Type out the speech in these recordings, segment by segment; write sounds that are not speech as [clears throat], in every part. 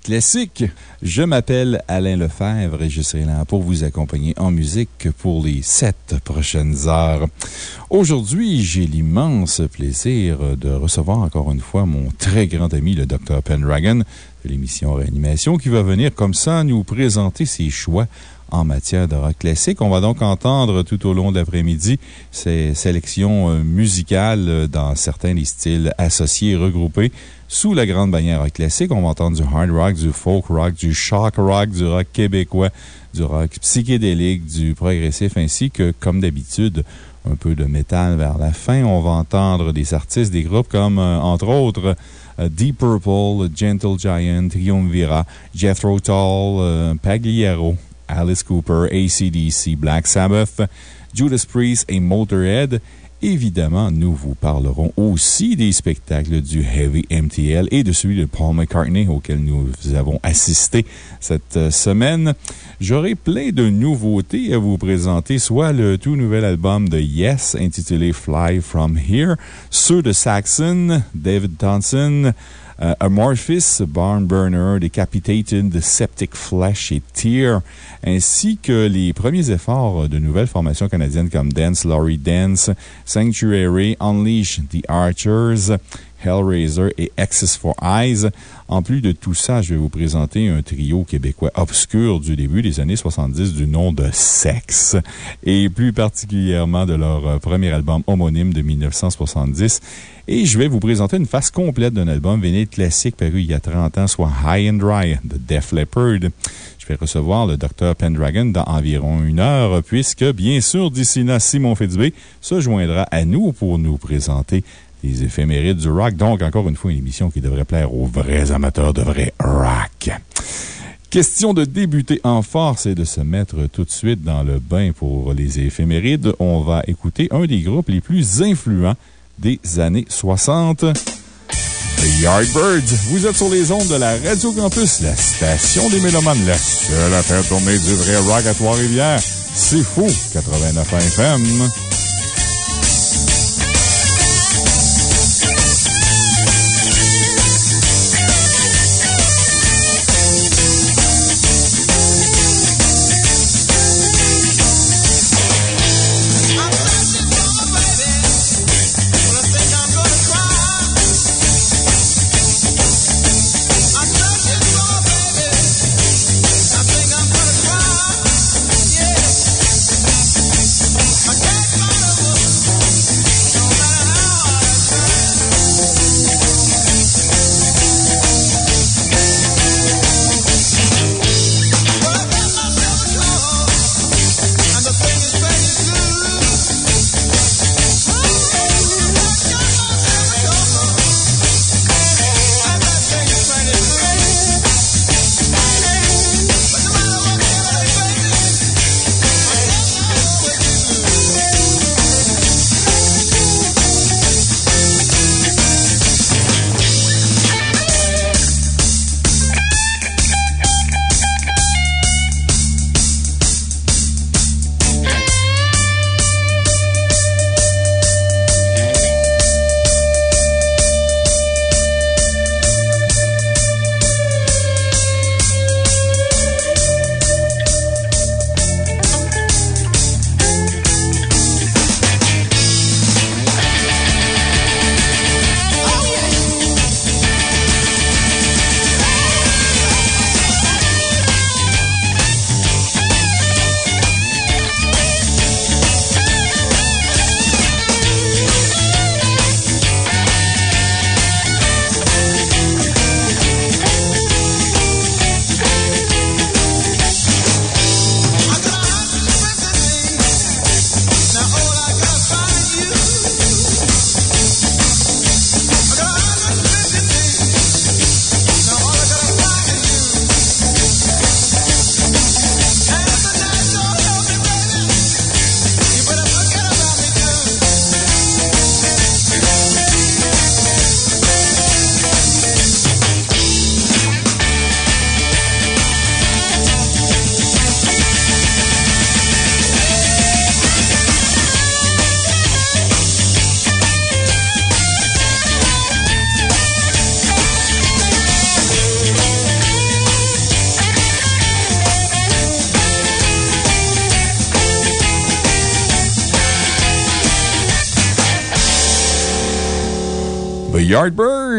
Classique. Je m'appelle Alain Lefebvre et je serai là pour vous accompagner en musique pour les sept prochaines heures. Aujourd'hui, j'ai l'immense plaisir de recevoir encore une fois mon très grand ami, le Dr. Pendragon, de l'émission Réanimation, qui va venir comme ça nous présenter ses choix en matière de rock classique. On va donc entendre tout au long de l'après-midi ces sélections euh, musicales euh, dans certains des styles associés et regroupés sous la grande bannière rock classique. On va entendre du hard rock, du folk rock, du shock rock, du rock québécois, du rock psychédélique, du progressif, ainsi que, comme d'habitude, un peu de métal vers la fin. On va entendre des artistes, des groupes comme, euh, entre autres, Deep Purple, Gentle Giant, Triumvira, Jethro Tull, Pagliaro, Alice Cooper, ACDC, Black Sabbath, Judas Priest et Motorhead. Évidemment, nous vous parlerons aussi des spectacles du Heavy MTL et de celui de Paul McCartney auquel nous avons assisté cette euh, semaine. J'aurai plein de nouveautés à vous présenter, soit le tout nouvel album de Yes intitulé Fly From Here, ceux de Saxon, David Thompson, euh, Amorphis, Barn Burner, Decapitated, Septic Flesh et Tear, ainsi que les premiers efforts de nouvelles formations canadiennes comme Dance, Laurie Dance, Sanctuary, Unleash the Archers, Hellraiser et Access for Eyes. En plus de tout ça, je vais vous présenter un trio québécois obscur du début des années 70 du nom de Sex, et plus particulièrement de leur euh, premier album homonyme de 1970. Et je vais vous présenter une face complète d'un album véné classique paru il y a 30 ans, soit High and Dry de Def Leppard. Je vais recevoir le Dr. Pendragon dans environ une heure, puisque, bien sûr, d'ici là, Simon Fitzbé se joindra à nous pour nous présenter les éphémérides du rock. Donc, encore une fois, une émission qui devrait plaire aux vrais amateurs de vrai rock. Question de débuter en force et de se mettre tout de suite dans le bain pour les éphémérides. On va écouter un des groupes les plus influents des années 60. The Yardbirds. Vous êtes sur les ondes de la Radio Campus, la station des Mélomanes, la seule à faire tourner du vrai rock à Trois-Rivières. C'est fou, 89 FM.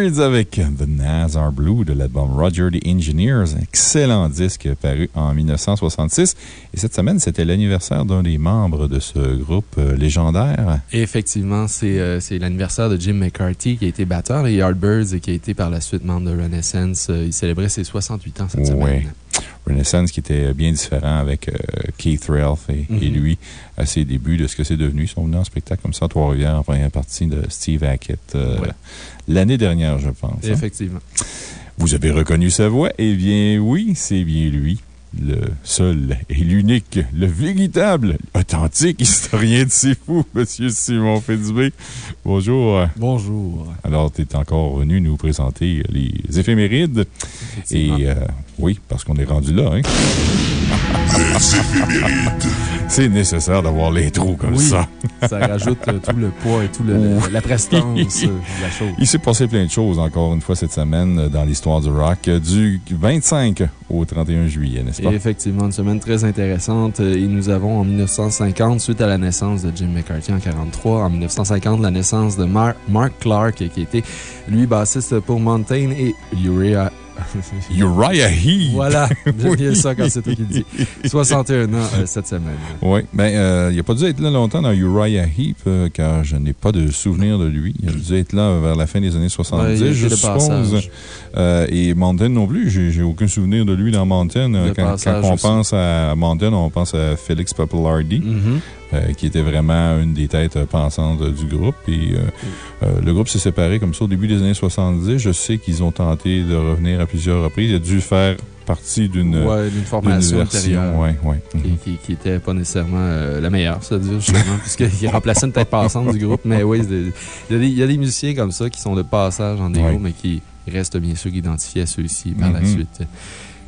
Yardbirds avec The Nazar Blue de l'album Roger the Engineers. Excellent disque paru en 1966. Et cette semaine, c'était l'anniversaire d'un des membres de ce groupe euh, légendaire. effectivement, euh, c'est l'anniversaire de Jim McCarthy qui a été batteur des Yardbirds et qui a été par la suite membre de Renaissance. Euh, il célébrait ses 68 ans cette semaine. Renaissance qui était bien différent avec Keith Ralph et, mhm. lui à ses débuts de ce que c'est devenu. Ils sont venus en spectacle comme ça à Trois-Rivières en première partie de Steve Hackett l'année dernière, je pense. Hein. Effectivement. Vous avez reconnu sa voix? Eh bien, oui, c'est bien lui le seul et l'unique, le véritable, authentique historien de C'est Fou, M. Simon Fitzbé. Bonjour. Bonjour. Alors, tu es encore venu nous présenter les éphémérides. Et euh, oui, parce qu'on est rendu là, hein? C'est nécessaire d'avoir les trous comme ça. ça rajoute euh, tout le poids et toute la prestance euh, de la chose. Il s'est passé plein de choses encore une fois cette semaine dans l'histoire du rock, du 25 au 31 juillet, n'est-ce pas? effectivement, une semaine très intéressante. Et nous avons en 1950, suite à la naissance de Jim McCarthy en 43, en 1950, la naissance de Mark Clark, qui était, lui, bassiste pour Mountain et Uriah [laughs] Uriah Heep. Voilà, [laughs] j'aime bien ça quand c'est toi qui le dis. [laughs] 61 ans euh, cette semaine. Oui, ben, euh, il n'a pas dû être là longtemps dans Uriah Heep, euh, car je n'ai pas de souvenir de lui. Il a dû être là vers la fin des années 70, je suppose. et Mountain non plus, j'ai aucun souvenir de lui dans Mountain. Quand, on pense à Mountain, on pense à Felix Pappalardi. Mm-hmm. Euh, qui était vraiment une des têtes pensantes du groupe. Et, euh, euh, le groupe s'est séparé comme ça au début des années 70. Je sais qu'ils ont tenté de revenir à plusieurs reprises. Il a dû faire partie d'une formation version, ouais, ouais. qui n'était pas nécessairement la meilleure, c'est-à-dire justement, [laughs] puisqu'il remplaçait une tête passante du groupe. Mais oui, il y, a des musiciens comme ça qui sont de passage en démo, mais qui restent bien sûr identifiés à ceux-ci par la mm-hmm. suite.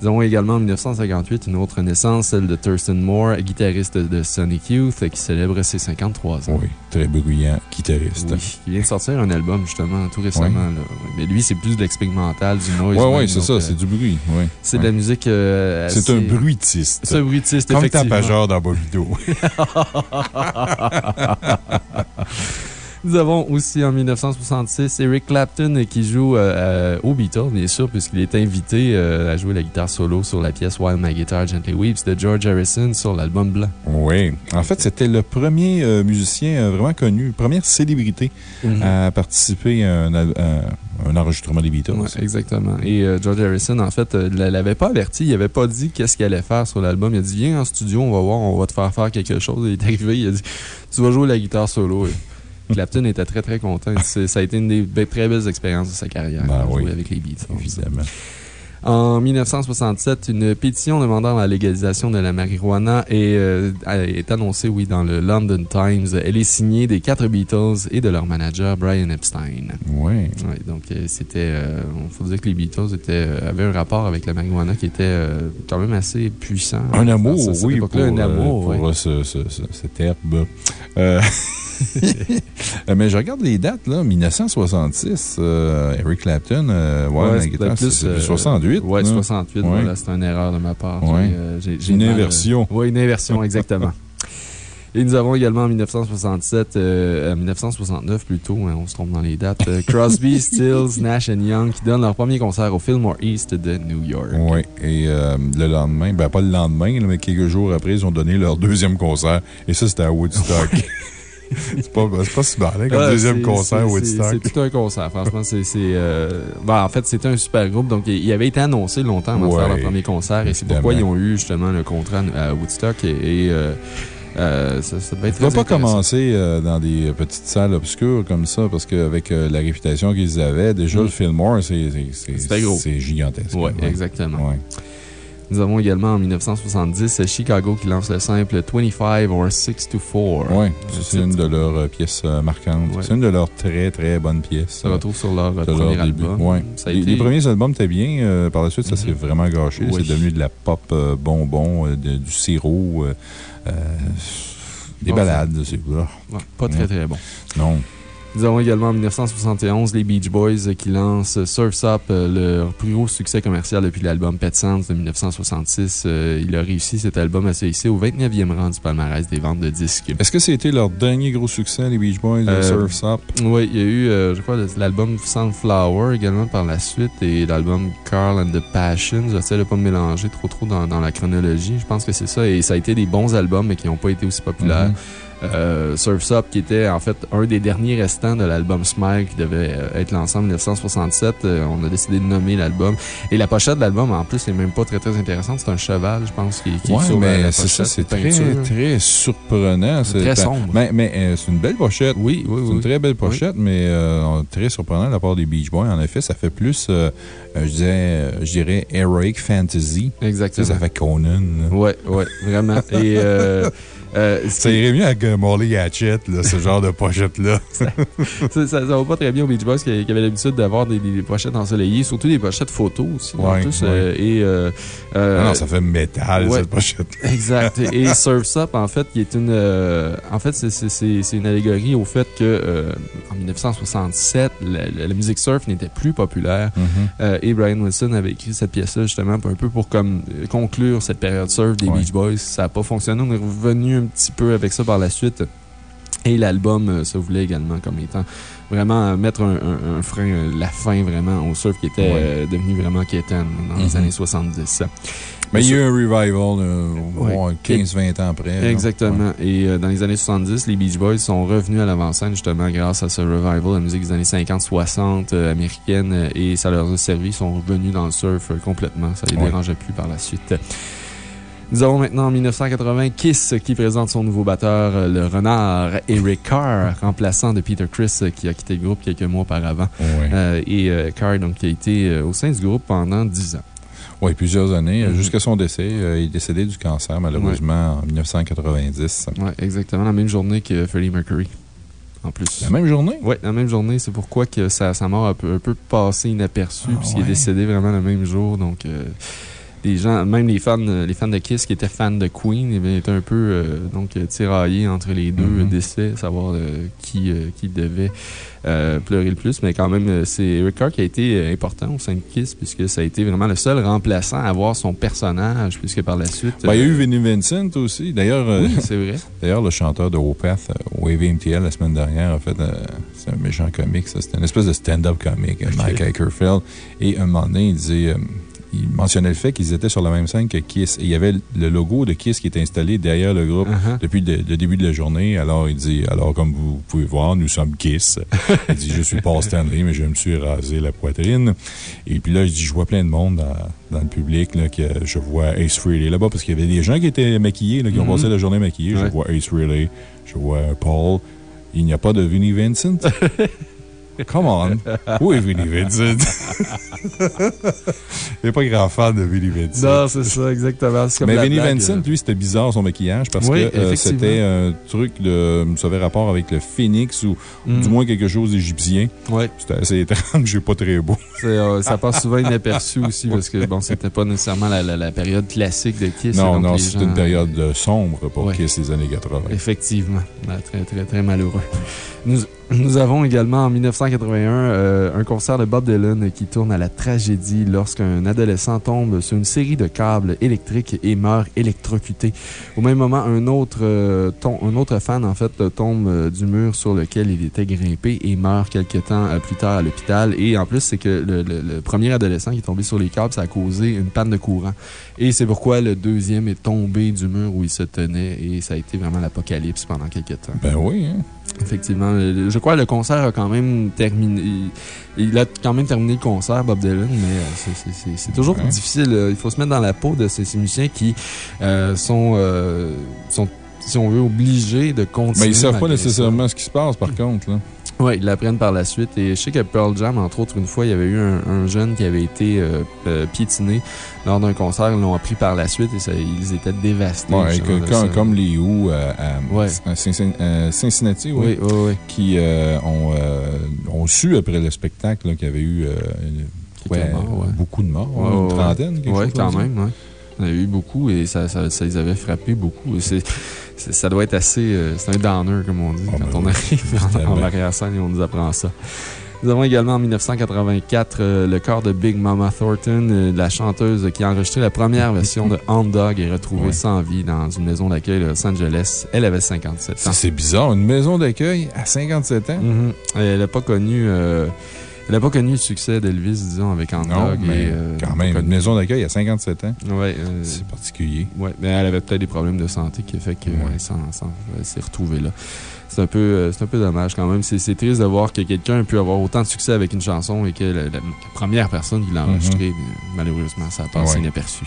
Nous avons également en 1958 une autre naissance, celle de Thurston Moore, guitariste de Sonic Youth, qui célèbre ses 53 ans. Oui, très bruyant guitariste. Oui, qui vient de sortir un album justement tout récemment. Mais lui, c'est plus de l'expérimental, du noise. Oui, oui, c'est ça, c'est du bruit. C'est de la musique. Euh, c'est un bruitiste. C'est un bruitiste, Comme effectivement. Comme Tapageur dans Bolido. [laughs] [laughs] Nous avons aussi en 1966 Eric Clapton qui joue euh, euh, au Beatles, bien sûr, puisqu'il est invité euh, à jouer la guitare solo sur la pièce While My Guitar Gently Weeps de George Harrison sur l'album Blanc. Oui. En fait, c'était le premier musicien vraiment connu, première célébrité mhm. à participer à un, enregistrement des Beatles. exactement. Et George Harrison, en fait, ne l'avait pas averti. Il n'avait pas dit qu'est-ce qu'il allait faire sur l'album. Il a dit Viens en studio, on va voir, on va te faire faire quelque chose. Il est arrivé, il a dit Tu vas jouer la guitare solo. Clapton était très, très content. Ça a été une des très belles expériences de sa carrière. Ben avec les Beats. Évidemment. En 1967, une pétition demandant la légalisation de la marijuana est, euh, est annoncée, oui, dans le London Times. Elle est signée des quatre Beatles et de leur manager, Brian Epstein. Oui. donc, euh, c'était. Il euh, faut dire que les Beatles étaient, avaient un rapport avec la marijuana qui était quand même assez puissant. Un amour, oui. Pour, un amour, pour cette herbe. [laughs] Mais je regarde les dates, là. 1966, euh, Eric Clapton, ouais, c'est 68. Oui, 68. Voilà, c'est une erreur de ma part. une inversion. oui, une inversion, exactement. [laughs] Et nous avons également en 1967, 1969 plutôt, hein, on se trompe dans les dates, Crosby, [laughs] Stills, Nash Young qui donnent leur premier concert au Fillmore East de New York. Oui, et le lendemain, ben pas le lendemain, mais quelques jours après, ils ont donné leur deuxième concert. Et ça, c'était à Woodstock. [laughs] [laughs] c'est pas, pas si mal, hein, comme deuxième concert Woodstock. C'est tout un concert, franchement. c'est euh, ben, en fait, c'était un super groupe. Donc, il avait été annoncé longtemps avant de faire leur premier concert. Et c'est pourquoi ils ont eu justement le contrat à Woodstock. Et. euh, euh ça, ça, devait être pas commencer euh, dans des petites salles obscures comme ça, parce qu'avec la réputation qu'ils avaient, déjà, le mm. Fillmore, c'est gigantesque. Oui, exactement. Nous avons également en 1970 Chicago qui lance le simple 25 or 6 to 4. Oui, c'est une de leurs euh, pièces euh, marquantes. C'est une de leurs très, très bonnes pièces. Ça retrouve sur leur premier album. Ouais. Les, premiers albums étaient bien. Euh, par la suite, ça s'est mhm. vraiment gâché. C'est devenu de la pop bonbon, du sirop, des balades. pas très, très bon. Non. Nous avons également en 1971 les Beach Boys qui lancent Surf's Up, euh, leur plus gros succès commercial depuis l'album Pet Sounds de 1966. Euh, il a réussi cet album à se hisser au 29e rang du palmarès des ventes de disques. Est-ce que c'était leur dernier gros succès, les Beach Boys, euh, Surf's Up? Oui, il y a eu, je crois, l'album Sunflower également par la suite et l'album Carl and the Passion. J'essaie de ne pas me mélanger trop trop dans, la chronologie. Je pense que c'est ça. Et ça a été des bons albums, mais qui n'ont pas été aussi populaires. Mm-hmm. Euh, Surf's Up, qui était en fait un des derniers restants de l'album Smile qui devait euh, être lancé en 1967. Euh, on a décidé de nommer l'album. Et la pochette de l'album, en plus, n'est même pas très très intéressante. C'est un cheval, je pense, qui, qui ouais, est mais c'est ça, c'est très, très surprenant. C'est très sombre. Mais, mais c'est une belle pochette. Oui, oui, oui. C'est une très belle pochette, mais très surprenant de la part des Beach Boys. En effet, ça fait plus, je, disais, je dirais, Heroic Fantasy. Exactement. Ça, fait Conan. Oui, oui, vraiment. Et. [laughs] Euh, ça irait mieux avec Molly Hatchet, ce genre de pochette-là. ça, ça, va pas très bien aux Beach Boys qui, avaient l'habitude d'avoir des, pochettes ensoleillées, surtout des pochettes photos aussi. Ouais, euh, et, euh, ah non, ça fait métal, cette pochette. [laughs] Exact. Et Surf's Up, en fait, qui est une, en fait, c'est une allégorie au fait que, en 1967, la, musique surf n'était plus populaire. Mm-hmm. et Brian Wilson avait écrit cette pièce-là, justement, un peu pour comme, conclure cette période surf des Beach Boys. Ça n'a pas fonctionné. On est revenu un petit peu avec ça par la suite. Et l'album euh, se voulait également comme étant vraiment euh, mettre un, frein, euh, la fin vraiment au surf qui était devenu vraiment quétaine dans les mm-hmm. années 70. Mais il y a eu un revival 15-20 ans après. Exactement. Et dans les années 70, les Beach Boys sont revenus à l'avant-scène justement grâce à ce revival, la musique des années 50-60 américaine, et ça leur a servi. Ils sont revenus dans le surf complètement. Ça les dérangeait plus par la suite. Nous avons maintenant en 1980 Kiss qui présente son nouveau batteur, euh, le renard Eric Carr, remplaçant de Peter Chris euh, qui a quitté le groupe quelques mois auparavant. Euh, et Carr donc, qui a été au sein du groupe pendant 10 ans. Oui, plusieurs années, mm-hmm. jusqu'à son décès. il est décédé du cancer, malheureusement, en 1990. Oui, exactement, la même journée que Freddie Mercury. En plus. La même journée? Oui, la même journée. C'est pourquoi que sa, mort a un peu, passé inaperçue, ah, puisqu'il est décédé vraiment le même jour. Donc, les gens, même les fans, les fans de Kiss qui étaient fans de Queen, eh étaient un peu euh, donc, tiraillés entre les deux mm-hmm. décès, savoir euh, qui, euh, qui devait pleurer le plus. Mais quand même, c'est Eric Carr qui a été important au sein de Kiss, puisque ça a été vraiment le seul remplaçant à avoir son personnage, puisque par la suite. Ben, il y a eu Vinnie Vincent aussi. D'ailleurs, c'est vrai. [laughs] D'ailleurs, le chanteur de Opeth, Wave MTL, la semaine dernière, a fait c'est un méchant comique. C'était une espèce de stand-up comique, Mike Akerfield. Et un moment donné, il disait il mentionnait le fait qu'ils étaient sur la même scène que Kiss. Et il y avait le logo de Kiss qui était installé derrière le groupe uh-huh. depuis le, début de la journée. Alors, il dit, alors, comme vous pouvez voir, nous sommes Kiss. [laughs] il dit, je suis pas Stanley, mais je me suis rasé la poitrine. Et puis là, il dit, je vois plein de monde dans, le public, là, que je vois Ace Frehley là-bas, parce qu'il y avait des gens qui étaient maquillés, qui ont mm-hmm. passé la journée maquillés. Je vois Ace Frehley, je vois Paul. Il n'y a pas de Vinnie Vincent? [laughs] Come on. Où est Vinnie Vincent? Il n'est pas grand fan de Vinnie Vincent. Non, c'est ça, exactement. Mais Vinnie Vincent, lui, c'était bizarre son maquillage parce que euh, c'était un truc de. Ça avait rapport avec le phénix ou du mm. moins quelque chose d'égyptien. Oui. C'était assez étrange et pas très beau. Euh, ça passe souvent inaperçu [laughs] aussi parce que, bon, c'était pas nécessairement la, période classique de Kiss. Non, non, c'était une période sombre pour Kiss les années 80. Effectivement. Très, très, très malheureux. Nous, nous avons également en 1981 euh, un concert de Bob Dylan qui tourne à la tragédie lorsqu'un adolescent tombe sur une série de câbles électriques et meurt électrocuté. Au même moment, un autre, euh, un autre fan, en fait, tombe euh, du mur sur lequel il était grimpé et meurt quelques temps plus tard à l'hôpital. Et en plus, c'est que le, le, premier adolescent qui est tombé sur les câbles, ça a causé une panne de courant. Et c'est pourquoi le deuxième est tombé du mur où il se tenait et ça a été vraiment l'apocalypse pendant quelques temps. Ben oui, hein? Effectivement. Je crois que le concert a quand même terminé. Il a quand même terminé le concert, Bob Dylan, mais euh, c'est toujours difficile. Il faut se mettre dans la peau de ces musiciens qui euh, sont, euh, sont, si on veut, obligés de continuer. Mais ils ne savent pas nécessairement ce qui se passe, par contre. Là. Oui, ils l'apprennent par la suite. Et je sais que Pearl Jam, entre autres, une fois, il y avait eu un, jeune qui avait été euh, euh, piétiné lors d'un concert. Ils l'ont appris par la suite et ça, ils étaient dévastés. Oui, comme, les Who euh, à, Cincinnati, oui, oui, qui ont, ont, su après le spectacle qu'il y avait eu beaucoup de morts, une trentaine, Oui, quand même. Il y en a eu beaucoup et ça, ça, ça les avait frappés beaucoup. Ça doit être assez. c'est un downer, comme on dit, ah, quand ben on arrive en, arrière-scène et on nous apprend ça. Nous avons également en 1984 le corps de Big Mama Thornton, la chanteuse qui a enregistré la première version de Hound Dog et retrouvée sans vie dans une maison d'accueil de Los Angeles. Elle avait 57 ans. C'est bizarre, une maison d'accueil à 57 ans? Mm-hmm. Elle n'a pas connu. Elle n'a pas connu le succès d'Elvis, disons, avec Andog. mais euh, quand même, une maison d'accueil à 57 ans. Ouais, euh, c'est particulier. Oui, mais elle avait peut-être des problèmes de santé qui a fait qu'elle s'est retrouvée là. C'est un, peu, euh, un peu dommage quand même. C'est triste de voir que quelqu'un pu avoir autant de succès avec une chanson et que la, première personne qui l'a mm-hmm. enregistrée, malheureusement, ça a passé inaperçu.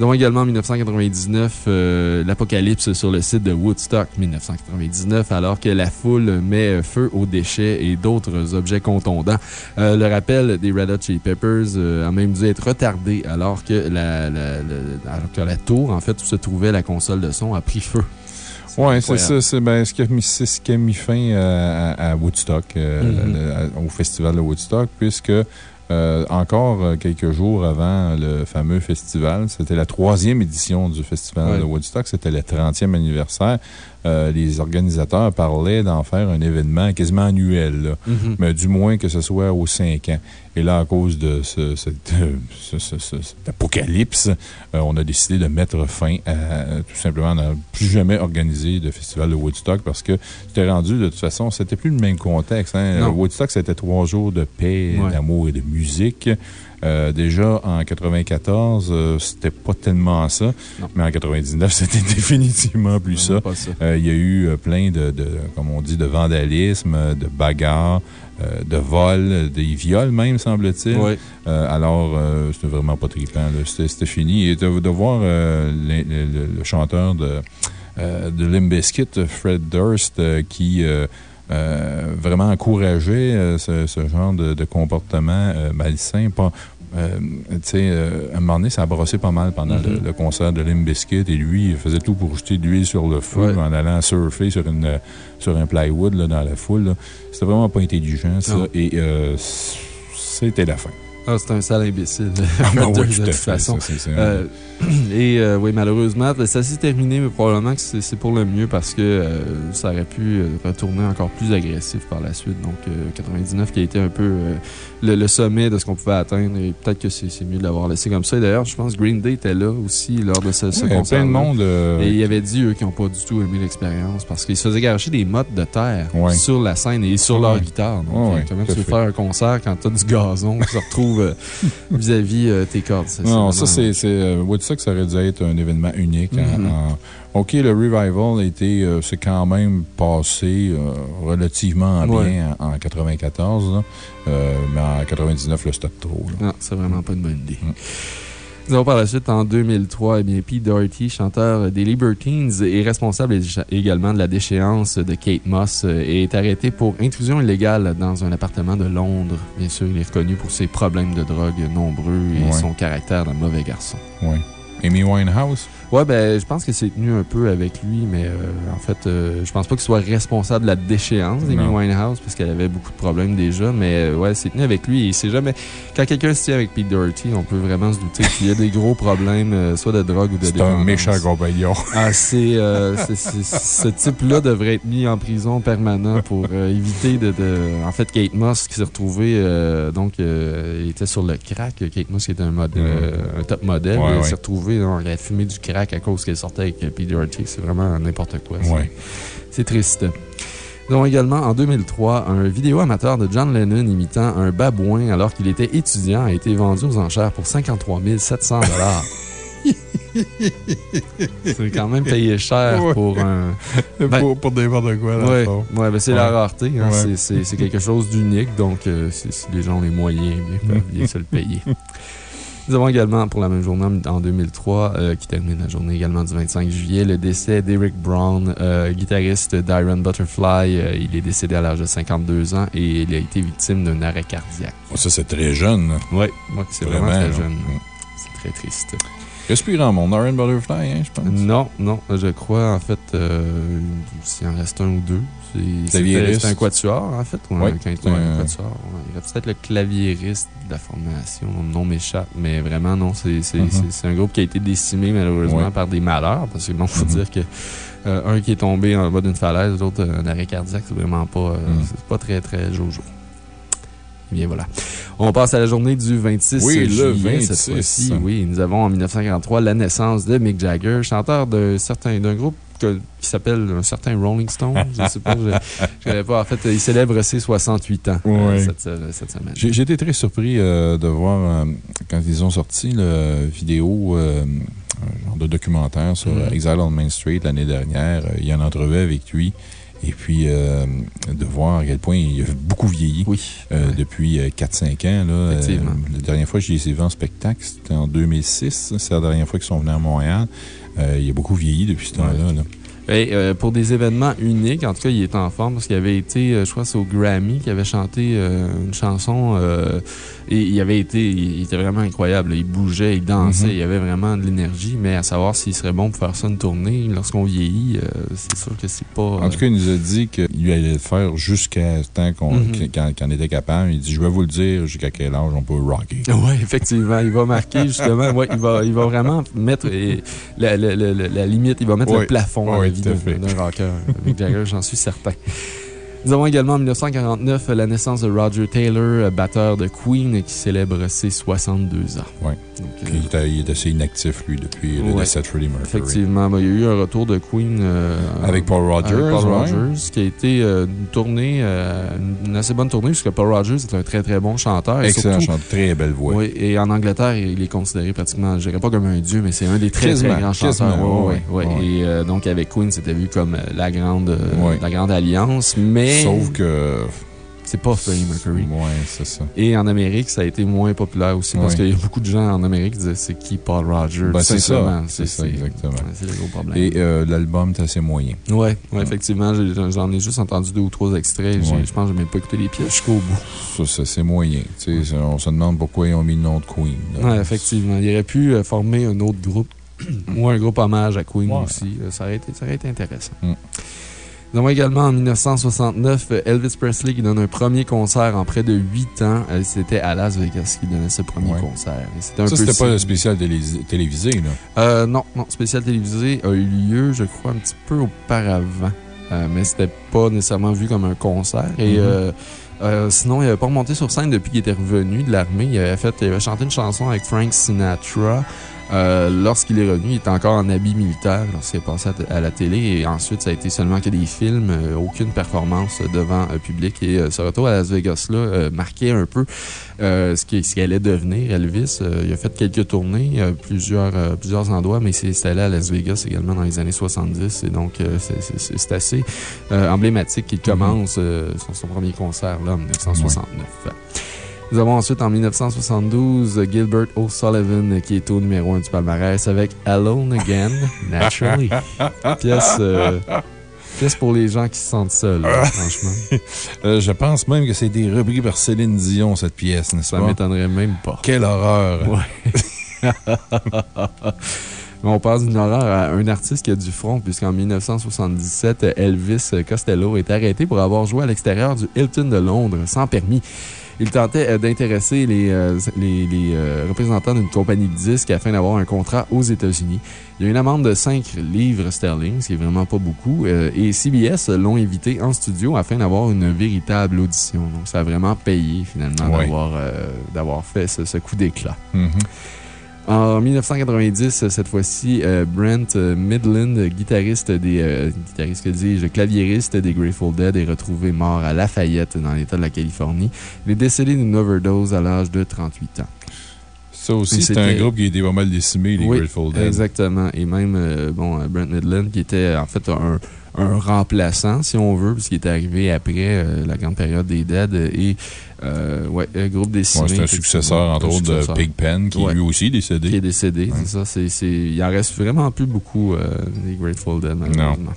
Nous avons également en 1999 euh, l'apocalypse sur le site de Woodstock 1999, alors que la foule met feu aux déchets et d'autres objets contondants. Euh, le rappel des Red Hot Chili Peppers euh, a même dû être retardé alors que la, la tour, en fait, où se trouvait la console de son, a pris feu. Oui, c'est ça. C'est ben, ce, qui a mis fin à, Woodstock, mm-hmm. au festival de Woodstock, puisque euh, encore euh, quelques jours avant le fameux festival, c'était la troisième édition du festival de Woodstock, c'était le 30e anniversaire. Euh, les organisateurs parlaient d'en faire un événement quasiment annuel, mm-hmm. mais du moins que ce soit aux cinq ans. Et là, à cause de ce, cet apocalypse, on a décidé de mettre fin à, tout simplement, ne plus jamais organiser de festival de Woodstock parce que c'était rendu, de toute façon, c'était plus le même contexte. Hein. Woodstock, c'était trois jours de paix, d'amour et de musique. Euh, déjà, en 94, euh, c'était pas tellement ça. Mais en 99, [laughs] c'était définitivement plus ça. Euh, il y a eu plein de, comme on dit, de vandalisme, de bagarres. de vols, des viols même, semble-t-il. alors, c'était vraiment pas trippant. C'était fini. Et de, voir le, chanteur de, de Limbiskit, Fred Durst, qui euh, vraiment encourager euh, ce, genre de, comportement euh, malsain. Pas, sais, à un moment donné, ça a brossé pas mal pendant le, mm-hmm. concert de Limp Bizkit et lui, il faisait tout pour jeter de l'huile sur le feu en allant surfer sur, une, sur un plywood là, dans la foule. C'était vraiment pas intelligent, ça. Et c'était la fin. Ah, c'est un sale imbécile. [laughs] Ah, ben de, toute façon. Euh, [clears throat] et euh, oui, malheureusement, ça s'est terminé, mais probablement que c'est pour le mieux parce que euh, ça aurait pu retourner encore plus agressif par la suite. Donc, 99 qui a été un peu le, sommet de ce qu'on pouvait atteindre. Et peut-être que c'est mieux de l'avoir laissé comme ça. Et d'ailleurs, je pense que Green Day était là aussi lors de ce, ce concert. plein de monde. Et il avait dit, eux, qui n'ont pas du tout aimé l'expérience parce qu'ils se faisaient garocher des mottes de terre sur la scène et sur leur guitare. Donc, comment tu veux faire un concert quand tu as du gazon qui se retrouve [laughs] vis-à-vis -vis, tes cordes? Non, ça, c'est. Woodstock, ça aurait dû être un événement unique. Mm-hmm. OK, le revival était, euh, c'est quand même passé euh, relativement bien en, 94, euh, mais en 99, le stade trop. Non, c'est vraiment pas une bonne idée. Mm. Nous avons par la suite, en 2003, eh bien, Pete Doherty, chanteur des Libertines et responsable également de la déchéance de Kate Moss, est arrêté pour intrusion illégale dans un appartement de Londres. Bien sûr, il est reconnu pour ses problèmes de drogue nombreux et son caractère d'un mauvais garçon. Oui. Amy Winehouse? Ouais, ben, je pense que c'est tenu un peu avec lui, mais euh, en fait, euh, je pense pas qu'il soit responsable de la déchéance d'Amy Winehouse, parce qu'elle avait beaucoup de problèmes déjà, mais euh, ouais, c'est tenu avec lui. Et c'est jamais. Quand quelqu'un se tient avec Pete Doherty, on peut vraiment se douter qu'il y a des gros problèmes, soit de drogue ou de C'est un méchant compagnon. [laughs] Ah, c'est. ce type-là devrait être mis en prison permanent pour éviter de, En fait, Kate Moss qui s'est retrouvée. donc, il était sur le crack. Kate Moss qui était un, mode, un top modèle. elle s'est retrouvée, elle a fumé du crack à cause qu'elle sortait avec Peter Doherty. C'est vraiment n'importe quoi. C'est triste. Nous avons également, en 2003, un vidéo amateur de John Lennon imitant un babouin alors qu'il était étudiant a été vendu aux enchères pour 53 700 [laughs] C'est quand même payé cher pour un. [laughs] Ben, pour, n'importe quoi. Oui, ouais, ben c'est la rareté. Hein. C'est quelque chose d'unique. Donc, euh, si les gens ont les moyens, ils peuvent bien se le payer. [laughs] Nous avons également, pour la même journée, en 2003, euh, qui termine la journée également du 25 juillet, le décès d'Eric Brown, euh, guitariste d'Iron Butterfly. Euh, il est décédé à l'âge de 52 ans et il a été victime d'un arrêt cardiaque. Oh, ça, c'est très jeune. Oui, c'est vraiment, très jeune. C'est très triste. Respirant mon Iron Butterfly, hein, je pense. Non, non, je crois, en fait, s'il en reste un ou deux. C'est un quatuor, en fait, ou un, quatuor. Il a peut-être le claviériste de la formation, le nom m'échappe, mais vraiment, non, c'est mm-hmm. un groupe qui a été décimé, malheureusement, par des malheurs, parce que bon, faut mm-hmm. dire que un qui est tombé en bas d'une falaise, l'autre un arrêt cardiaque. C'est vraiment pas, mm. pas très, très jojo. Bien voilà. On passe à la journée du 26 oui, juillet. Le 26. Cette fois-ci, oui. Nous avons en 1943 la naissance de Mick Jagger, chanteur d'un groupe qui s'appelle un certain Rolling Stone. Je ne sais pas. Je, pas. En fait, il célèbre ses 68 ans euh, cette, semaine. J'ai été très surpris euh, de voir, euh, quand ils ont sorti la vidéo, un genre de documentaire sur mm-hmm. Exile on Main Street l'année dernière, il y a une entrevue avec lui. Et puis, de voir à quel point il a beaucoup vieilli depuis 4-5 ans. Là, la dernière fois que j'ai vu en spectacle, c'était en 2006. C'est la dernière fois qu'ils sont venus à Montréal. Euh, il a beaucoup vieilli depuis ce temps-là. Euh, pour des événements uniques, en tout cas, il est en forme parce qu'il avait été, euh, je crois, c'est au Grammy qu'il avait chanté une chanson et il avait été, il était vraiment incroyable. Il bougeait, il dansait, mhm. il avait vraiment de l'énergie, mais à savoir s'il serait bon pour faire ça une tournée, lorsqu'on vieillit, euh, c'est sûr que c'est pas. En tout cas, il nous a dit qu'il allait le faire jusqu'à ce temps qu'on mhm. était capable. Il dit Je vais vous le dire jusqu'à quel âge on peut rocker. [laughs] Oui, effectivement. Il va marquer justement, ouais, il, va, il va vraiment mettre la, la, limite, il va mettre le plafond à la vie d'un rocker. Mick Jagger, j'en suis certain. Nous avons également en 1949 la naissance de Roger Taylor, batteur de Queen, qui célèbre ses 62 ans. Oui. Euh, il, est assez inactif, lui, depuis le décès de Freddie Mercury. Effectivement. Ben, il y a eu un retour de Queen. Euh, avec Paul Rogers. Avec Paul Rogers, qui a été euh, une tournée, une assez bonne tournée, puisque Paul Rogers est un très, très bon chanteur. Excellent chanteur, très belle voix. Oui, et en Angleterre, il est considéré pratiquement, je dirais pas comme un dieu, mais c'est un des très, très grands chanteurs. Oui, oui. Et donc, avec Queen, c'était vu comme la grande, la grande alliance. Mais. Sauf que c'est pas Freddie Mercury. Oui, c'est ça. Et en Amérique, ça a été moins populaire aussi parce qu'il y a beaucoup de gens en Amérique qui disaient c'est qui Paul Rogers. Ben, c'est ça. C'est ça, exactement. C'est le gros problème. Et euh, l'album est assez moyen. Oui, ouais, effectivement. J'en ai juste entendu deux ou trois extraits. Je pense que je n'ai même pas écouté les pièces jusqu'au bout. Ça, c'est moyen. on se demande pourquoi ils ont mis le nom de Queen. Oui, effectivement. Il aurait pu euh, former un autre groupe [clears throat] ou un groupe hommage à Queen aussi. Ça aurait été, ça aurait été intéressant. Mm. Nous avons également en 1969 Elvis Presley qui donne un premier concert en près de 8 ans. Euh, c'était à Las Vegas qu'il donnait ce premier concert. ça, c'était pas le spécial télévisé, là? Euh, non, non. Spécial télévisé a eu lieu, je crois, un petit peu auparavant. Euh, mais c'était pas nécessairement vu comme un concert. Et. Mm-hmm. sinon, il n'avait pas remonté sur scène depuis qu'il était revenu de l'armée. Il avait fait, il avait chanté une chanson avec Frank Sinatra. Euh, lorsqu'il est revenu, il était encore en habit militaire lorsqu'il est passé à, la télé. Et ensuite, ça a été seulement que des films, euh, aucune performance devant un public. Et euh, ce retour à Las Vegas-là marquait un peu ce qui, ce allait devenir Elvis. il a fait quelques tournées, plusieurs, plusieurs endroits, mais il s'est installé à Las Vegas également dans les années 70. Et donc, c'est assez emblématique qu'il commence son, premier concert là, en 1969. Nous avons ensuite en 1972 Gilbert O'Sullivan qui est au numéro 1 du palmarès avec Alone Again, Naturally. [laughs] pièce, euh, pièce pour les gens qui se sentent seuls, franchement. [laughs] Euh, je pense même que c'est été repris par Céline Dion, cette pièce, n'est-ce pas? Ça m'étonnerait même pas. Quelle horreur! Ouais. [laughs] on passe d'une horreur à un artiste qui a du front, puisqu'en 1977, Elvis Costello est arrêté pour avoir joué à l'extérieur du Hilton de Londres sans permis. Il tentait euh, d'intéresser les, euh, les, euh, représentants d'une compagnie de disques afin d'avoir un contrat aux États-Unis. Il y a une amende de 5 livres sterling, ce qui est vraiment pas beaucoup, et CBS l'ont invité en studio afin d'avoir une véritable audition. Donc, ça a vraiment payé, finalement, d'avoir fait ce, coup d'éclat. Mm-hmm. En 1990, cette fois-ci, euh, Brent euh, Midland, guitariste des, euh, guitariste, que dis-je, claviériste des Grateful Dead, est retrouvé mort à Lafayette, dans l'État de la Californie. Il est décédé d'une overdose à l'âge de 38 ans. Ça aussi, c'était un groupe qui était pas mal décimé, les Grateful Dead. Exactement. Et même, bon, Brent Midland, qui était en fait un, un remplaçant, si on veut, puisqu'il est arrivé après la grande période des Dead. Et euh, ouais, un groupe décimé. c'est un successeur, entre autres, de Pigpen, qui est lui aussi décédé. Qui est décédé, c'est ça. il en reste vraiment plus beaucoup euh, des Grateful Dead, malheureusement.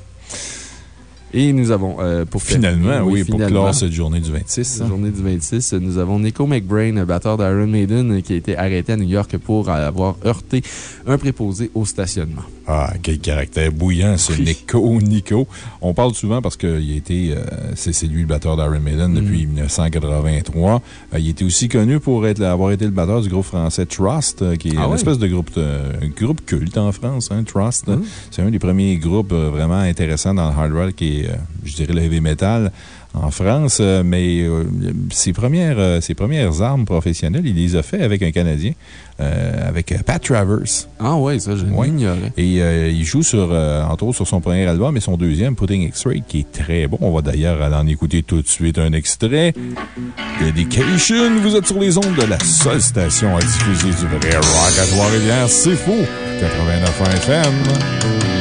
Et nous avons, euh, pour Finalement, oui, pour clore cette journée du 26. La journée du 26, nous avons Nico McBrain, batteur d'Iron Maiden, qui a été arrêté à New York pour avoir heurté un préposé au stationnement. Ah, quel caractère bouillant, ce Nico Nico. On parle souvent parce qu'il a été, euh, c'est lui le batteur d'Iron Maiden mm. depuis 1983. Euh, il était aussi connu pour être, avoir été le batteur du groupe français Trust, euh, qui est ah une espèce de groupe, un groupe culte en France, hein, Trust. Mm. C'est un des premiers groupes vraiment intéressants dans le hard rock et, je dirais, le heavy metal en France, euh, mais euh, ses, premières, euh, ses premières armes professionnelles, il les a fait avec un Canadien, avec Pat Travers. Ah oui, ça, je l'ignorais. Et il joue sur, entre autres sur son premier album et son deuxième, Putting X-Ray, qui est très bon. On va d'ailleurs aller en écouter tout de suite un extrait. Dedication, vous êtes sur les ondes de la seule station à diffuser du vrai rock à Trois-Rivières. C'est fou! 89 FM.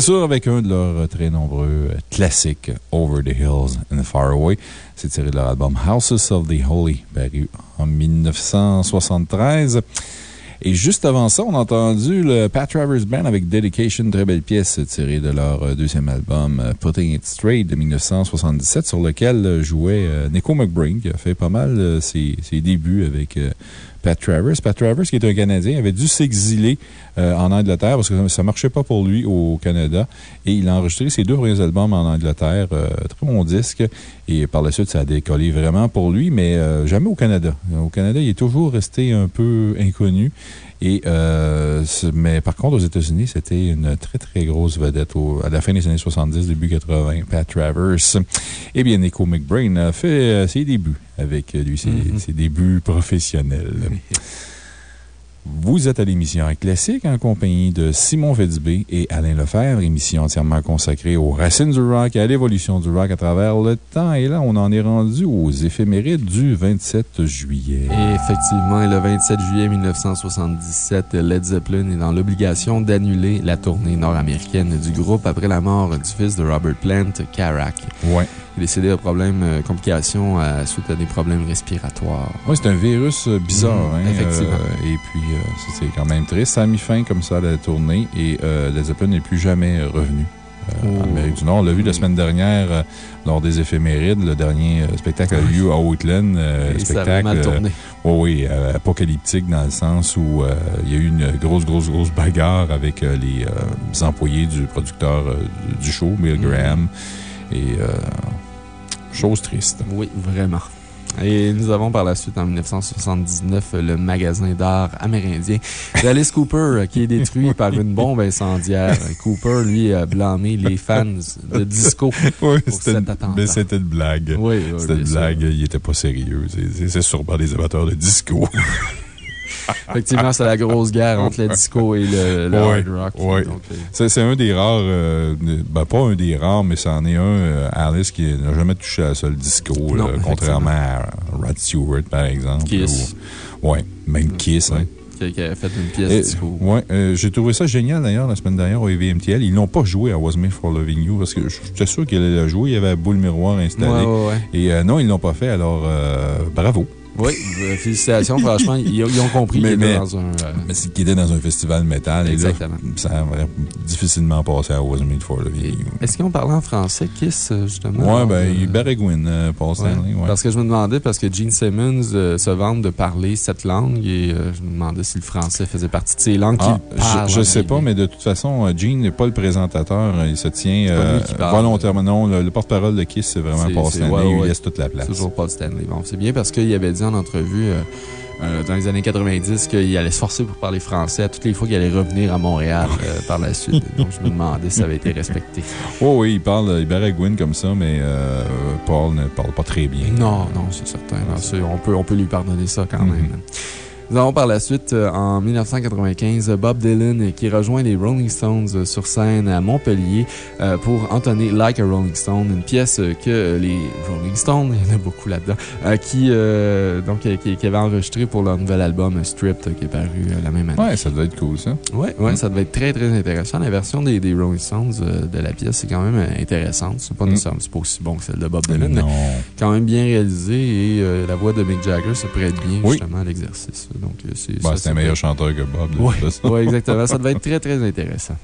Bien sûr, avec un de leurs très nombreux classiques, Over the Hills and Far Away. C'est tiré de leur album Houses of the Holy, paru en 1973. Et juste avant ça, on a entendu le Pat Travers Band avec Dedication, très belle pièce tirée de leur deuxième album Putting It Straight de 1977, sur lequel jouait Nico McBrain, qui a fait pas mal ses débuts avec Pat Travers. Pat Travers, qui est un Canadien, avait dû s'exiler euh, en Angleterre parce que ça ne marchait pas pour lui au Canada. Et il a enregistré ses deux premiers albums en Angleterre, euh, très bon disque. Et par la suite, ça a décollé vraiment pour lui, mais euh, jamais au Canada. Au Canada, il est toujours resté un peu inconnu. Et, euh, mais par contre, aux États-Unis, c'était une très, très grosse vedette à la fin des années 70, début 80, Pat Travers. Eh bien, Nico McBrain a fait euh, ses débuts avec lui, ses, mm-hmm. ses débuts professionnels. Vous êtes à l'émission Classique en compagnie de Simon Fitzbé et Alain Lefebvre, émission entièrement consacrée aux racines du rock et à l'évolution du rock à travers le temps. Et là, on en est rendu aux éphémérides du 27 juillet. Et effectivement, le 27 juillet 1977, Led Zeppelin est dans l'obligation d'annuler la tournée nord-américaine du groupe après la mort du fils de Robert Plant, Carac. Ouais. Il est décédé de problèmes, euh, complications suite à des problèmes respiratoires. Oui, c'est un virus euh, bizarre. Mm, hein, effectivement. Euh, et puis, c'est quand même triste. Ça a mis fin comme ça à la tournée et Led Zeppelin n'est plus jamais revenu. en Oh. Amérique du Nord. On l'a vu la semaine dernière lors des éphémérides. Le dernier spectacle a eu lieu à Oakland. Spectacle. mal tourné. oui, apocalyptique dans le sens où il y a eu une grosse, grosse, grosse bagarre avec les employés du producteur du show, Bill Mm. Graham. Et chose triste. Oui, vraiment. Et nous avons par la suite, en 1979, le magasin d'art amérindien d'Alice Cooper qui est détruit [laughs] par une bombe incendiaire. Cooper, lui, a blâmé les fans de disco [laughs] oui, c'était une blague. Oui, oui C'était une blague. Il n'était pas sérieux. C'est sûrement des amateurs de disco. [laughs] [laughs] Effectivement, c'est la grosse guerre entre le disco et le, le ouais, hard rock. Oui. C'est un des rares, euh, ben pas un des rares, mais c'en est un, euh, Alice, qui n'a jamais touché à ça, le disco, Non, là, contrairement à Rod Stewart, par exemple. Kiss. Oui, même Kiss. Hein. Qui, a fait une pièce Et, disco. Oui, euh, j'ai trouvé ça génial d'ailleurs la semaine dernière au EVMTL. Ils n'ont pas joué à Was Made for Loving You parce que j'étais sûr qu'ils allaient la jouer. Il y avait la boule miroir installée. Ouais, ouais, ouais. Et euh, non, ils ne l'ont pas fait, alors bravo. Oui, félicitations. Franchement, ils, ils, ont compris mais, qu'ils étaient dans un. Euh... Mais c'est dans un festival métal. Exactement. Et là, ça a difficilement passé à Was Made for. Est-ce qu'ils ont parlé en français, Kiss, justement? Oui, ben, euh... Euh, Paul Stanley. Ouais. Parce que je me demandais, parce que Gene Simmons euh, se vante de parler cette langue et euh, je me demandais si le français faisait partie de ces langues ah, qu'il parle. Je ne sais pas, mais de toute façon, Gene n'est pas le présentateur. Il se tient euh, volontairement. Non, le, le porte-parole de Kiss, c'est vraiment Paul Stanley. Ouais. Il laisse toute la place. toujours Paul Stanley. Bon, c'est bien parce qu'il avait dit en entrevue. Euh, dans les années 90 qu'il allait se forcer pour parler français à toutes les fois qu'il allait revenir à Montréal euh, par la suite. [laughs] Donc, je me demandais si ça avait été respecté. Oh oui, il parle, il barre Gwyn comme ça, mais euh, Paul ne parle pas très bien. Non, non, c'est certain. On, peut, on peut lui pardonner ça quand même. Mm -hmm. Nous avons par la suite, euh, en 1995, Bob Dylan qui rejoint les Rolling Stones sur scène à Montpellier euh, pour entonner Like a Rolling Stone, une pièce que les Rolling Stones, [laughs] il y en a beaucoup là-dedans, euh, qui, donc, qui, qui, avait enregistré pour leur nouvel album Stripped qui est paru la même année. Ouais, ça doit être cool, ça. Ouais, ouais, mm. ça devait être très, très intéressant. La version des, des Rolling Stones de la pièce, c'est quand même intéressante. C'est pas, mm. pas aussi bon que celle de Bob Dylan, non. mais quand même bien réalisé et la voix de Mick Jagger se prête bien oui. justement à l'exercice. Donc, c'est bah, un meilleur chanteur que Bob. Oui, ouais, exactement. Ça devait être très, très intéressant.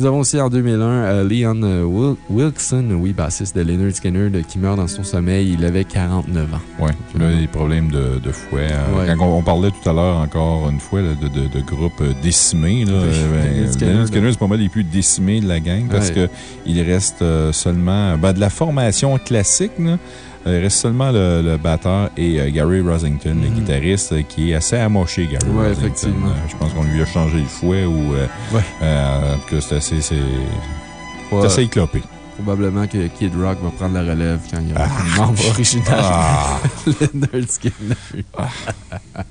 Nous avons aussi en 2001 euh, Leon euh, Wil Wilkson, oui, bassiste de Leonard Skinner, qui meurt dans son sommeil. Il avait 49 ans. Oui, il a des problèmes de, de fouet. Hein. Ouais. Quand on, on, parlait tout à l'heure, encore une fois, là, de, de, de groupe décimé, là, ben, Leonard Skinner, c'est pas mal les plus décimés de la gang parce ouais. qu'il reste euh, seulement ben, de la formation classique. Là, il reste seulement le, le batteur et euh, Gary Rosington, mm -hmm. le guitariste, euh, qui est assez amoché, Gary ouais, Rosington. effectivement. Euh, je pense qu'on lui a changé le fouet ou. ouais. en tout cas, c'est assez, c'est, ouais. assez éclopé. Probablement que Kid Rock va prendre la relève quand il y aura ah. un membre original. Ah. [laughs] Ah.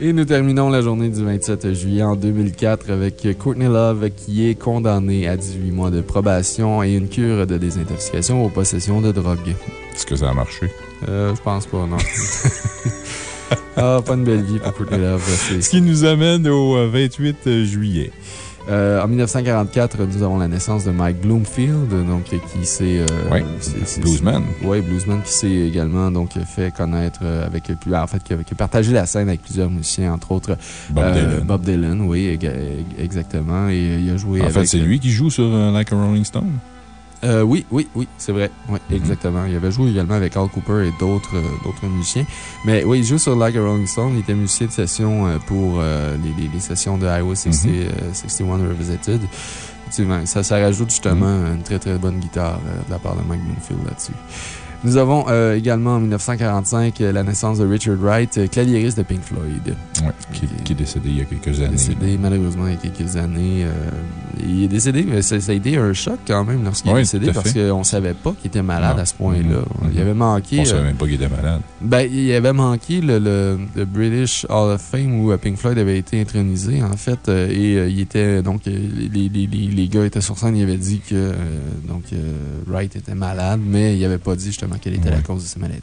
Et nous terminons la journée du 27 juillet en 2004 avec Courtney Love qui est condamnée à 18 mois de probation et une cure de désintoxication aux possessions de drogue. Est-ce que ça a marché? Euh, je pense pas, non. [laughs] ah, pas une belle vie pour Courtney Love. Ce qui nous amène au 28 juillet. En 1944, nous avons la naissance de Mike Bloomfield, donc, qui s'est. oui, Bluesman. Oui, Bluesman, qui s'est également donc, fait connaître avec. En fait, qui a, partagé la scène avec plusieurs musiciens, entre autres. Bob Dylan. Bob Dylan, oui, exactement. Et il a joué En fait, c'est lui qui joue sur Like a Rolling Stone? Euh, oui, oui, oui, c'est vrai. Oui, mhm. exactement. Il avait joué également avec Al Cooper et d'autres d'autres musiciens. Mais oui, il joue sur Like a Rolling Stone. Il était musicien de session euh, pour euh, les, les, sessions de Iowa 60, 61 Revisited. Ça, ça rajoute justement mhm. une très très bonne guitare de la part de Mike Bloomfield là-dessus. Nous avons euh, également en 1945 euh, la naissance de Richard Wright, euh, claviériste de Pink Floyd. Oui, qui, est décédé il y a quelques années. Décédé malheureusement il y a quelques années. il est décédé, mais ça, a été un choc quand même lorsqu'il est décédé parce qu'on ne savait pas qu'il était malade à ce point-là. Mm-hmm. Il avait manqué. On ne savait même pas qu'il était malade. Ben, il avait manqué le, British Hall of Fame où Pink Floyd avait été intronisé, en fait. et il était, donc, les, les, les, gars étaient sur scène, ils avaient dit que donc, Wright était malade, mais il n'avait pas dit justement quelle était la cause de sa maladie.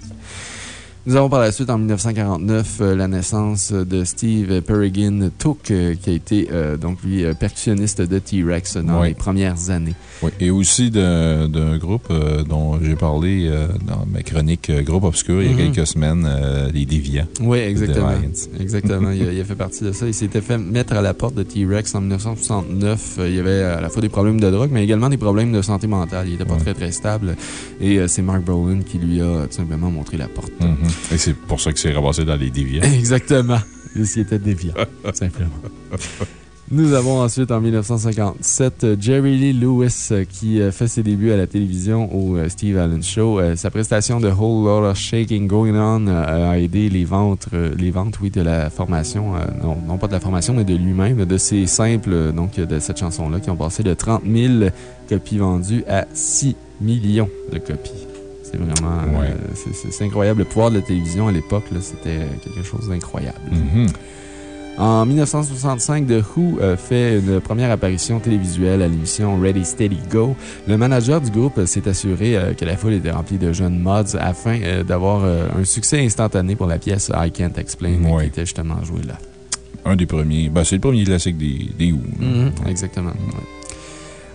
Nous avons par la suite, en 1949, euh, la naissance de Steve Peregrine Took, euh, qui a été, euh, donc, lui, percussionniste de T-Rex dans les premières années. Oui, et aussi d'un groupe dont j'ai parlé dans ma chronique Groupe Obscur il y a mm-hmm. quelques semaines, les Déviants. Oui, exactement. [laughs] Exactement. il, a, fait partie de ça. Il s'était fait mettre à la porte de T-Rex en 1969. Il y avait à la fois des problèmes de drogue, mais également des problèmes de santé mentale. Il n'était pas très, très stable. Et c'est Mark Brolin qui lui a tout simplement montré la porte. Mm-hmm. Et c'est pour ça qu'il s'est ramassé dans les déviants. [laughs] Exactement. Il était déviant, [laughs] simplement. Nous avons ensuite, en 1957, Jerry Lee Lewis euh, qui euh, fait ses débuts à la télévision au euh, Steve Allen Show. Sa prestation de Whole Lot of Shaking Going On a aidé les ventes, les ventes, oui, de la formation, non, non pas de la formation, mais de lui-même, de ces simples, donc de cette chanson-là, qui ont passé de 30 000 copies vendues à 6 millions de copies. C'est vraiment. Euh, c'est incroyable. Le pouvoir de la télévision à l'époque, c'était quelque chose d'incroyable. Mm-hmm. En 1965, The Who euh, fait une première apparition télévisuelle à l'émission Ready Steady Go. Le manager du groupe s'est assuré euh, que la foule était remplie de jeunes mods afin d'avoir un succès instantané pour la pièce I Can't Explain qui était justement jouée là. Un des premiers. Ben, c'est le premier classique des, des Who. Mm-hmm. exactement.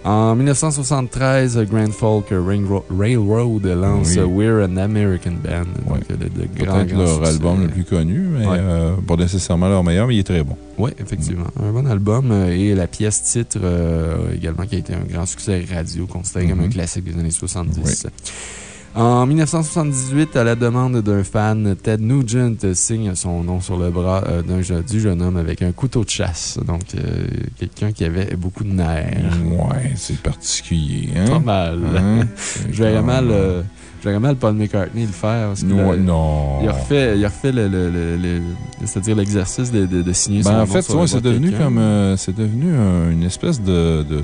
En 1973, Grand Folk Railroad lance We're an American Band. Peut-être leur album le plus connu, mais euh, pas nécessairement leur meilleur, mais il est très bon. Oui, effectivement. Un bon album euh, et la pièce titre euh, également qui a été un grand succès radio, considéré comme un mm-hmm. classique des années 70. En 1978, à la demande d'un fan, Ted Nugent signe son nom sur le bras euh, du jeune homme avec un couteau de chasse. Donc, euh, quelqu'un qui avait beaucoup de nerfs. Ouais, c'est particulier. Hein? Pas mal. Hein? [laughs] Je verrais mal. Euh, mal Paul McCartney le faire. Parce non, non. Il a refait, il a refait le, le, c'est-à-dire l'exercice de, de, signer ben, son En fait, c'est devenu comme, c'est devenu une espèce de, de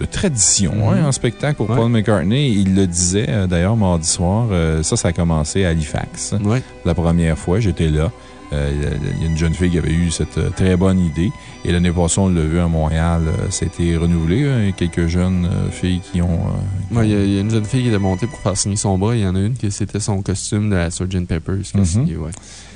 de tradition hein, mhm. en spectacle pour Paul McCartney. Il le disait euh, d'ailleurs mardi soir. Euh, ça, ça a commencé à Halifax. La première fois, j'étais là. Euh, il y a une jeune fille qui avait eu cette très bonne idée. Et l'année passée, on l'a vu à Montréal. ça a été renouvelé. Hein, il y a quelques jeunes filles qui ont. il y, a une jeune fille qui était montée pour faire signer son bras. Il y en a une qui c'était son costume de la Sgt. Peppers mhm.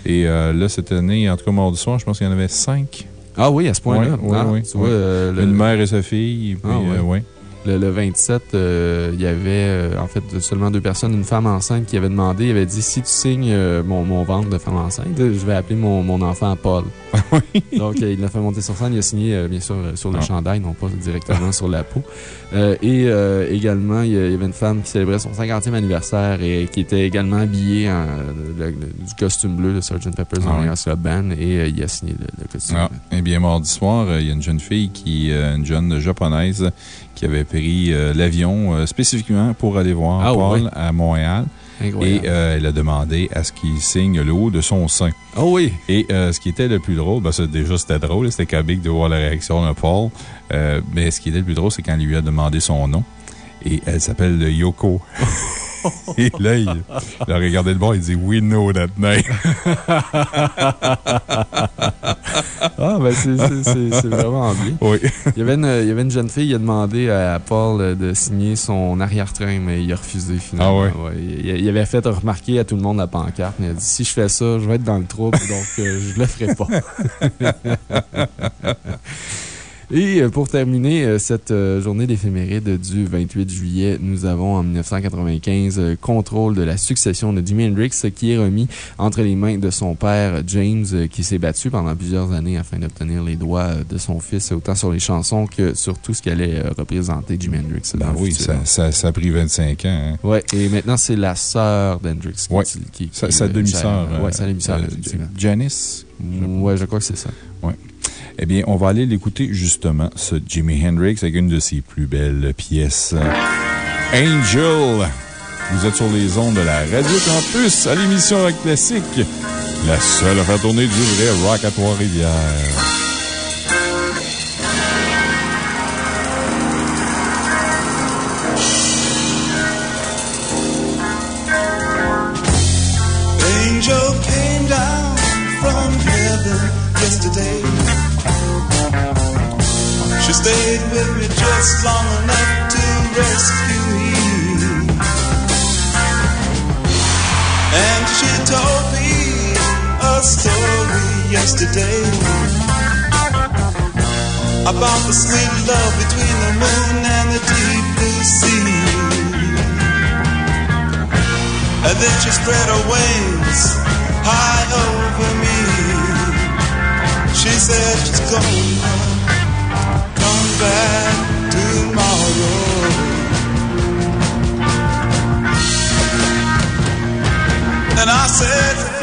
Et là, cette année, en tout cas, mardi soir, je pense qu'il y en avait cinq ah oui, à ce point-là. Oui, oui, ah, euh, Une mère et sa fille. Ah euh, le, 27, euh, il y avait en fait seulement deux personnes, une femme enceinte qui avait demandé, il avait dit si tu signes mon, mon, ventre de femme enceinte, je vais appeler mon, mon enfant Paul. [laughs] Donc, il l'a fait monter sur scène, il a signé bien sûr sur le ah. chandail, non pas directement sur la peau. et également, il y avait une femme qui célébrait son 50e anniversaire et qui était également habillée en, du costume bleu de Sgt. Pepper's ah, Club Band et il a signé le, costume. Ah, eh bien, mardi soir, il y a une jeune fille, qui, une jeune japonaise, qui avait pris euh, l'avion euh, spécifiquement pour aller voir ah, Paul à Montréal. Et euh, elle a demandé à ce qu'il signe le haut de son sein. Oh oui! Et ce qui était le plus drôle, ben, déjà c'était drôle, c'était comique de voir la réaction de Paul. mais ce qui était le plus drôle, c'est quand il lui a demandé son nom. Et elle s'appelle Yoko. [laughs] [laughs] Et là, il, a regardé le bord, il dit We know that name. [laughs] ah, ben c'est vraiment bien. Oui. Il y, avait une, il y avait une jeune fille qui a demandé à Paul de signer son arrière-train, mais il a refusé finalement. Ah ouais? Il, avait fait remarquer à tout le monde la pancarte, mais il a dit Si je fais ça, je vais être dans le trouble, donc euh, je le ferai pas. [laughs] Et euh, pour terminer euh, cette euh, journée d'éphéméride du 28 juillet, nous avons en 1995 contrôle de la succession de Jimi Hendrix qui est remis entre les mains de son père James qui s'est battu pendant plusieurs années afin d'obtenir les droits de son fils autant sur les chansons que sur tout ce qu'allait représenter Jimi Hendrix. Ben oui, ça, ça, a pris 25 ans. Hein. Oui, et maintenant c'est la sœur d'Hendrix qui, sa, demi-sœur. Oui, sa demi-sœur. Janice? Oui, je crois que c'est ça. Oui. Eh bien, on va aller l'écouter justement, ce Jimi Hendrix, avec une de ses plus belles pièces. Angel. Vous êtes sur les ondes de la Radio Campus à l'émission Rock Classique. La seule à faire tourner du vrai rock à Trois-Rivières. Long enough to rescue me. And she told me a story yesterday about the sweet love between the moon and the deep blue sea. And then she spread her wings high over me. She said she's gone back tomorrow. And I said,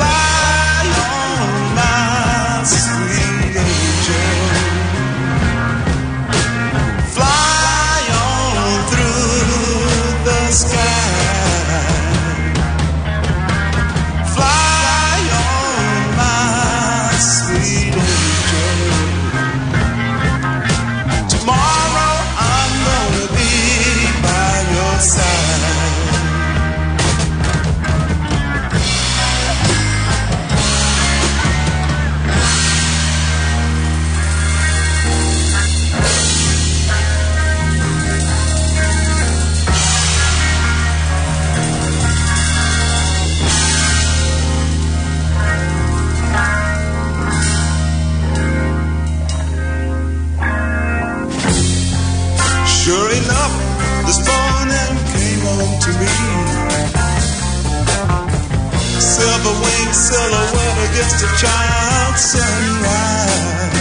silhouette against a child's sunrise.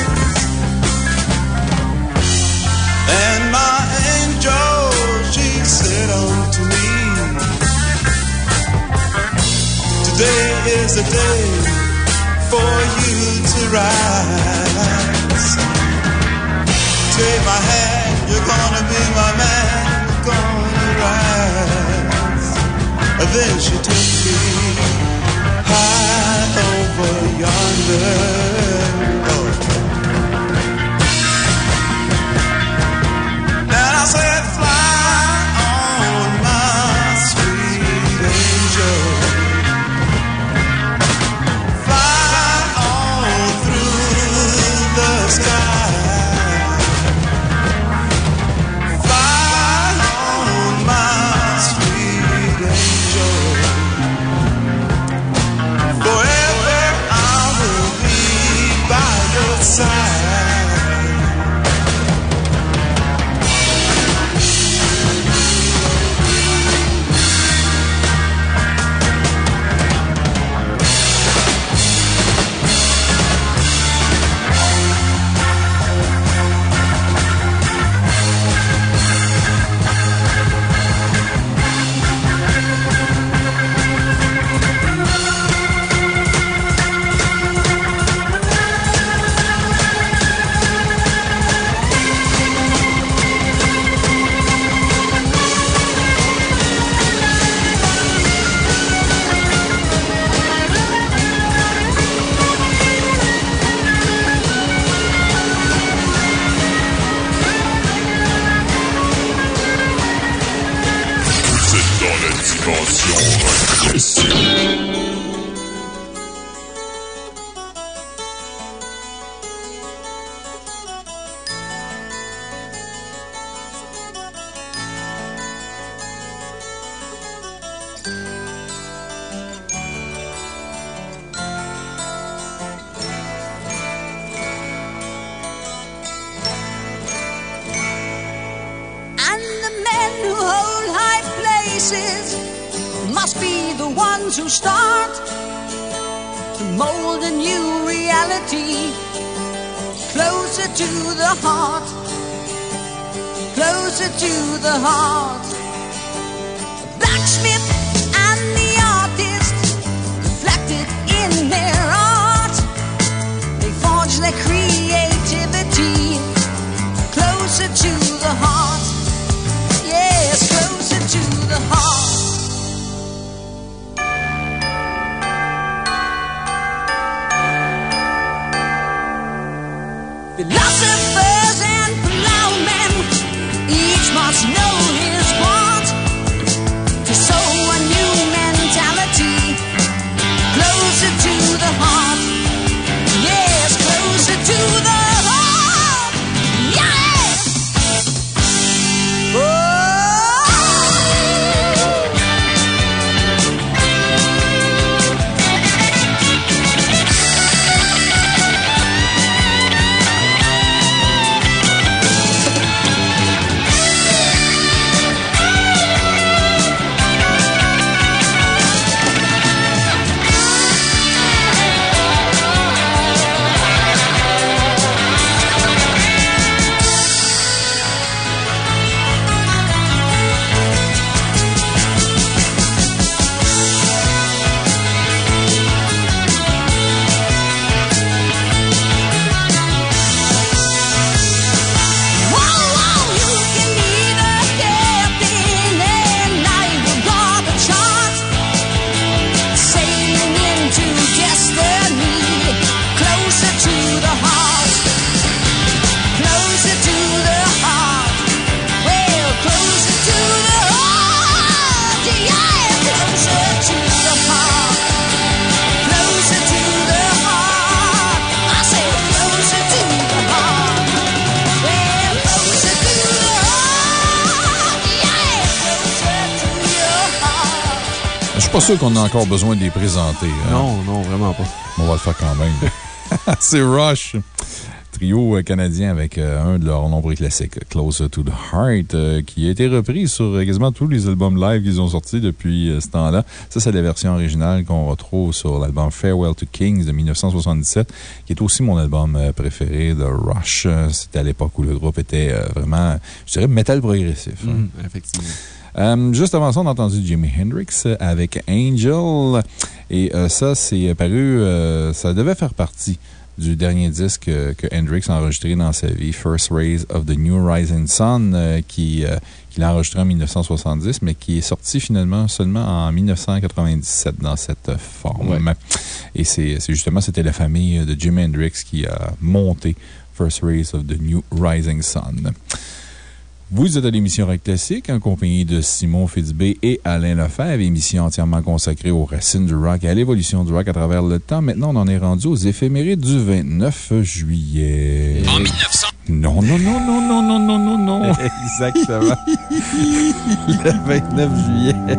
And my angel, she said unto me, Today is the day for you to rise. Take my hand, you're gonna be my man, you're gonna rise. And then she took me yonder. Sûr qu'on a encore besoin de les présenter. hein. Non, non, vraiment pas. On va le faire quand même. [laughs] C'est Rush. Trio euh, canadien avec euh, un de leurs nombreux classiques, Closer to the Heart, euh, qui a été repris sur euh, quasiment tous les albums live qu'ils ont sortis depuis euh, ce temps-là. Ça, c'est la version originale qu'on retrouve sur l'album Farewell to Kings de 1977, qui est aussi mon album euh, préféré de Rush. Euh, C'était à l'époque où le groupe était euh, vraiment, je dirais, métal progressif. hein. Mhm, effectivement. Euh, juste avant ça, on a entendu Jimi Hendrix avec Angel. Et euh, ça, c'est paru, euh, ça devait faire partie du dernier disque que Hendrix a enregistré dans sa vie, First Rays of the New Rising Sun, qui, qu'il a enregistré en 1970, mais qui est sorti finalement seulement en 1997 dans cette forme. Ouais. Et c'est c'est justement, c'était la famille de Jimi Hendrix qui a monté First Rays of the New Rising Sun. Vous êtes à l'émission Rock Classique en compagnie de Simon Fitzbé et Alain Lefebvre, émission entièrement consacrée aux racines du rock et à l'évolution du rock à travers le temps. Maintenant, on en est rendu aux éphémérides du 29 juillet. En 1900. Non, non, non, non, non, non, non, non, non. [laughs] Exactement. le 29 juillet,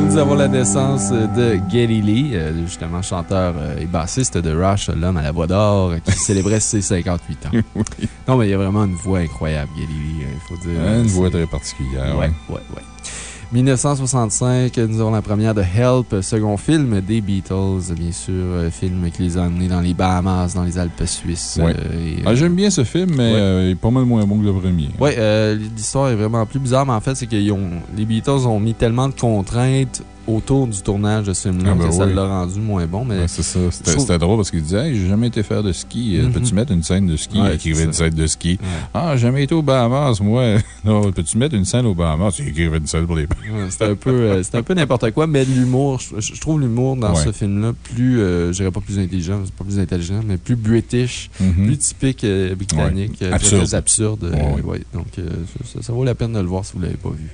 nous avons la naissance de Geddy Lee, euh, justement chanteur euh, et bassiste de Rush, l'homme à la voix d'or, qui [laughs] célébrait ses 58 ans. Non, mais il y a vraiment une voix incroyable, Geddy Lee, il faut dire. Une voix très particulière. Ouais, ouais, ouais. 1965, nous avons la première de Help, second film des Beatles, bien sûr, euh, film qui les a amenés dans les Bahamas, dans les Alpes suisses. Ouais. euh, Ah, J'aime bien ce film, mais Ouais. euh, il est pas mal moins bon que le premier. Oui, l'histoire est vraiment plus bizarre, mais en fait, c'est que les Beatles ont mis tellement de contraintes autour du tournage de ce film-là Ah, ben que ça l'a rendu moins bon. Mais c'est ça. C'était trouve- drôle parce qu'il disait Hey, J'ai jamais été faire de ski. Euh, Mhm. Peux-tu mettre une scène de ski? Ouais, Il écrivait une scène de ski. Ouais. Ah, j'ai jamais été aux Bahamas, moi. [laughs] Non, peux-tu mettre une scène aux Bahamas? Il écrivait une scène pour les Ouais, C'était un peu, euh, c'était un peu n'importe quoi, mais l'humour, je, je trouve l'humour dans ce film-là plus, euh, je dirais pas plus intelligent, pas plus intelligent, mais plus british, Mhm. plus typique euh, britannique, Absurde. très absurde. donc, ça, ça vaut la peine de le voir si vous ne l'avez pas vu.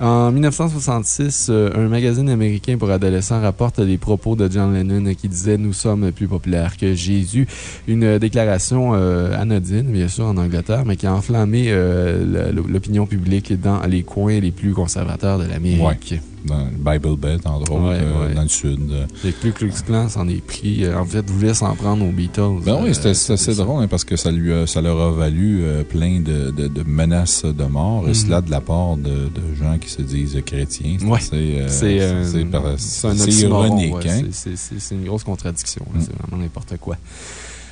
En 1966, euh, un magazine américain pour adolescents rapporte les propos de John Lennon qui disait Nous sommes plus populaires que Jésus. Une déclaration euh, anodine, bien sûr, en Angleterre, mais qui a enflammé euh, l'opinion publique dans les coins les plus conservateurs de l'Amérique. Dans le Bible Belt, entre autres, Ouais, euh, ouais. dans le sud. Le Ku Klux Klan s'en est pris. euh, en fait, voulait s'en prendre aux Beatles. Ben oui, euh, c'était assez drôle hein, parce que ça, lui a- ça leur a valu euh, plein de, de- de menaces de mort, et Mhm. cela de la part de, de gens qui se disent chrétiens. Euh, C'est euh, c'est ironique. hein? c'est- une grosse contradiction. Mm. C'est vraiment n'importe quoi.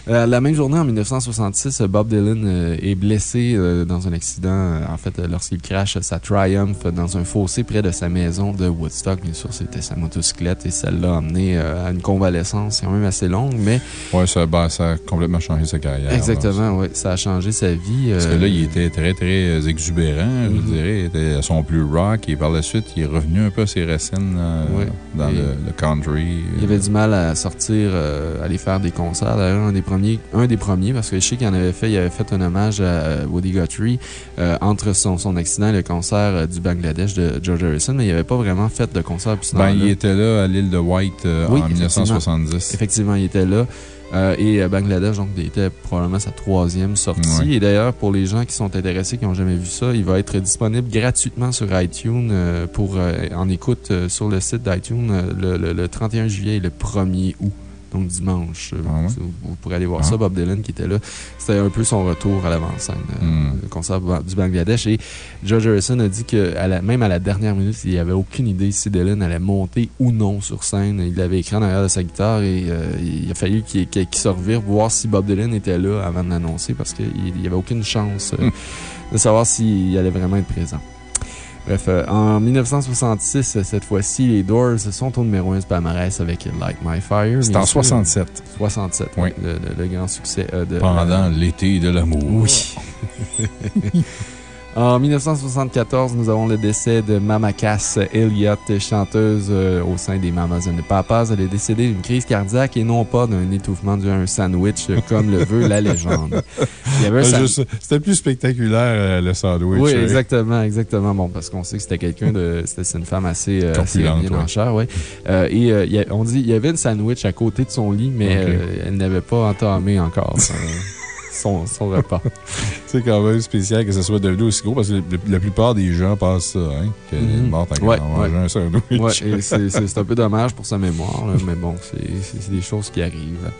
Euh, la même journée, en 1966, Bob Dylan euh, est blessé euh, dans un accident, en fait, lorsqu'il crache sa Triumph dans un fossé près de sa maison de Woodstock. Bien sûr, c'était sa motocyclette et ça l'a amené à une convalescence quand même assez longue, mais ça, ben, ça a complètement changé sa carrière. exactement, oui, ça a changé sa vie. Parce que là, il était très, très exubérant, je Mhm. dirais. Il était à son plus rock. Et par la suite, il est revenu un peu à ses racines Oui. dans le, le country. Il avait du mal à sortir, euh, aller faire des concerts. D'ailleurs, un des premiers, un des premiers, parce que je sais qu'il en avait fait, il avait fait un hommage à euh, Woody Guthrie euh, entre son, son accident et le concert euh, du Bangladesh de George Harrison, mais il n'avait pas vraiment fait de concert. Ben, il était là à l'île de White euh, Oui, en 1970. Effectivement, il était là. Euh, et Bangladesh, donc, était probablement sa troisième sortie. Ouais. Et d'ailleurs, pour les gens qui sont intéressés, qui n'ont jamais vu ça, il va être disponible gratuitement sur iTunes euh, pour, euh, en écoute sur le site d'iTunes le, le- le 31 juillet et le 1er août. Donc dimanche, Euh, Ah ouais? vous, vous pourrez aller voir Ah. ça. Bob Dylan qui était là. C'était un peu son retour à l'avant-scène, euh, Hmm. le concert du Bangladesh. Et George Harrison a dit que à la- même à la dernière minute, il n'avait aucune idée si Dylan allait monter ou non sur scène. Il avait écrit en arrière de sa guitare et euh, il a fallu qu'il se revire pour voir si Bob Dylan était là avant de l'annoncer parce qu'il n'y avait aucune chance euh, Hmm. de savoir s'il allait vraiment être présent. Bref, euh, en 1966, cette fois-ci, les Doors sont au numéro 1 du palmarès avec Light My Fire. C'est en sûr. 67, 67, Oui. le, le- le grand succès euh, de. pendant l'été de l'amour. Oui. [laughs] [laughs] En 1974, nous avons le décès de Mama Cass Elliott, chanteuse euh, au sein des Mamas and the Papas. Elle est décédée d'une crise cardiaque et non pas d'un étouffement dû à un sandwich, euh, comme le veut la légende. [laughs] Juste- C'était plus spectaculaire, euh, le sandwich. oui, exactement, exactement. Bon, parce qu'on sait que c'était quelqu'un de. C'était une femme assez, euh, assez bien en ouais. chair, oui. Et il y a- on dit il y avait une sandwich à côté de son lit, mais elle n'avait pas entamé encore son, repas. [laughs] C'est quand même spécial que ça soit devenu aussi gros parce que le- la plupart des gens pensent ça, hein, qu'elle est Mhm. morte en Ouais, ouais. un sandwich. Ouais, et c'est- un peu dommage pour sa mémoire, là, mais bon, c'est des choses qui arrivent.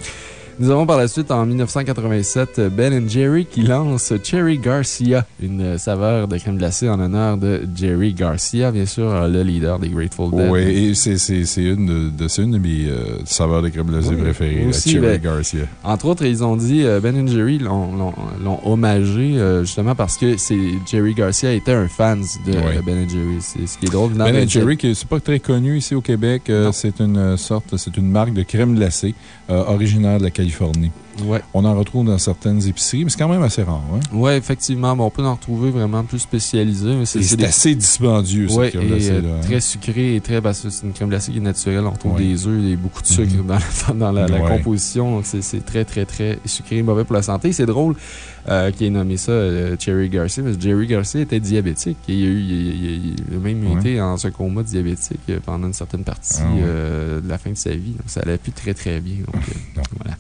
Nous avons par la suite, en 1987, Ben Jerry qui lance Cherry Garcia, une euh, saveur de crème glacée en honneur de Jerry Garcia, bien sûr, euh, le leader des Grateful Dead. Oui, et c'est une, de, une de mes euh, saveurs de crème glacée Oui, préférées, aussi, la Cherry ben, Garcia. Entre autres, ils ont dit, Ben Jerry l'ont hommagé euh, justement parce que c'est Jerry Garcia était un fan de Oui. Ben Jerry. C'est ce qui est drôle. Ben le- Jerry, qui- c'est pas très connu ici au Québec. euh, c'est une sorte, c'est une marque de crème glacée originaire de la Californie. Californie. Ouais. On en retrouve dans certaines épiceries, mais c'est quand même assez rare. Hein? Ouais, effectivement. Bon, on peut en retrouver vraiment plus spécialisés. mais Et c'est des assez dispendieux, cette Ouais, crème et glacée. euh, hein. très sucré et très. Que c'est une crème glacée qui est naturelle. On retrouve Ouais. des œufs et beaucoup de sucre Mhm. dans la, dans la, la Ouais. composition. Donc, c'est très, très, très sucré, mauvais pour la santé. C'est drôle euh, qu'il ait nommé ça euh, Cherry Garcia, parce que Jerry Garcia était diabétique. Et il, a eu, il, il- il a même été dans un coma diabétique euh, pendant une certaine partie Ah euh, de la fin de sa vie. Donc, ça allait plus très, très bien. Donc, [laughs] voilà.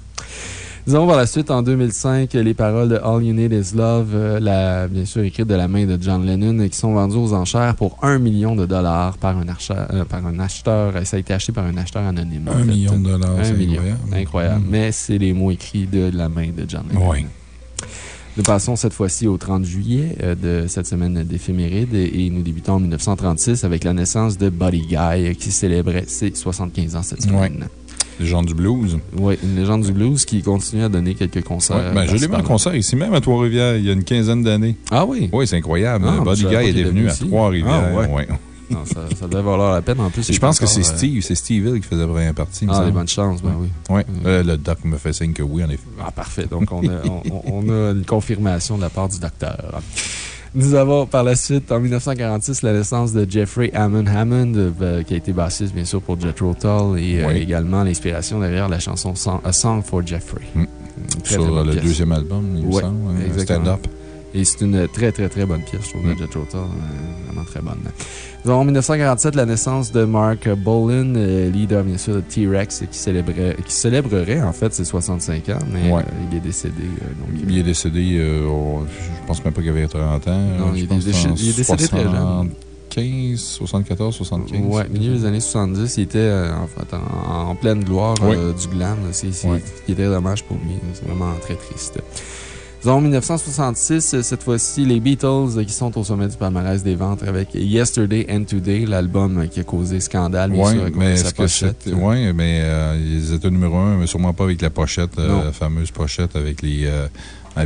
Nous avons par la suite, en 2005, les paroles de All You Need Is Love, euh, la, bien sûr écrites de la main de John Lennon, qui sont vendues aux enchères pour un million de dollars par un, acheteur, euh, par un acheteur. Ça a été acheté par un acheteur anonyme. en Un fait. million de dollars, c'est incroyable. Incroyable. Mm. Mais c'est les mots écrits de la main de John Lennon. Oui. Nous passons cette fois-ci au 30 juillet euh, de cette semaine d'éphéméride et, nous débutons en 1936 avec la naissance de Buddy Guy qui célébrait ses 75 ans cette semaine. Gens du blues. Oui, une légende du blues qui continue à donner quelques concerts. Ouais, ben, je l'ai vu en concert ici, même à Trois-Rivières, il y a une quinzaine d'années. Ah oui? Oui, c'est incroyable. Ah, Buddy Guy est qu'il était venu à. Trois-Rivières. Ah, ouais. ouais. Non, ça, ça devait valoir la peine. En plus, Je pense que c'est euh, Steve, c'est Steve Hill qui faisait la première partie. Ah, des semble. bonnes chances, ben oui. Ouais. Mm. Euh, le doc me fait signe que oui, en effet. Ah, parfait. Donc, on a, on, on a une confirmation de la part du docteur. Nous avons par la suite, en 1946, la naissance de Jeffrey Hammond Hammond, euh, qui a été bassiste, bien sûr, pour Jethro Tull, et euh, Oui. également l'inspiration derrière la chanson Song- A Song for Jeffrey. Mm. Sur bonne le pièce. deuxième album, il me semble. hein, exactement. Stand-up. Et c'est une très, très, très bonne pièce, je trouve, de Mm. Jethro Tull. euh, vraiment très bonne. Nous avons en 1947 la naissance de Mark Bolan, euh, leader, bien sûr, de T-Rex, qui, célébrait- qui célébrerait, en fait, ses 65 ans, mais Ouais. euh, il est décédé. euh, donc, Il est décédé, je pense même pas qu'il avait 30 ans. Non, il est décédé- il est décédé très jeune. 75, 74, 75. Ouais, milieu des années 70, il était euh, en, fait, en, en pleine gloire Oui. euh, du glam. C'est Ouais. ce qui était dommage pour lui. C'est vraiment très triste. Disons, 1966, euh, cette fois-ci, les Beatles euh, qui sont au sommet du palmarès des ventes avec Yesterday and Today, l'album euh, qui a causé scandale, bien Oui, sûr, mais sa que pochette. Oui, mais euh, ils étaient numéro un, mais sûrement pas avec la pochette, euh, la fameuse pochette avec les euh,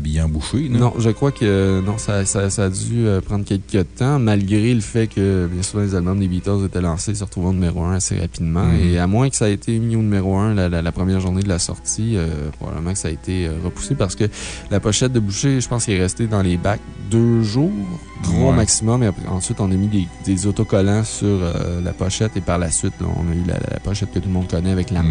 bouchés. là. Non, je crois que euh, non, ça, ça, ça a dû euh, prendre quelques temps, malgré le fait que, bien sûr, les albums des Beatles étaient lancés, se retrouvant au numéro 1 assez rapidement. Mhm. Et à moins que ça ait été mis au numéro 1 la, la- la première journée de la sortie, euh, probablement que ça a été repoussé parce que la pochette de Boucher, je pense qu'il est resté dans les bacs deux jours, gros Ouais. maximum. Et après- ensuite, on a mis des, des autocollants sur euh, la pochette et par la suite, là, on a eu la, la pochette que tout le monde connaît avec la Ouais.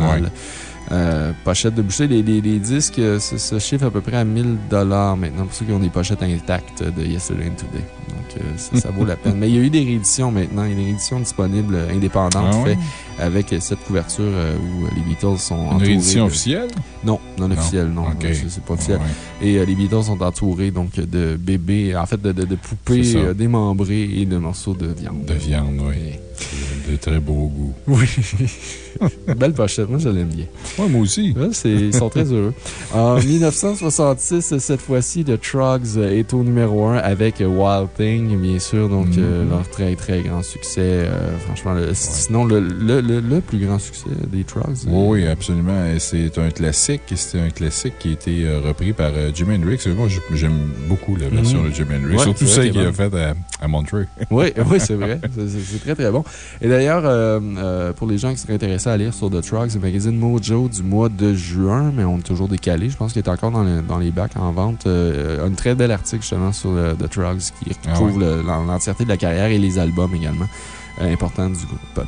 Euh, pochette de boucher, les, les- les disques euh, se, se chiffrent à peu près à 1000 maintenant pour ceux qui ont des pochettes intactes de Yesterday and Today. Donc, euh, ça, ça vaut la peine. Mais il y a eu des rééditions maintenant. Il y a des rééditions disponibles euh, indépendantes Ah ouais? Avec cette couverture euh, où euh, les Beatles sont Une entourés. réédition de- officielle? Non, non Non? officielle, non. C'est pas officiel. Ouais. Et euh, les Beatles sont entourés donc de bébés, en fait, de, de, de poupées démembrées et de morceaux de viande. De viande, oui. De très beau goût. Oui. [laughs] Belle pochette, moi je l'aime bien. Ouais, moi aussi. Ouais, ils sont très heureux. En [laughs] 1966, cette fois-ci, The Trogs est au numéro 1 avec Wild Thing, bien sûr, donc euh, Mhm. leur très très grand succès. euh, franchement, le- sinon, le, le, le, le plus grand succès des Trogs. Oui, oui, absolument. C'est un classique. C'est un classique qui a été euh, repris par euh, Jimi Hendrix. Moi, j'aime beaucoup la version Mhm. de Jimi Hendrix. Ouais, Surtout celle qu'il a faite à, à Montreux. [laughs] Oui, oui c'est vrai. C'est- très, très bon. Et d'ailleurs, euh, euh, pour les gens qui seraient intéressés à lire sur The Trogs, le magazine Mojo du mois de juin, mais on est toujours décalé, je pense qu'il est encore dans, le- dans les bacs en vente, euh, un très bel article justement sur The Trogs qui Ah retrouve l'en- l'entièreté de la carrière et les albums également importants du groupe.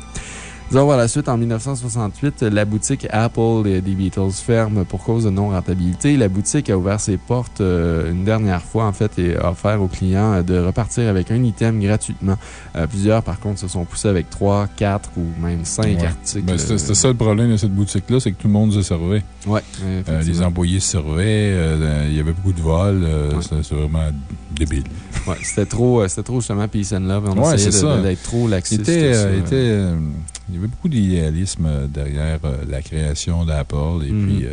Disons, voir la suite, en 1968, la boutique Apple des Beatles ferme pour cause de non-rentabilité. La boutique a ouvert ses portes euh, une dernière fois, en fait, et a offert aux clients euh, de repartir avec un item gratuitement. Euh, plusieurs, par contre, se sont poussés avec 3, 4 ou même 5 Ouais. articles. Ben, C'était ça le problème de cette boutique-là, c'est que tout le monde se servait. Euh, les employés se servaient, euh, il y avait beaucoup de vols. euh, Ouais. C'était vraiment débile. Ouais, c'était trop, c'était trop justement Peace and Love. On Ouais, essayait c'est d'être trop laxiste. était, était, y avait beaucoup d'idéalisme euh, derrière euh, la création d'Apple et Mhm. puis euh,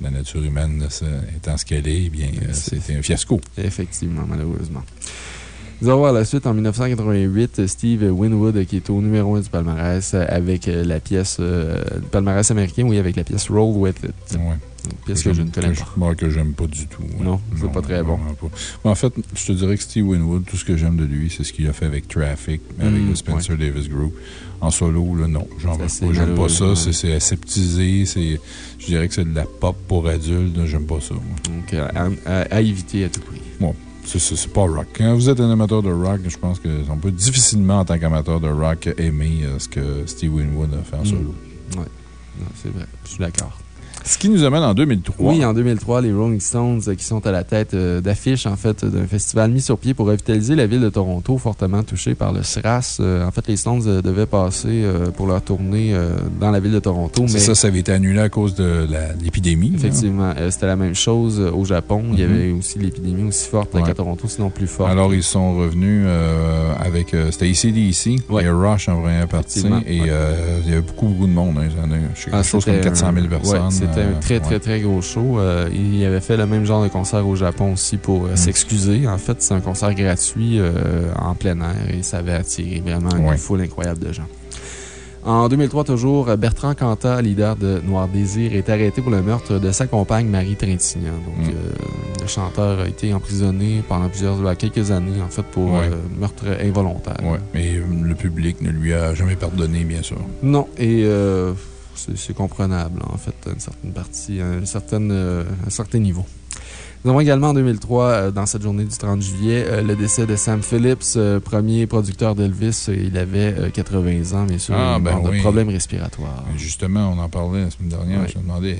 la nature humaine étant ce qu'elle est, eh bien, C'est- c'était un fiasco. Effectivement, malheureusement. Nous allons voir la suite en 1988, Steve Winwood qui est au numéro 1 du palmarès avec la pièce, palmarès américain, oui, avec la pièce Roll With It. Ouais. Pièce que je ne connais que pas. moi, que j'aime pas du tout. ouais. Non, c'est pas très bon. pas. En fait, je te dirais que Steve Winwood, tout ce que j'aime de lui, c'est ce qu'il a fait avec Traffic, avec Mm, le Spencer Davis Group. En solo, là, non, j'en veux pas. J'aime pas ça. C'est aseptisé. Je dirais que c'est de la pop pour adultes. J'aime pas ça. moi. Donc, euh, à, à- à éviter à tout prix. Bon, c'est- pas rock. Quand vous êtes un amateur de rock, je pense qu'on peut difficilement, en tant qu'amateur de rock, aimer euh, ce que Steve Winwood a fait en Mm. solo. Ouais, Non, c'est vrai, je suis d'accord. Ce qui nous amène en 2003. Oui, en 2003, les Rolling Stones euh, qui sont à la tête euh, d'affiches en fait, d'un festival mis sur pied pour revitaliser la ville de Toronto, fortement touchée par le SRAS. Euh, en fait, les Stones euh, devaient passer euh, pour leur tournée euh, dans la ville de Toronto. Mais ça, ça avait été annulé à cause de l'épidémie. hein. Effectivement, euh, c'était la même chose euh, au Japon. Il y Mhm. avait aussi l'épidémie aussi forte Ouais. qu'à Toronto, sinon plus forte. Alors, ils sont revenus euh, avec. euh, C'était ACDC Ouais. et Rush en première partie. Et ouais. euh, il y avait beaucoup, beaucoup de monde. Hein. Je sais Ah, quelque chose comme c'était 400 000 un- personnes. C'était un euh, très, très, très gros show. Euh, il avait fait le même genre de concert au Japon aussi pour euh, Mm. s'excuser. En fait, c'est un concert gratuit euh, en plein air et ça avait attiré vraiment une Ouais. foule incroyable de gens. En 2003, toujours, Bertrand Cantat, leader de Noir Désir, est arrêté pour le meurtre de sa compagne Marie Trintignant. Donc, Mm. le chanteur a été emprisonné pendant plusieurs, quelques années, en fait, pour Ouais. meurtre involontaire. Ouais. Mais le public ne lui a jamais pardonné, bien sûr. Non, et c'est comprenable, en fait, à une certaine partie, à une certaine, euh, un certain niveau. Nous avons également en 2003, euh, dans cette journée du 30 juillet, euh, le décès de Sam Phillips, euh, premier producteur d'Elvis. Il avait euh, 80 ans, bien sûr, Ah, ben de problèmes respiratoires. Justement, on en parlait la semaine dernière. Je me demandais,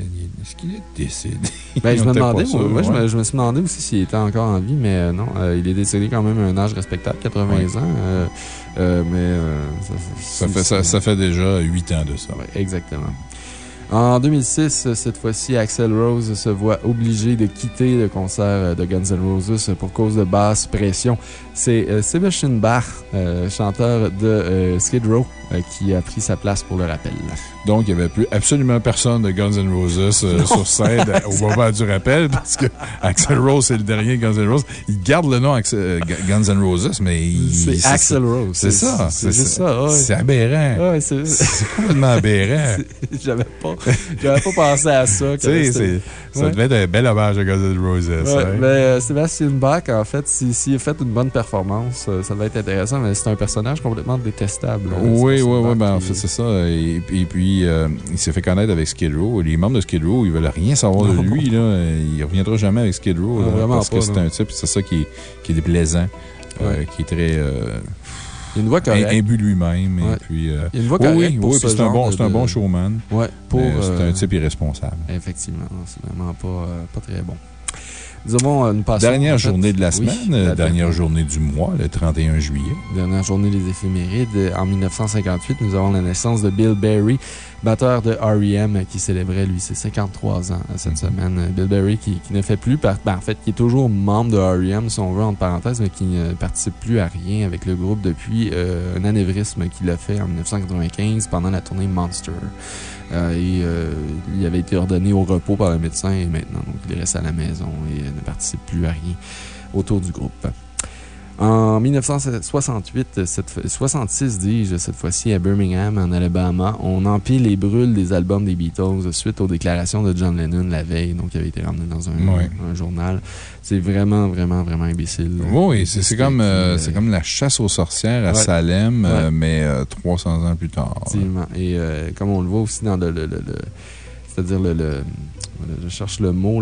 est-ce qu'il est décédé? Ben, je [laughs] me demandais, moi, je, me, je me suis demandé aussi s'il était encore en vie, mais non, euh, il est décédé quand même à un âge respectable, 80 Ouais. ans. euh, euh, mais euh, Ça fait, ça, ça fait déjà 8 ans de ça. Ouais, exactement. En 2006, cette fois-ci, Axel Rose se voit obligé de quitter le concert de Guns N' Roses pour cause de basse pression. C'est euh, Sebastian Bach, euh, chanteur de euh, Skid Row, qui a pris sa place pour le rappel. Donc, il n'y avait plus absolument personne de Guns N' Roses sur scène [laughs] au moment du rappel parce que Axel Rose, c'est le dernier Guns N' Roses. Il garde le nom Guns N' Roses, mais C'est Axel Rose. C'est ça. C'est ça. C'est aberrant. c'est complètement aberrant. [laughs] J'avais pas, pas pensé à ça. [laughs] ça devait être un bel hommage à Guns N' Roses. Hein. mais Sébastien Bach, en fait, s'il a fait une bonne performance, euh, ça va être intéressant, mais c'est un personnage complètement détestable. oui, oui, oui. Ben, en fait, c'est ça. Et, puis, euh, il s'est fait connaître avec Skid Row. Les membres de Skid Row, ils veulent rien savoir de lui. Là. Il reviendra jamais avec Skid Row. parce que c'est un type, c'est ça qui est, qui est déplaisant, euh, qui est très. Il a une voix correcte. Imbu lui-même. puis, il a une voix correcte. Oui, oui c'est un, bon, un bon showman. Ouais, c'est un type irresponsable. Effectivement. C'est vraiment pas, pas très bon. Euh, dernière journée de la semaine, euh, dernière journée du mois, le 31 juillet. Dernière journée des éphémérides. En 1958, nous avons la naissance de Bill Berry, batteur de R.E.M., qui célébrait, lui, ses 53 ans euh, cette mm-hmm. semaine. Bill Berry, qui, ne fait plus partie, ben, en fait, qui est toujours membre de R.E.M., si on veut, entre parenthèses, mais qui ne participe plus à rien avec le groupe depuis un anévrisme qu'il a fait en 1995 pendant la tournée Monster. Euh, et euh, il avait été ordonné au repos par le médecin et maintenant, donc, il reste à la maison et ne participe plus à rien autour du groupe. En 1968, cette, 66, dis-je, cette fois-ci à Birmingham, en Alabama, on empile et brûle des albums des Beatles suite aux déclarations de John Lennon la veille, donc qui avait été ramené dans un, journal. C'est vraiment, vraiment, vraiment imbécile. Oui, c'est comme, euh, comme la chasse aux sorcières à Salem, euh, mais 300 euh, ans plus tard. Effectivement. Et comme on le voit aussi dans le. le, le C'est-à-dire le je cherche le mot,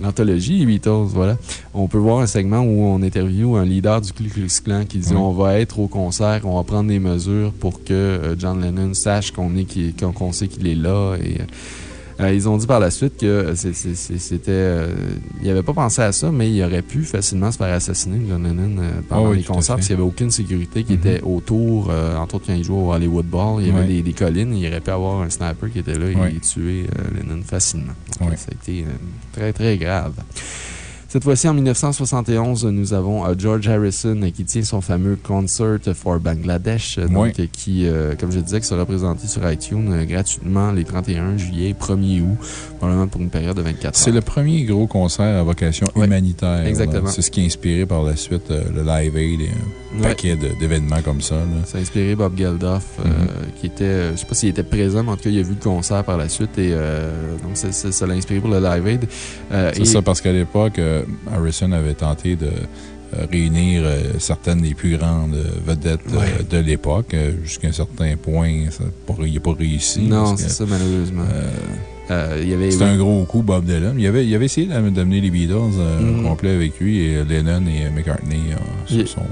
l'anthologie Beatles, voilà. On peut voir un segment où on interviewe un leader du Ku Klux Klan qui dit on va être au concert, on va prendre des mesures pour que euh, John Lennon sache qu'on qu'on sait qu'il est là. Et, euh, ils ont dit par la suite que c'était. Euh, il n'avait pas pensé à ça, mais il aurait pu facilement se faire assassiner, John Lennon, euh, pendant ah les concerts, parce qu'il n'y avait aucune sécurité qui était mm-hmm. autour. entre autres, quand il jouait au Hollywood Ball, il y avait des, collines, il aurait pu avoir un sniper qui était là et tuer Lennon facilement. ça a été très, très grave. Cette fois-ci, en 1971, nous avons euh, George Harrison qui tient son fameux Concert for Bangladesh, donc, qui, euh, comme je disais, qui sera présenté sur iTunes euh, gratuitement les 31 juillet, 1er août, probablement pour une période de 24 heures. C'est le premier gros concert à vocation humanitaire. Exactement. C'est ce qui a inspiré par la suite le Live Aid et un paquet d'événements comme ça. Ça a inspiré Bob Geldof, mm-hmm. qui était, je ne sais pas s'il était présent, mais en tout cas, il a vu le concert par la suite et donc ça l'a inspiré pour le Live Aid. C'est ça, parce qu'à l'époque, Harrison avait tenté de euh, réunir euh, certaines des plus grandes vedettes euh, de l'époque. Jusqu'à un certain point, il n'a pas réussi. Non, c'est ça, malheureusement. Euh, C'était un gros coup, Bob Dylan. Il avait, il avait essayé d'amener les Beatles euh, mm-hmm. complet avec lui et Lennon et McCartney se sont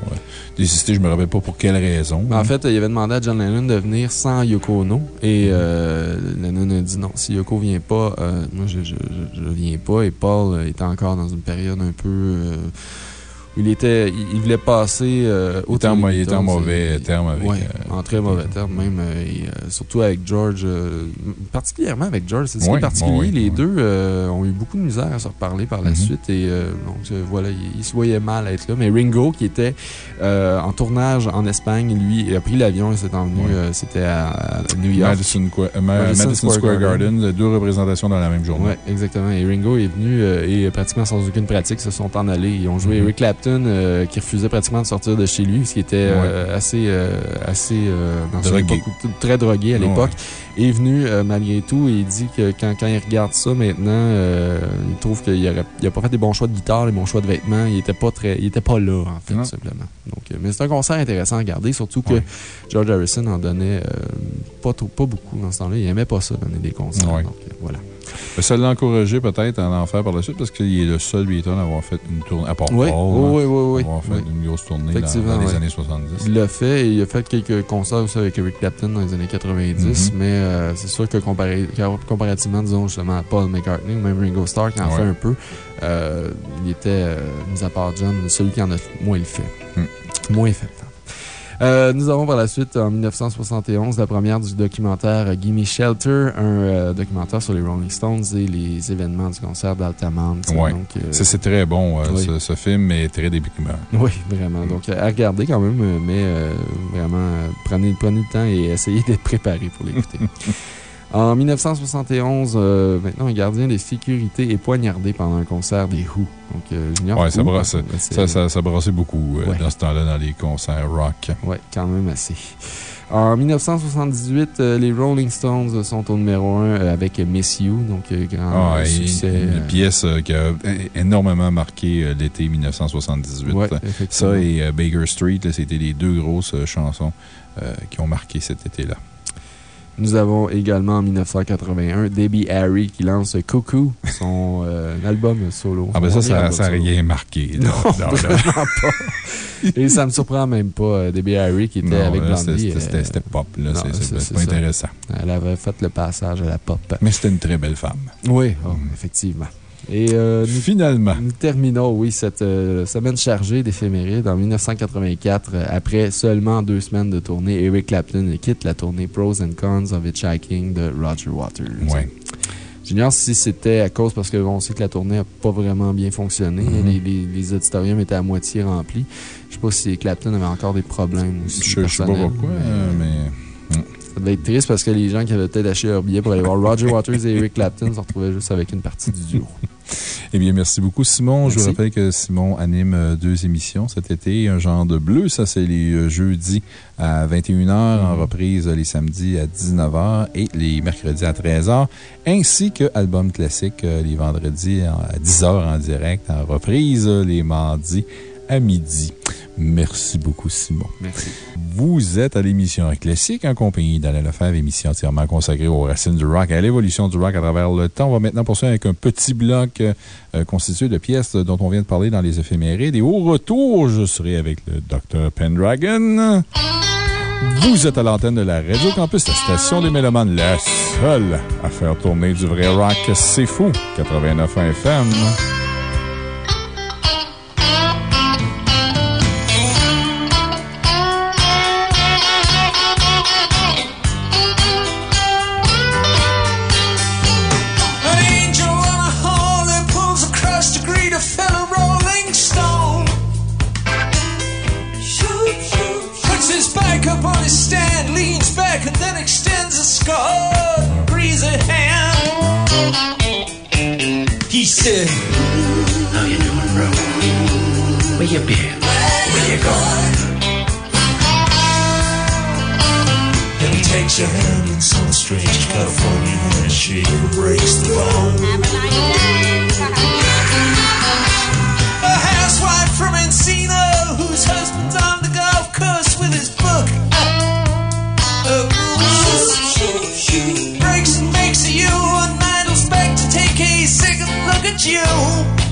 désistés. Je ne me rappelle pas pour quelle raison. En fait, il avait demandé à John Lennon de venir sans Yoko Ono et. Lennon a dit non, si Yoko ne vient pas, moi je ne viens pas. Et Paul était encore dans une période un peu il était, il, voulait passer euh, au terme. Il était en mauvais terme avec. Oui, euh, en très mauvais terme, même. Euh, et, surtout avec George, particulièrement avec George. C'est particulier. les deux ont eu beaucoup de misère à se reparler par la mm-hmm. suite. Et donc, voilà, il, se voyait mal être là. Mais Ringo, qui était en tournage en Espagne, lui, a pris l'avion et s'est envenu. C'était à, New York. Madison, Square, Garden. deux représentations dans la même journée. Oui, exactement. Et Ringo est venu et pratiquement sans aucune pratique se sont en allés. Ils ont joué mm-hmm. Eric Clapton euh, qui refusait pratiquement de sortir de chez lui, ce qui était euh, assez, euh, assez dans drogué. très drogué à l'époque est venu malgré tout et il dit que quand, quand il regarde ça maintenant, il trouve qu'il n'a pas fait des bons choix de guitare, les bons choix de vêtements. Il était pas très, il était pas là, en fait, tout simplement. Donc, mais c'est un concert intéressant à regarder, surtout que George Harrison en donnait pas, pas beaucoup dans ce temps-là. Il aimait pas ça, donner des concerts. Donc, voilà. Ça l'a encouragé peut-être à en faire par la suite parce qu'il est le seul Beatle à avoir fait une tournée, à part oui. Paul, oui, avoir fait une grosse tournée dans, les années 70. Il l'a fait et il a fait quelques concerts aussi avec Eric Clapton dans les années 90, mais euh, c'est sûr que comparativement, disons, justement, à Paul McCartney ou même Ringo Starr qui en fait un peu, euh, il était, euh, mis à part John, celui qui en a moins le fait. Hmm. Moins fait. Euh, nous avons par la suite, en 1971, la première du documentaire Gimme Shelter, un euh, documentaire sur les Rolling Stones et les événements du concert d'Altamont. Oui. C'est très bon, ce, ce, film est très déprimant. Oui, vraiment. Donc, à regarder quand même, mais vraiment, prenez, prenez le temps et essayez d'être préparé pour l'écouter. [laughs] En 1971, euh, maintenant, un gardien de sécurité est poignardé pendant un concert des Who. Donc, euh, ça, brasse, ça, ça, ça, brassait beaucoup euh, dans ce temps-là dans les concerts rock. Oui, quand même assez. En 1978, les Rolling Stones sont au numéro 1 avec Miss You, donc grand ah, succès. Une, pièce qui a énormément marqué l'été 1978. Ouais, ça et Baker Street, c'était les deux grosses chansons qui ont marqué cet été-là. Nous avons également en 1981 Debbie Harry qui lance Cuckoo, son euh, album solo. Ah, ben ça, ça n'a rien marqué. [laughs] Non, non, vraiment pas. Et ça ne me surprend même pas. Euh, Debbie Harry qui était avec Blondie. C'était euh, pop, là. C'est pas intéressant. Elle avait fait le passage à la pop. Mais c'était une très belle femme. Oui, oh, mm. effectivement. Et euh, Finalement. Nous terminons, oui, cette euh, semaine chargée d'éphémérides. En 1984, euh, après seulement deux semaines de tournée, Eric Clapton quitte la tournée Pros and Cons of Hitchhiking de Roger Waters. Oui. J'ignore si c'était à cause parce qu'on sait que la tournée n'a pas vraiment bien fonctionné. Mm-hmm. les, les, auditoriums étaient à moitié remplis. Je ne sais pas si Clapton avait encore des problèmes aussi. Je ne sais pas pourquoi, mais. Ça devait être triste parce que les gens qui avaient peut-être acheté leur billet pour aller voir Roger Waters et Eric Clapton se retrouvaient juste avec une partie du duo. [laughs] Eh bien, merci beaucoup, Simon. Je vous rappelle que Simon anime euh, deux émissions cet été. Un genre de bleu, ça, c'est les euh, jeudis à 21h, en mm-hmm. reprise les samedis à 19h et les mercredis à 13h, ainsi que Album Classique euh, les vendredis à 10h en direct, en reprise les mardis à midi. Merci beaucoup, Simon. Merci. Vous êtes à l'émission Classique en compagnie d'Alain Lefebvre, émission entièrement consacrée aux racines du rock, à l'évolution du rock à travers le temps. On va maintenant poursuivre avec un petit bloc euh, constitué de pièces dont on vient de parler dans les éphémérides. Et au retour, je serai avec le Dr. Pendragon. Vous êtes à l'antenne de la Radio Campus, la station des Mélomanes, la seule à faire tourner du vrai rock. C'est fou. 89 FM. Said, How you doing, bro? Where you been? Where you going? And he takes your hand in some strange California handshake and breaks the bone. A housewife from Encino whose husband's on the golf course with his book. You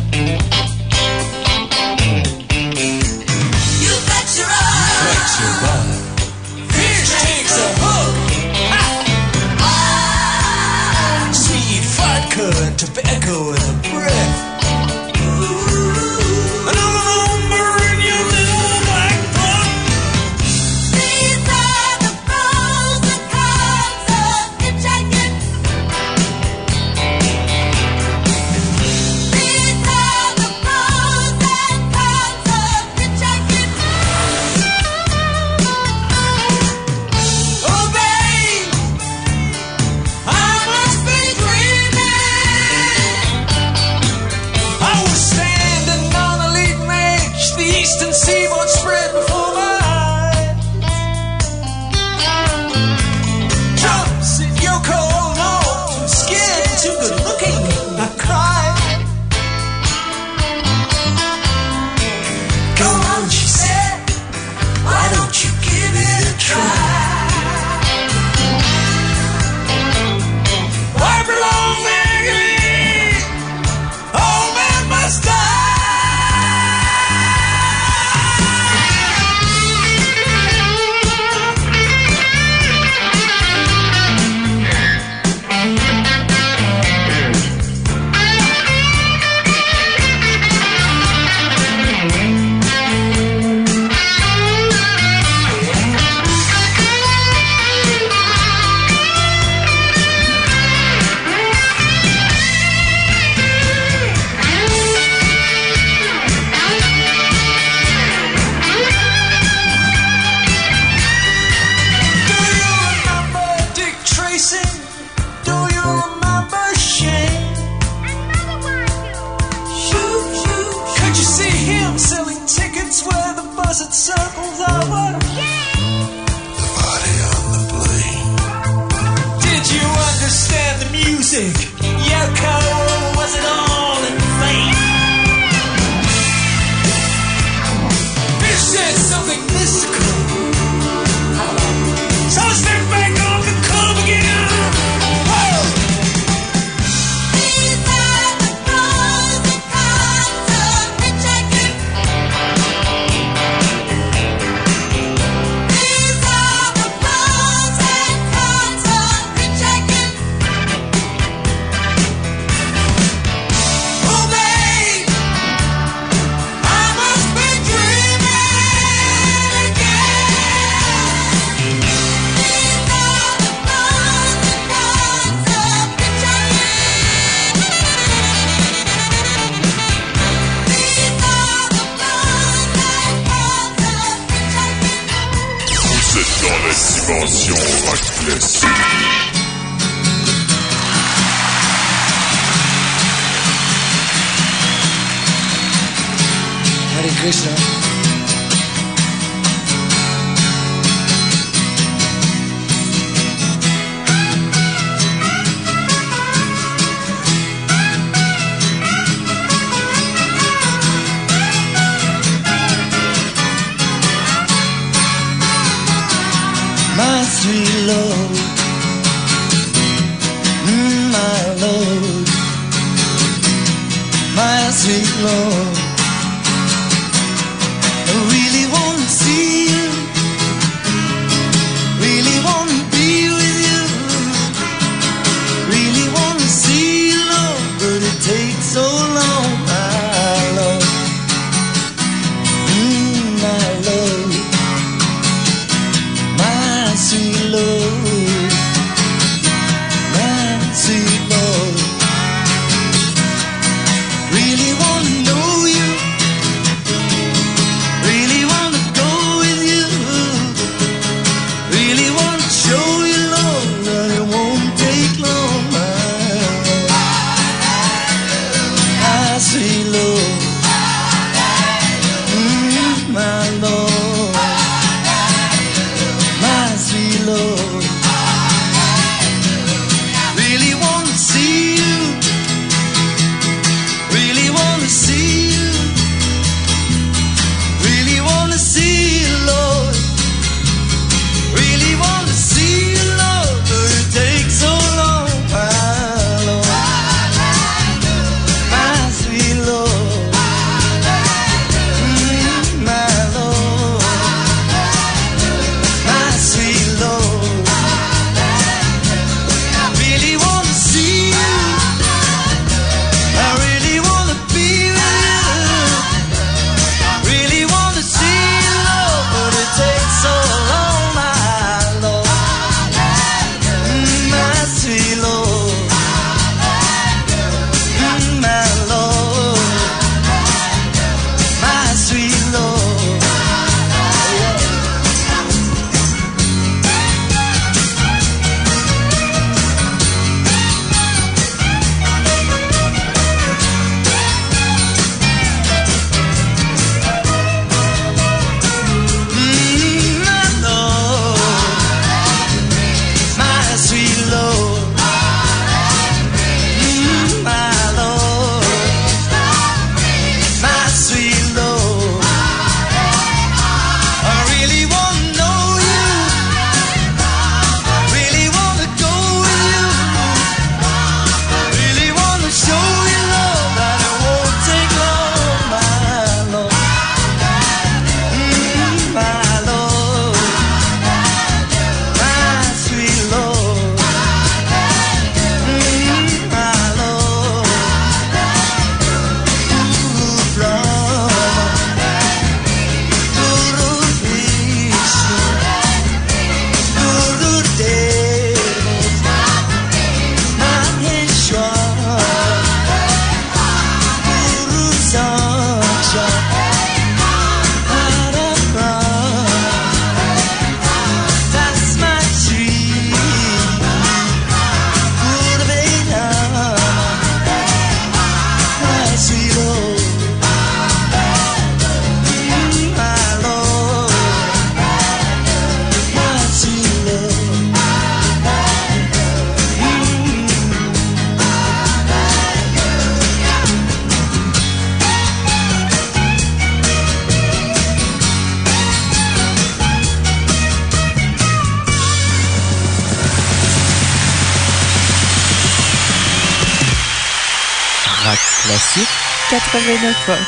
89 Turn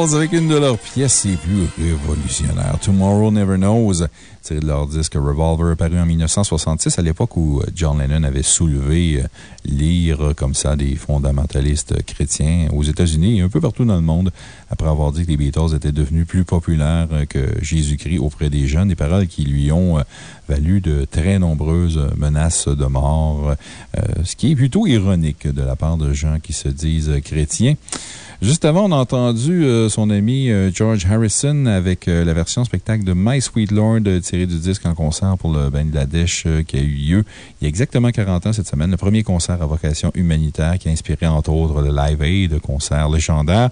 Avec une de leurs pièces les plus révolutionnaires, Tomorrow Never Knows, tiré de leur disque Revolver, paru en 1966, à l'époque où John Lennon avait soulevé l'ire comme ça des fondamentalistes chrétiens aux États-Unis et un peu partout dans le monde, après avoir dit que les Beatles étaient devenus plus populaires que Jésus-Christ auprès des jeunes, des paroles qui lui ont valu de très nombreuses menaces de mort, euh, ce qui est plutôt ironique de la part de gens qui se disent chrétiens. Juste avant, on a entendu euh, son ami euh, George Harrison avec euh, la version spectacle de My Sweet Lord tirée du disque en concert pour le Bangladesh qui a eu lieu il y a exactement 40 ans cette semaine. Le premier concert à vocation humanitaire qui a inspiré entre autres le Live Aid, concert légendaire.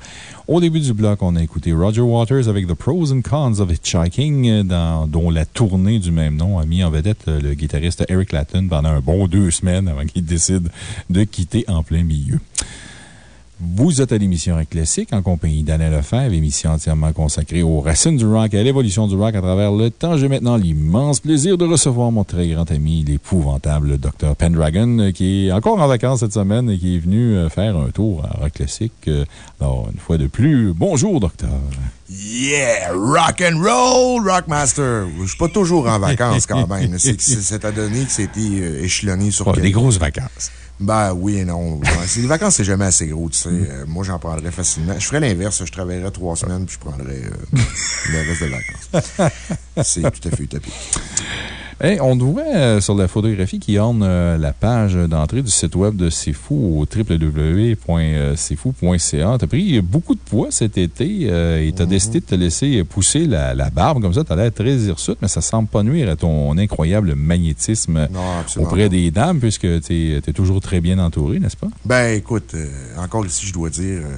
Au début bloc, on a écouté Roger Waters avec The Pros and Cons of Hitchhiking, dans, dont la tournée du même nom a mis en vedette le guitariste Eric Clapton pendant un bon deux semaines avant qu'il décide de quitter en plein milieu. Vous êtes à l'émission Rock Classique en compagnie d'Anna Lefebvre, émission entièrement consacrée aux racines du rock et à l'évolution du rock à travers le temps. J'ai maintenant l'immense plaisir de recevoir mon très grand ami, l'épouvantable Dr. Pendragon, qui est encore en vacances cette semaine et qui est venu euh, faire un tour à Rock Classique. Euh, Alors, une fois de plus, bonjour, docteur. Yeah! Rock and roll, Rockmaster! Je suis pas toujours en vacances quand [laughs] même. C'est à donner que c'était euh, échelonné sur des grosses vacances. Ben oui et non. [laughs] Les vacances, c'est jamais assez gros, tu sais. Euh, moi, j'en prendrais facilement. Je ferais l'inverse. Je travaillerais trois semaines puis je prendrais euh, le reste des vacances. [laughs] C'est tout à fait utopique. Hey, on te voit euh, sur la photographie qui orne euh, la page d'entrée du site web de C'est Fou au www.cestfou.ca. Tu as pris beaucoup de poids cet été euh, et tu as Mhm. décidé de te laisser pousser la, la barbe comme ça. Tu as l'air très hirsute, mais ça semble pas nuire à ton incroyable magnétisme Non, auprès des dames, puisque tu es, toujours très bien entouré, n'est-ce pas? Ben, écoute, euh, encore ici, je dois dire, euh,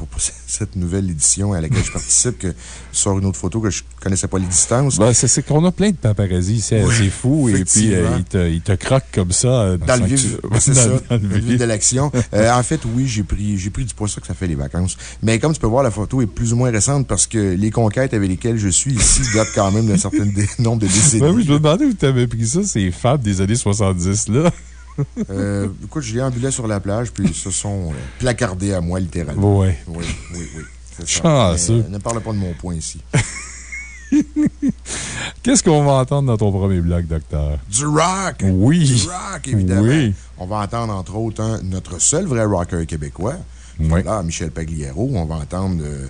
pour, pour [laughs] cette nouvelle édition à laquelle je participe que sur une autre photo que je connaissais pas les distances. Ben, c'est qu'on a plein de paparazzi, c'est Oui, c'est fou. Et puis, euh, il, te, il te croque comme ça. euh, Dans le vif, c'est dans- ça, dans le vif de l'action. [laughs] Euh, en fait, oui, j'ai pris, j'ai pris du poids, ça que ça fait les vacances. Mais comme tu peux voir, la photo est plus ou moins récente parce que les conquêtes avec lesquelles je suis ici datent quand même d'un certain [laughs] nombre de décennies. Ben oui, je me demandais où tu avais pris ça, ces femmes des années 70, là. [laughs] Euh, écoute, je déambulais sur la plage, puis ils se sont euh, placardés à moi, littéralement. Oui, oui, oui. ça. Chanceux. Euh, ne parle pas de mon point ici. [laughs] Qu'est-ce qu'on va entendre dans ton premier bloc, docteur? Du rock! Oui. Du rock, évidemment. Oui. On va entendre, entre autres, un- notre seul vrai rocker québécois. Voilà, Michel Pagliaro. On va entendre euh,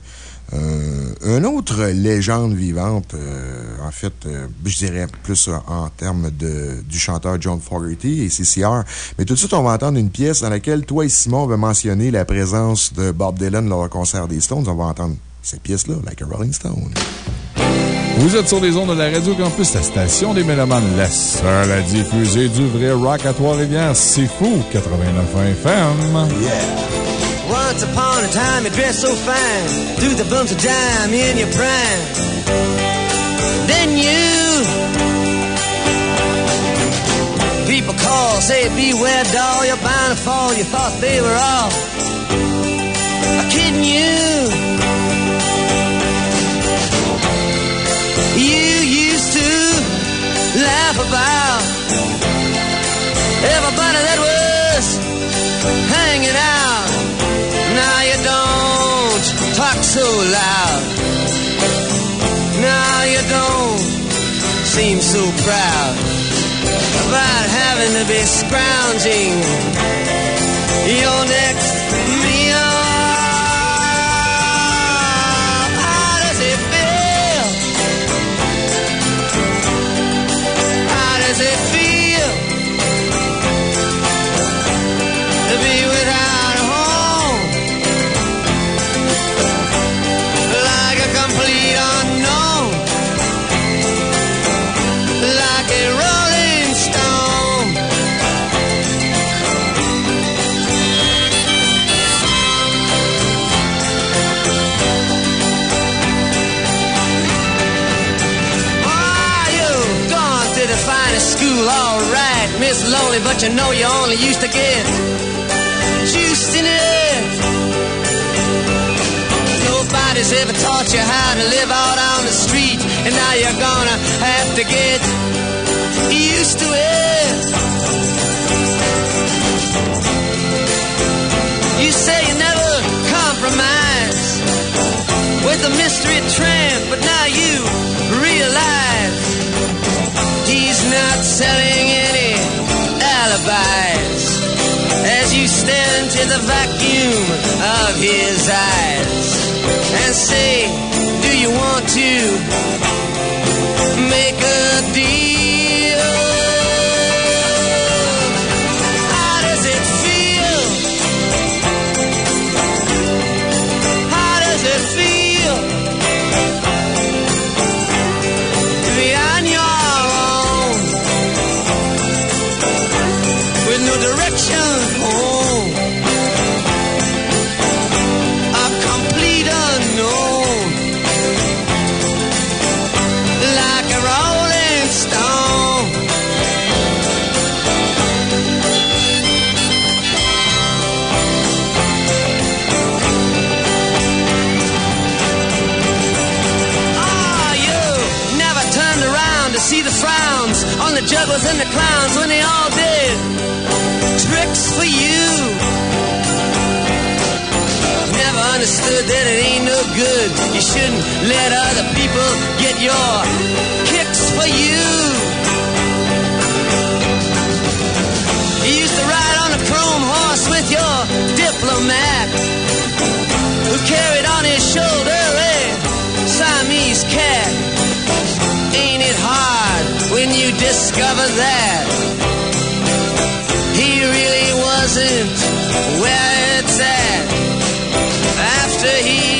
euh, une autre légende vivante, euh, en fait, euh, je dirais plus en, en termes de, du chanteur John Fogerty et CCR. Mais tout de suite, on va entendre une pièce dans laquelle toi et Simon avaient mentionné la présence de Bob Dylan lors du concert des Stones. On va entendre cette pièce-là, Like a Rolling Stone. Vous êtes sur les ondes de la Radio Campus, la station des Mélomanes, la seule à diffuser du vrai rock à Trois-Rivières. C'est fou, 89 FM. Once upon a time, you dressed so fine, threw the bumps of dime in your prime. Then you. People call, say, beware, doll, you're bound to fall. You thought they were all kidding you. You used to laugh about everybody that was hanging out. Now you don't talk so loud. Now you don't seem so proud about having to be scrounging your next you know you only used to get into the vacuum of his eyes and say, Do you want to jugglers and the clowns when they all did tricks for you. Never understood that it ain't no good. You shouldn't let other people get your kicks for you. You used to ride on a chrome horse with your diplomat who carried on his shoulder you discover that he really wasn't where it's at? After he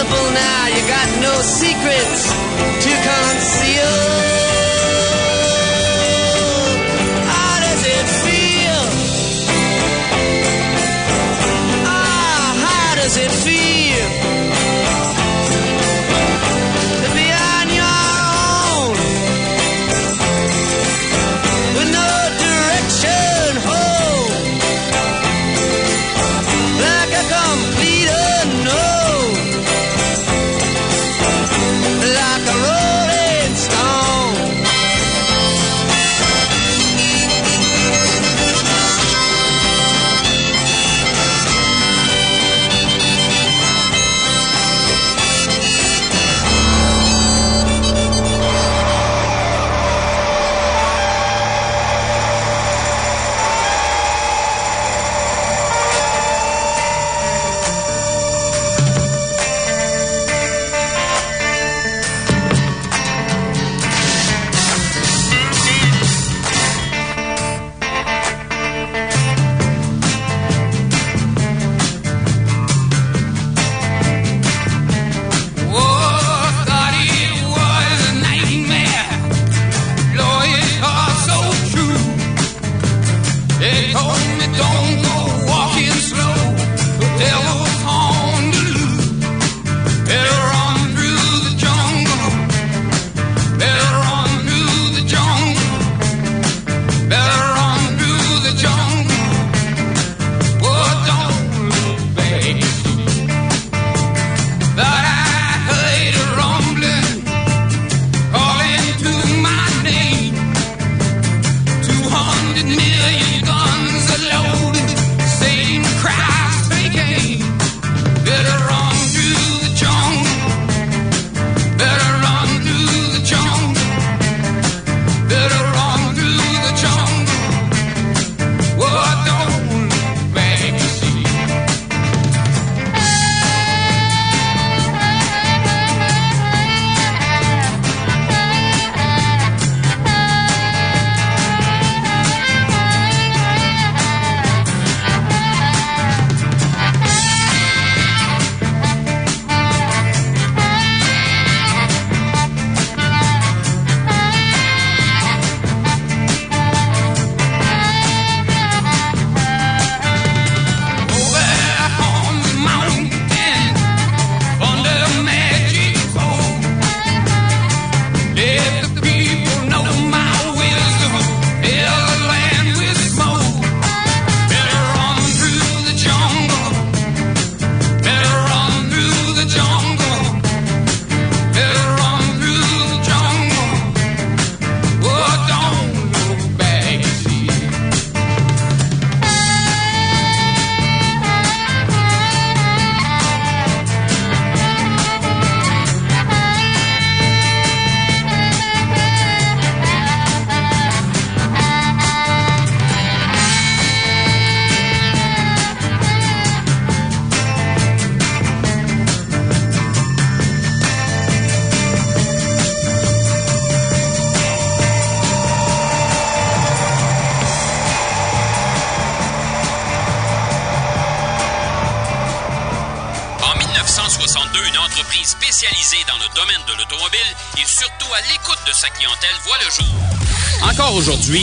invisible now, you got no secrets to conceal. How does it feel? Ah, how does it feel?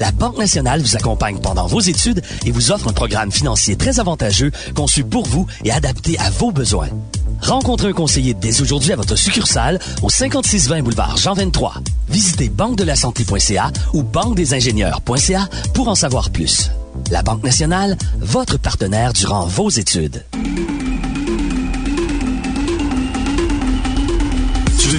La Banque nationale vous accompagne pendant vos études et vous offre un programme financier très avantageux conçu pour vous et adapté à vos besoins. Rencontrez un conseiller dès aujourd'hui à votre succursale au 5620 boulevard Jean 23. Visitez banque-de-la-santé.ca ou banque-des-ingénieurs.ca pour en savoir plus. La Banque nationale, votre partenaire durant vos études.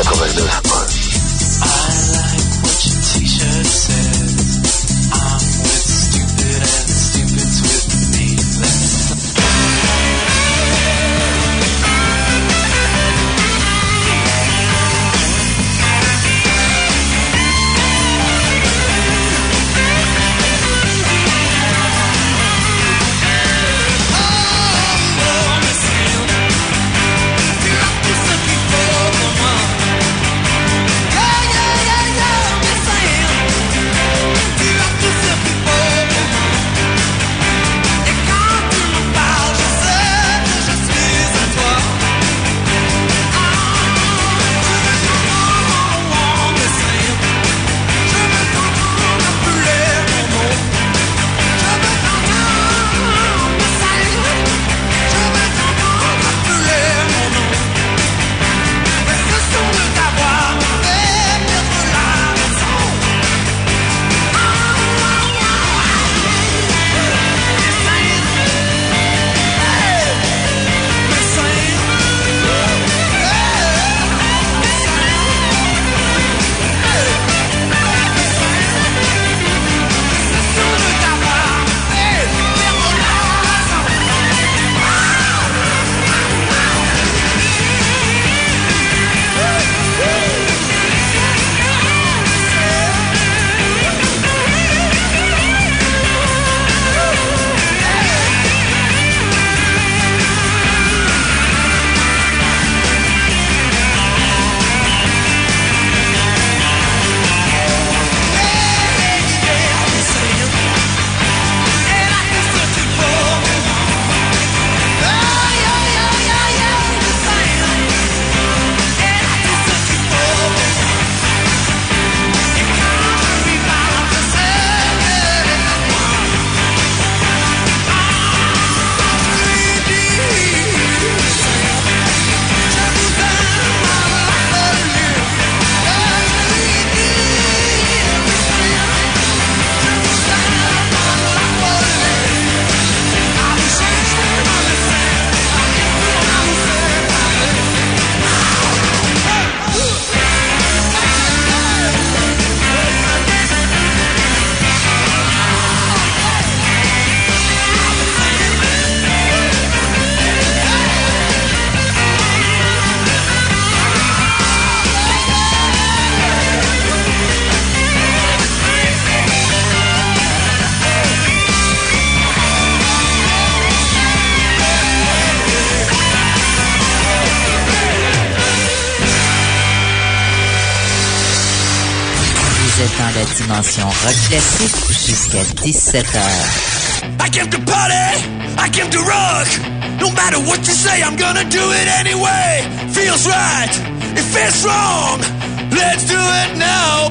I like what your t-shirt says. Dimension rock classique jusqu'à 17h. I came to party, I came to rock. No matter what you say, I'm gonna do it anyway. Feels right, it feels wrong. Let's do it now,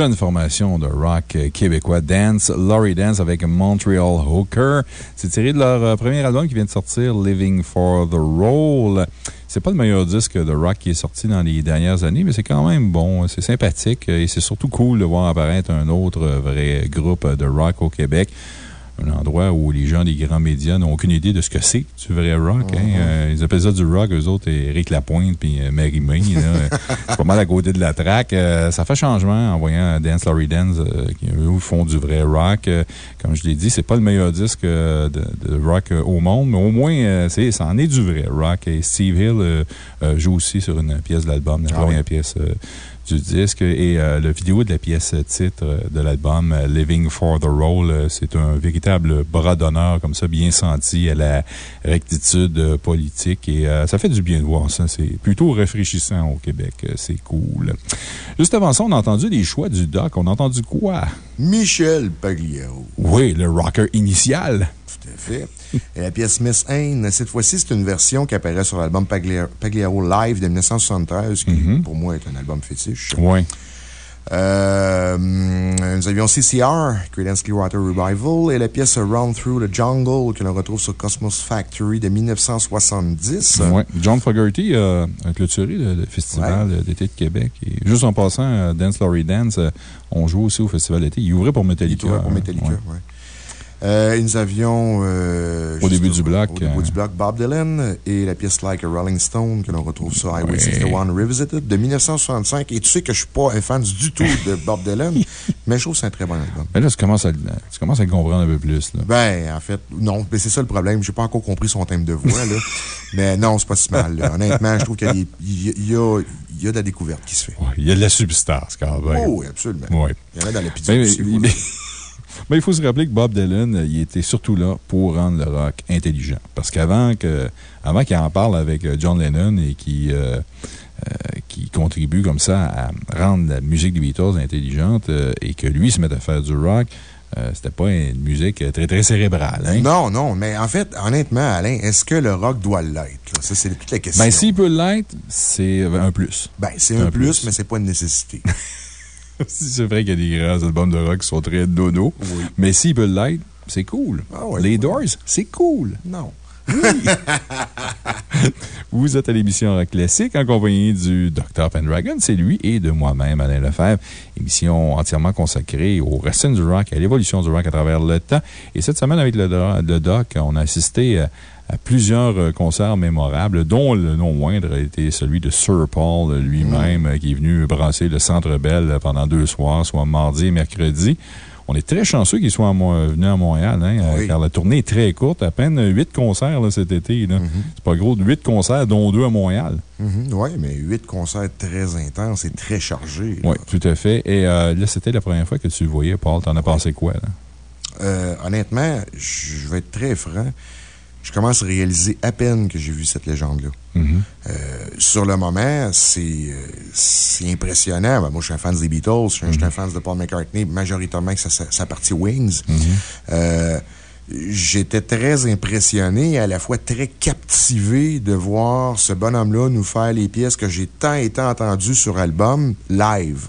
jeune formation de rock euh, québécois, Dance, Laurie Dance avec Montreal Hooker. C'est tiré de leur euh, premier album qui vient de sortir, Living for the Role. C'est pas le meilleur disque de rock qui est sorti dans les dernières années, mais c'est quand même bon. C'est sympathique euh, et c'est surtout cool de voir apparaître un autre vrai groupe de rock au Québec. Où les gens des grands médias n'ont aucune idée de ce que c'est du vrai rock. hein. Euh, ils appellent ça du rock, eux autres, Éric Lapointe puis euh, Mary May. [laughs] C'est pas mal à côté de la track. Euh, ça fait changement en voyant Dance Laurie Dance, qui eux font du vrai rock. Comme je l'ai dit, c'est pas le meilleur disque de, de rock au monde, mais au moins, c'est- ça en est du vrai rock. Et Steve Hill joue aussi sur une pièce de l'album, la Ah première oui. pièce du disque. Et euh, le vidéo de la pièce titre euh, de l'album, euh, Living for the Role, c'est un véritable bras d'honneur, comme ça, bien senti à la rectitude politique. Et euh, ça fait du bien de voir ça. C'est plutôt rafraîchissant au Québec. C'est cool. Juste avant ça, on a entendu des choix du doc. On a entendu quoi? Michel Pagliaro. Oui, le rocker initial. Tout à fait. [laughs] Et la pièce Miss Haine, cette fois-ci, c'est une version qui apparaît sur l'album Paglia- Pagliaro Live de 1973, qui, pour moi, est un album fétiche. Oui. Euh, nous avions CCR, Creedence Clearwater Revival, et la pièce Run Through the Jungle, que l'on retrouve sur Cosmos Factory de 1970. Ouais. John Fogerty euh, a clôturé le, le festival d'été de Québec. Et juste en passant, euh, Dance Laurie Dance, on joue aussi au festival d'été. Il ouvrait pour Metallica. Il ouvrait pour hein. Metallica, Ouais. Euh, nous avions. euh, Au début du bloc, Au début euh, du bloc, Bob Dylan et la pièce Like a Rolling Stone que l'on retrouve sur Highway Ouais. 61 Revisited de 1965. Et tu sais que je suis pas un fan du tout de Bob Dylan, [laughs] mais je trouve que c'est un très bon album. Mais là, tu commences, à, tu commences à le comprendre un peu plus. Là. Ben, en fait, non, mais c'est ça le problème. J'ai pas encore compris son thème de voix, là. [laughs] mais non, c'est pas si mal, là. Honnêtement, je trouve qu'il y, a il y a- de la découverte qui se fait. Ouais, il y a de la substance quand même. Oh, oui, absolument. Ouais. Il y en a dans pizza Mais, il faut se rappeler que Bob Dylan, euh, il était surtout là pour rendre le rock intelligent. Parce qu'avant que, avant qu'il en parle avec euh, John Lennon et euh, euh, qui contribue comme ça à rendre la musique des Beatles intelligente et que lui se mette à faire du rock, euh, c'était pas une musique très, très cérébrale. Hein? Non, non, mais en fait, honnêtement, Alain, est-ce que le rock doit l'être? Ça, c'est toute la question. Ben, s'il peut l'être, c'est un plus. Ben, c'est un, plus, mais c'est pas une nécessité. [laughs] [laughs] c'est vrai qu'il y a des grands albums de rock qui sont très dodo. Mais s'il peut l'être, c'est cool. Ah ouais, Les. Doors, c'est cool. Non. [laughs] Vous êtes à l'émission Rock Classique en compagnie du Dr. Pendragon, c'est lui, et de moi-même, Alain Lefebvre. Émission entièrement consacrée aux racines du rock, à l'évolution du rock à travers le temps. Et cette semaine, avec le, le Doc, on a assisté à, plusieurs euh, concerts mémorables, dont le non moindre a été celui de Sir Paul lui-même, euh, qui est venu brasser le Centre Bell pendant deux soirs, soit mardi et mercredi. On est très chanceux qu'il soit venu à Montréal, hein, car la tournée est très courte, à peine huit concerts cet été. Mm-hmm. C'est pas gros, huit concerts, dont deux à Montréal. Mm-hmm. Oui, mais huit concerts très intenses et très chargés. Oui, tout à fait. Et euh, là, c'était la première fois que tu le voyais, Paul. T'en as pensé quoi? Là? honnêtement, je vais être très franc je commence à réaliser à peine que j'ai vu cette légende-là. Mm-hmm. Euh, sur le moment, c'est euh, impressionnant. Ben, moi, je suis un fan des Beatles, je suis un mm-hmm. fan de Paul McCartney, majoritairement que sa, partie Wings. Mm-hmm. Euh, j'étais très impressionné et à la fois très captivé de voir ce bonhomme-là nous faire les pièces que j'ai tant été entendues sur album live.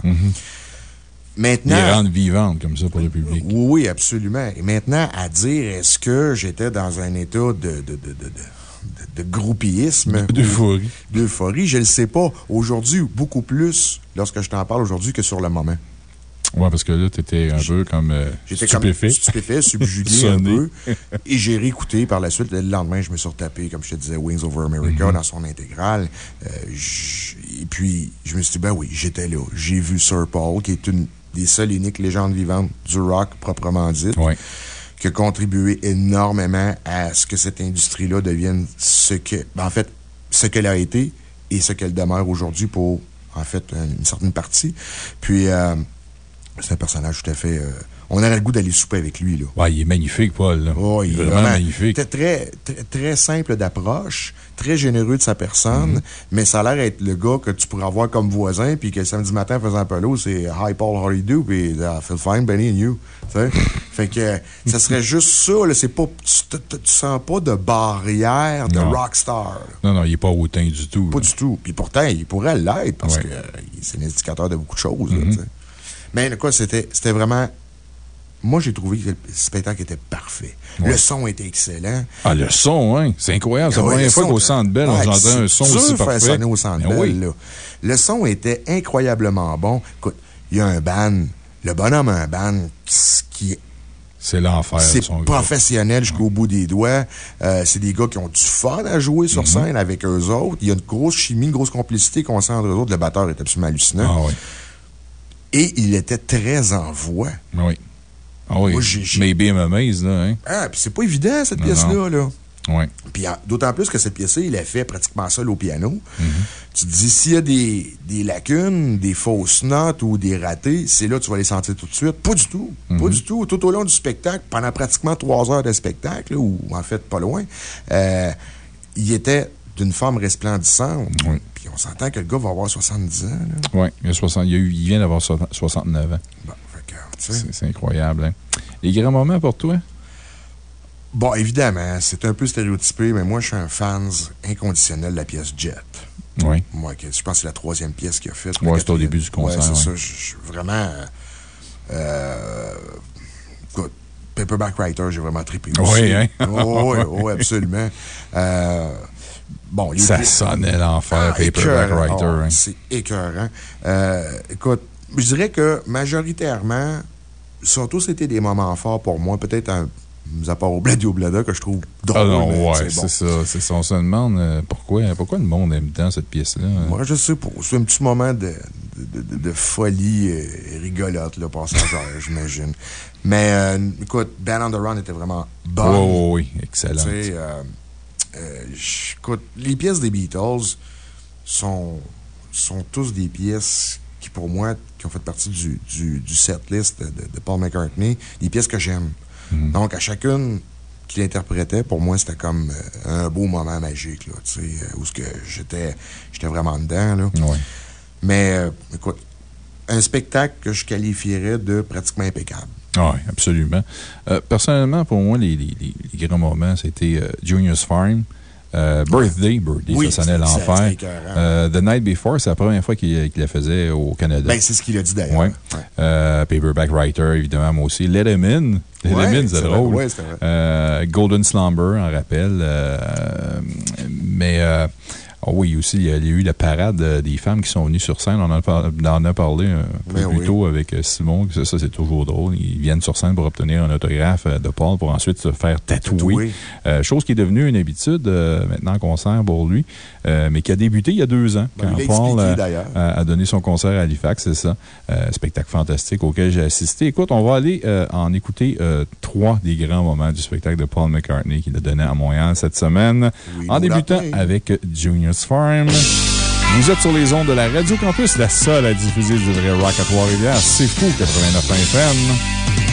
Maintenant. Les rendre vivantes comme ça pour le public. Oui, absolument. Et maintenant, à dire, est-ce que j'étais dans un état de, de, de, de de groupisme. [laughs] D'euphorie. D'euphorie, je ne le sais pas. Aujourd'hui, beaucoup plus lorsque je t'en parle aujourd'hui que sur le moment. Oui, parce que là, tu étais un peu comme euh, stupéfait. Comme stupéfait, subjugué [laughs] un peu. Et j'ai réécouté par la suite. Le lendemain, je me suis retapé, comme je te disais, Wings Over America mm-hmm. dans son intégrale. Euh, et puis, je me suis dit, ben oui, j'étais là. J'ai vu Sir Paul, qui est une des seules uniques légendes vivantes du rock proprement dit. Qui a contribué énormément à ce que cette industrie-là devienne ce que, ben, en fait, ce qu'elle a été et ce qu'elle demeure aujourd'hui pour, en fait, une certaine partie. Puis, euh, c'est un personnage tout à fait euh, on aurait le goût d'aller souper avec lui. Là. Ouais, il est magnifique, Paul. Oh, il est vraiment, magnifique. Très, très, très simple d'approche, très généreux de sa personne, mm-hmm. mais ça a l'air d'être le gars que tu pourrais avoir comme voisin, puis que samedi matin, faisant un peu l'eau, c'est Hi Paul, how you do? Puis I feel fine, Benny and you? [laughs] fait que ça serait juste ça. Là, pas, tu, tu, sens pas de barrière de rockstar. Non, non, il n'est pas hautain du tout. Pas du tout. Puis pourtant, il pourrait l'être parce que c'est un indicateur de beaucoup de choses. Mm-hmm. Mais quoi, c'était vraiment moi, j'ai trouvé que le spectacle était parfait. Le son était excellent. Ah, le son, hein? C'est incroyable. C'est la première fois qu'au Centre Bell, on entendait un son aussi parfait. sonner au Centre ben Bell, là. Le son était incroyablement bon. Écoute, il y a un band. Le bonhomme a un band qui c'est l'enfer. C'est professionnel jusqu'au bout des doigts. Euh, c'est des gars qui ont du fun à jouer sur mm-hmm. scène avec eux autres. Il y a une grosse chimie, une grosse complicité qu'on sent entre eux autres. Le batteur est absolument hallucinant. Ah oui. Et il était très en voix. Oui. Ah oui. Maybe I'm amazed, là. Hein? Ah, puis c'est pas évident, cette pièce-là, là. Oui. Puis d'autant plus que cette pièce-là, il a fait pratiquement seul au piano. Mm-hmm. Tu te dis, s'il y a des, des, lacunes, des fausses notes ou des ratés, c'est là que tu vas les sentir tout de suite. Pas du tout. Pas Mm-hmm. du tout. Tout au long du spectacle, pendant pratiquement trois heures de spectacle, ou en fait pas loin, euh, il était d'une forme resplendissante. Oui. Puis on s'entend que le gars va avoir 70 ans. Oui, il, il, il, vient d'avoir 69 ans. Bon. C'est incroyable. Hein. Les grands moments pour toi? Bon, évidemment, c'est un peu stéréotypé, mais moi, je suis un fan inconditionnel de la pièce Jet. Oui. Moi, je pense que c'est la troisième pièce qu'il a faite. Oui, c'est au début du concert. Oui, c'est ça. vraiment. Euh, Paperback Writer, j'ai vraiment trippé. Oui, hein? [laughs] oui, oui, absolument. Euh, bon, ça sonnait l'enfer, ah, Paperback Writer. Oh, hein. C'est écœurant. Euh, écoute, je dirais que majoritairement, surtout c'était des moments forts pour moi, peut-être un mis à part au Bled au Blada, que je trouve drôle. Ah non, ouais, c'est ça. On se demande euh, pourquoi, pourquoi le monde aime tant cette pièce-là. Hein? Moi, je sais pas. C'est un petit moment de, de, de, folie euh, rigolote, là, passagère, [laughs] j'imagine. Mais, euh, écoute, Band on the Run était vraiment bon. Oui, oui, excellent. Tu sais, écoute, les pièces des Beatles sont, sont tous des pièces qui, pour moi, qui ont fait partie du, du, du setlist de, de, Paul McCartney, des pièces que j'aime. Mm-hmm. Donc, à chacune qu'il interprétait, pour moi, c'était comme euh, un beau moment magique, là, tu sais, euh, où j'étais vraiment dedans, là. Mais, euh, écoute, un spectacle que je qualifierais de pratiquement impeccable. Ah oui, absolument. personnellement, pour moi, les, les, les grands moments, c'était Junior's Farm. Euh, birthday, Birthday, ça sonnait l'enfer. Euh, The Night Before, c'est la première fois qu'il la faisait au Canada. Ben, c'est ce qu'il a dit d'ailleurs. Ouais. Euh, Paperback Writer, évidemment, moi aussi. Let Him In. Let Him In, c'est drôle. Ouais, Golden Slumber, en rappel. mais Oh oui, aussi, il y a eu la parade euh, des femmes qui sont venues sur scène. On en a, parlé un peu plus tôt avec euh, Simon. Ça, c'est toujours drôle. Ils viennent sur scène pour obtenir un autographe euh, de Paul pour ensuite se faire tatouer. chose qui est devenue une habitude euh, maintenant concert pour lui, mais qui a débuté il y a deux ans. Quand Paul a, donné son concert à Halifax, c'est ça. spectacle fantastique auquel j'ai assisté. Écoute, on va aller en écouter trois des grands moments du spectacle de Paul McCartney qu'il a donné à Montréal cette semaine, en débutant avec Junior. Vous êtes sur les ondes de la Radio Campus, la seule à diffuser du vrai rock à Trois-Rivières. C'est fou, 89 FM.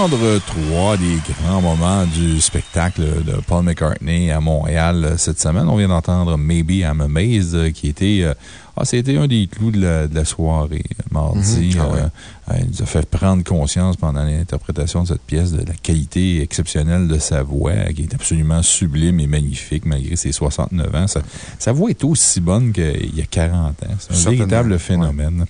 D'entendre trois des grands moments du spectacle de Paul McCartney à Montréal euh, cette semaine. On vient d'entendre Maybe I'm Amazed, euh, qui était, euh, ah, c'était un des clous de la, de la soirée, mardi. Mhm. Ah ouais. Euh, il nous a fait prendre conscience pendant l'interprétation de cette pièce de la qualité exceptionnelle de sa voix, qui est absolument sublime et magnifique malgré ses 69 ans. Sa, sa voix est aussi bonne qu'il y a 40 ans. C'est un véritable phénomène.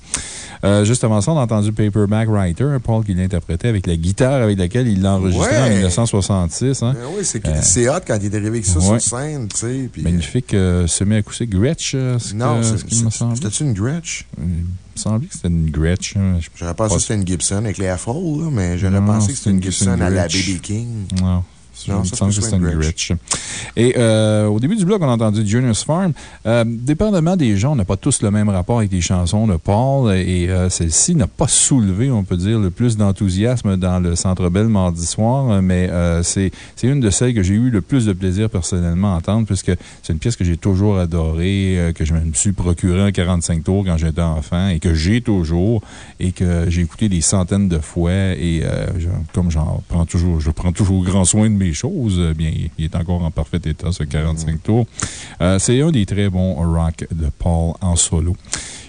Euh, juste avant ça, on a entendu Paperback Writer, Paul qui l'interprétait avec la guitare avec laquelle il l'a enregistré en Ouais. 1966. hein. Ben oui, c'est Euh, c'est hot quand il est arrivé avec ça ouais. sur scène, tu sais. puis- Magnifique euh, semi-acoustique Gretsch, ce Non, semble. c'était-tu une Gretsch? Il me semblait que c'était une Gretsch. hein. J'aurais pensé que c'était une Gibson avec les afro, mais j'aurais pensé que c'était une Gibson à la. BB King. Non. Non, il me ça, semble que c'était une Gretsch. Gretsch. Et euh, au début du blog, on a entendu Junior's Farm. Euh, dépendamment des gens, on n'a pas tous le même rapport avec les chansons de Paul. Et euh, celle-ci n'a pas soulevé, on peut dire, le plus d'enthousiasme dans le Centre Bell mardi soir. Mais c'est une de celles que j'ai eu le plus de plaisir personnellement à entendre, puisque c'est une pièce que j'ai toujours adorée, que je me suis procurée en 45 tours quand j'étais enfant et que j'ai toujours et que j'ai écouté des centaines de fois. Et comme j'en prends toujours, je prends toujours grand soin de mes choses, bien, il est encore en parfait état, ce 45 tours. Euh, c'est un des très bons rock de Paul en solo.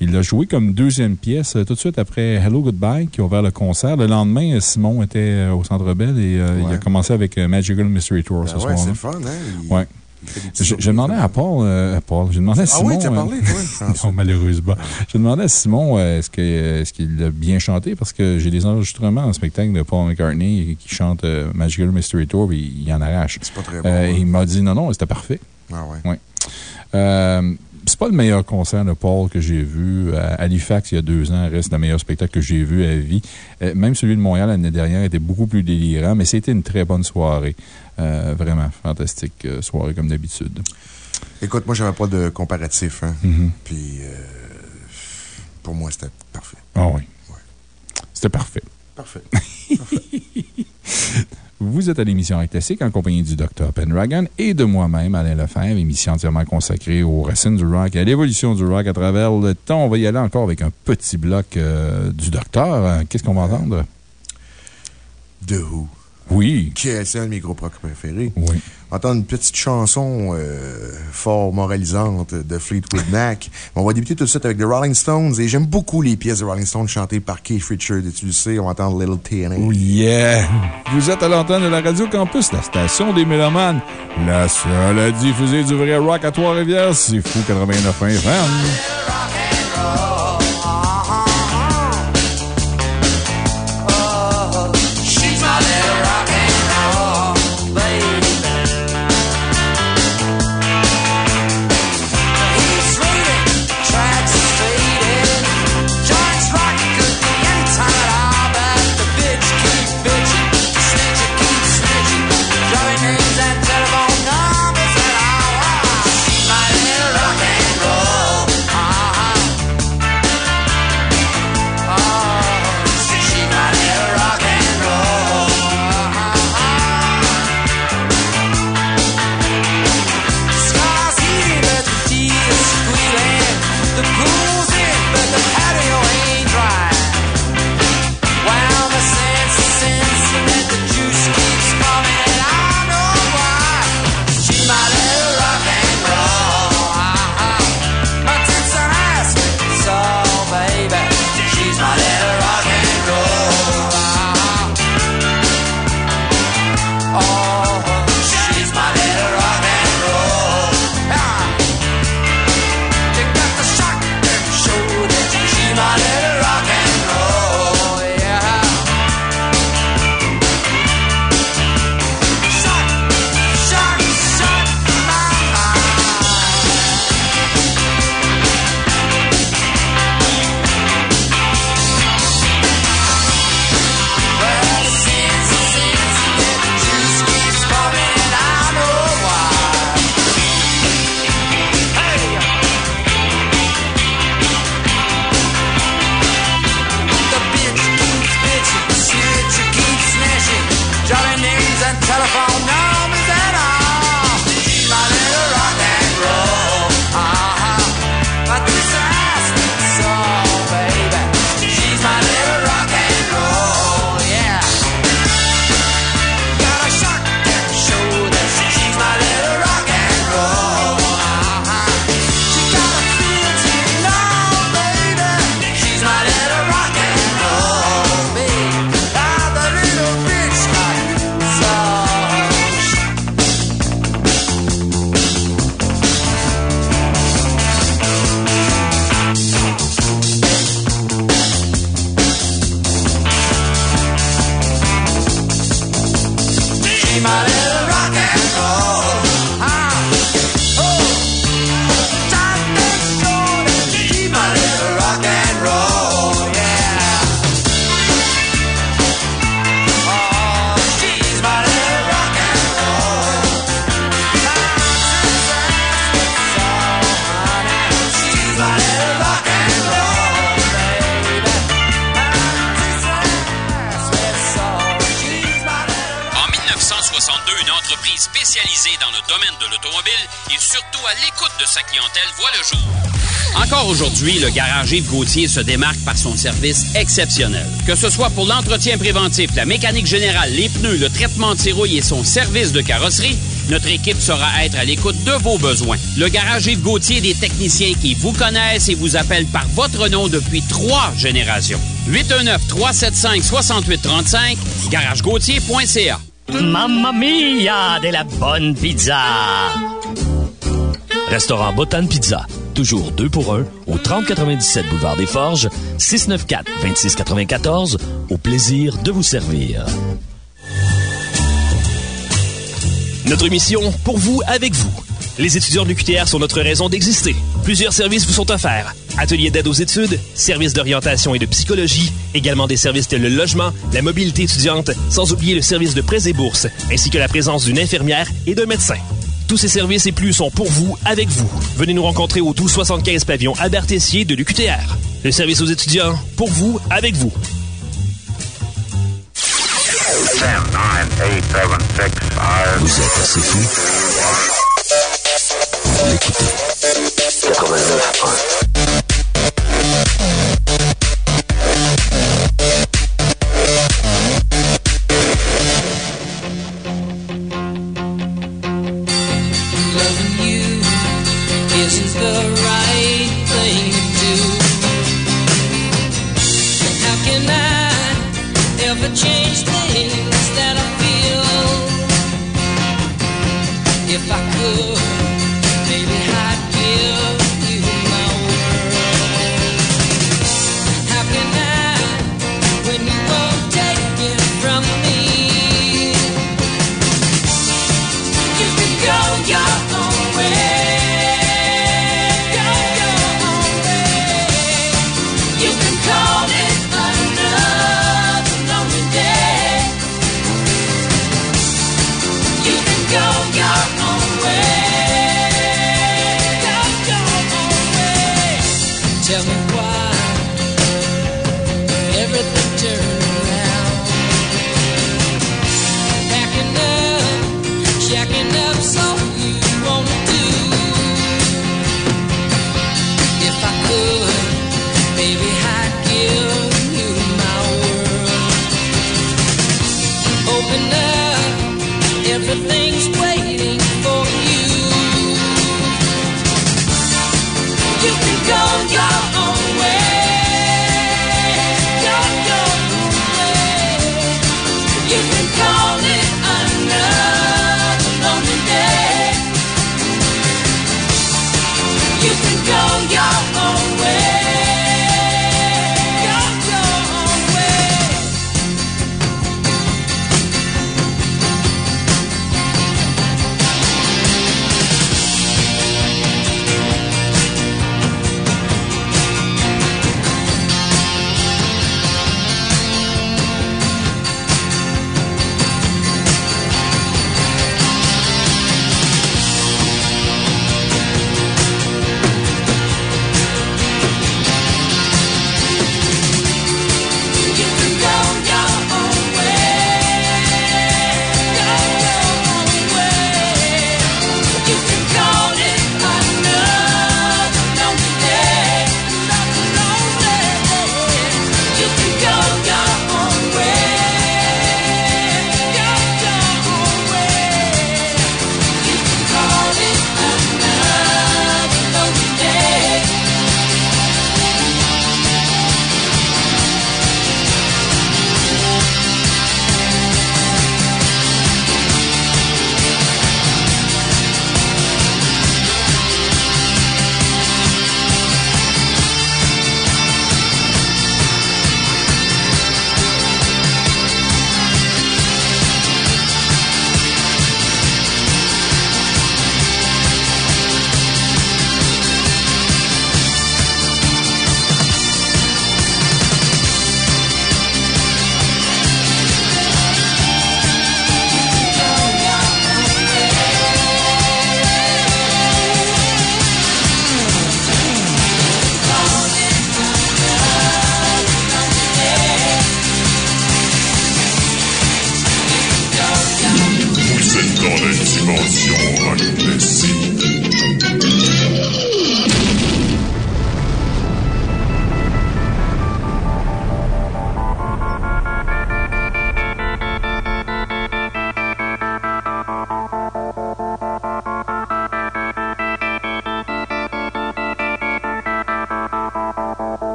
Il l'a joué comme deuxième pièce euh, tout de suite après Hello Goodbye, qui a ouvert le concert. Le lendemain, euh, Simon était au Centre Bell et euh, il a commencé avec Magical Mystery Tour Ben ce ouais, soir-là. c'est fun, hein? Il- Ouais. J'ai j'ai demandé à Paul, euh, Paul, j'ai demandé à Ah Simon. oui, t'as euh, parlé, toi? [laughs] non, malheureusement. J'ai demandé à Simon euh, est-ce qu'il a bien chanté? Parce que j'ai des enregistrements en spectacle de Paul McCartney qui chante euh, Magical Mystery Tour et il en arrache. C'est pas très bon. Euh, hein? il m'a dit non, non, c'était parfait. Ah ouais. Euh, c'est pas le meilleur concert de Paul que j'ai vu. À Halifax, il y a deux ans, reste le meilleur spectacle que j'ai vu à vie. Euh, même celui de Montréal l'année dernière était beaucoup plus délirant, mais c'était une très bonne soirée. Euh, vraiment fantastique euh, soirée comme d'habitude. Écoute, moi, j'avais pas de comparatif, hein. Mhm. Puis, euh, pour moi, c'était parfait. Ah oui. C'était parfait. Parfait. [laughs] Vous êtes à l'émission Rock Classique en compagnie du Dr. Pendragon et de moi-même, Alain Lefebvre, émission entièrement consacrée aux racines du rock et à l'évolution du rock à travers le temps. On va y aller encore avec un petit bloc euh, du Docteur. Qu'est-ce qu'on va entendre? The Who? Oui. Qui est, c'est un de mes groupes rock préférés. Oui. On entend une petite chanson euh, fort moralisante de Fleetwood Mac. [laughs] On va débuter tout de suite avec The Rolling Stones et j'aime beaucoup les pièces de Rolling Stones chantées par Keith Richards. Et tu le sais, on va entendre Little TNA. Oh yeah! Vous êtes à l'antenne de la Radio Campus, la station des Mélomanes. La seule à diffuser du vrai rock à Trois-Rivières, c'est Fou 89 FM. Garage Yves Gauthier se démarque par son service exceptionnel. Que ce soit pour l'entretien préventif, la mécanique générale, les pneus, le traitement de rouille et son service de carrosserie, notre équipe saura être à l'écoute de vos besoins. Le garage Yves Gauthier, des techniciens qui vous connaissent et vous appellent par votre nom depuis trois générations. 819-375-6835, garagegauthier.ca. Mamma mia de la bonne pizza! Restaurant Botan Pizza. Toujours deux pour un au 3097 Boulevard des Forges, 694-2694. Au plaisir de vous servir. Notre mission, pour vous, avec vous. Les étudiants de l'UQTR sont notre raison d'exister. Plusieurs services vous sont offerts. Ateliers d'aide aux études, services d'orientation et de psychologie, également des services tels le logement, la mobilité étudiante, sans oublier le service de prêts et bourses, ainsi que la présence d'une infirmière et d'un médecin. Tous ces services et plus sont pour vous, avec vous. Venez nous rencontrer au 1275 pavillon Albert Tessier de l'UQTR. Le service aux étudiants, pour vous, avec vous. 10, 9, 8, 7, 6, 5. Vous êtes assez fou.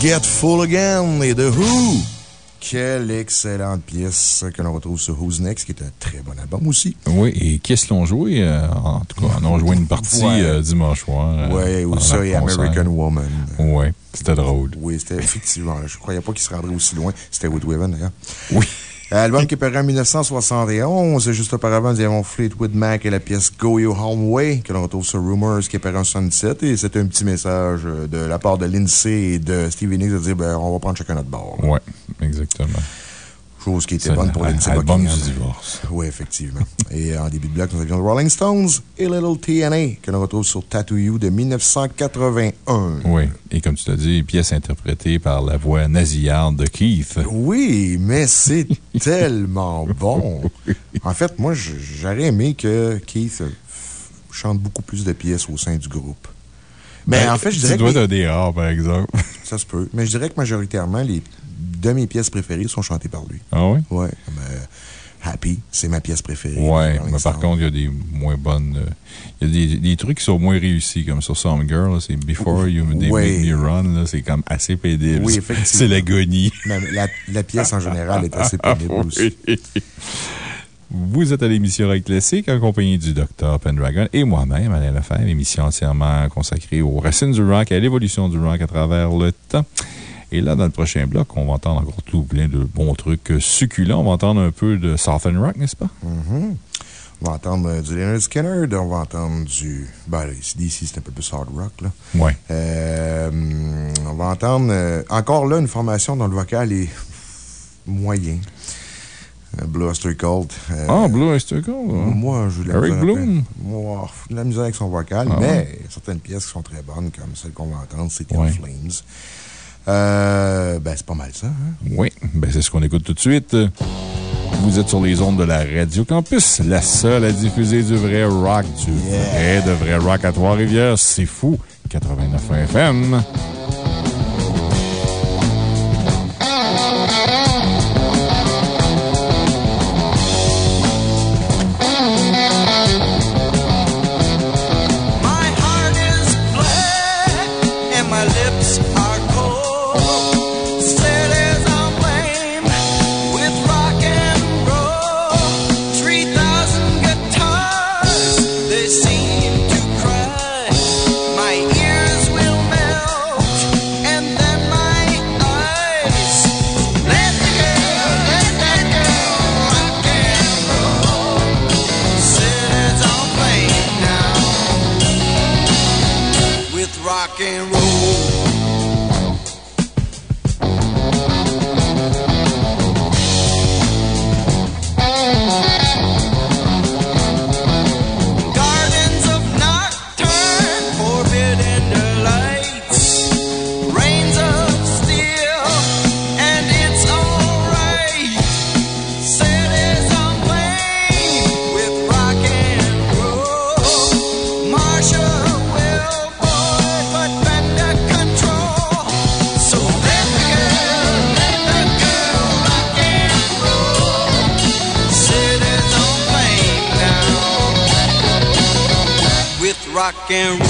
Get Full Again et The Who. Quelle excellente pièce que l'on retrouve sur Who's Next, qui est un très bon album aussi. Oui, et qu'est-ce l'ont joué? euh, en tout cas, on a joué une partie Ouais. euh, dimanche soir. euh, Ouais, ou ça et. American Woman. Oui, c'était drôle. Oui, c'était effectivement. Je croyais pas qu'il se rendrait aussi loin. C'était Woodhaven, d'ailleurs. Oui. Album qui est paru en 1971. Juste auparavant, nous avons Fleetwood Mac et la pièce Go Your Home Way, que l'on retrouve sur Rumors, qui est paru en 77. Et c'est un petit message euh, de la part de Lindsay et de Stevie Nicks de dire, ben, on va prendre chacun notre bord. Oui, exactement. Chose qui était bonne pour Lindsay Buckingham. du divorce. Oui, effectivement. [laughs] Et en début de bloc, nous avions The Rolling Stones et Little TNA, que l'on retrouve sur Tattoo You de 1981. Oui, et comme tu l'as dit, pièce interprétée par la voix nasillarde de Keith. Oui, mais c'est [laughs] tellement bon. En fait, moi, j'aurais aimé que Keith chante beaucoup plus de pièces au sein du groupe. Mais Ben, en fait, je tu dirais dois que. rares, par exemple. Ça se peut. Mais je dirais que majoritairement, les de mes pièces préférées sont chantées par lui. Ah oui? Ouais. Happy, c'est ma pièce préférée. Ouais, mais par contre, il y a des moins bonnes. euh, Il y a des, des trucs qui sont moins réussis, comme sur Some Girl, c'est Before You They Ouais. Make Me Run, c'est comme assez pénible. Oui, C'est- effectivement. C'est l'agonie. La, la pièce en général est assez pénible [laughs] aussi. Vous êtes à l'émission Rock Classique en compagnie du Dr. Pendragon et moi-même, Alain Lefebvre, émission entièrement consacrée aux racines du rock et à l'évolution du rock à travers le temps. Et là, dans le prochain bloc, on va entendre encore tout plein de bons trucs succulents. On va entendre un peu de Southern Rock, n'est-ce pas? Mhm. On va entendre euh, du Leonard Skinner, on va entendre du. Ben, d'ici, c'est un peu plus hard rock, là. Ouais. Euh, on va entendre euh, encore là une formation dont le vocal est moyen. Blue Oyster Cult. euh, Ah, Blue Oyster Cult, hein. Moi, je la Eric Bloom? Moi, de la misère avec son vocal, Ah mais ouais. certaines pièces qui sont très bonnes, comme celle qu'on va entendre, c'est Ouais. Flames. Euh, ben, c'est pas mal ça, hein? Oui, ben c'est ce qu'on écoute tout de suite. Vous êtes sur les ondes de la Radio Campus, la seule à diffuser du vrai rock, du vrai de vrai rock à Trois-Rivières. C'est fou. 89 FM. And roll.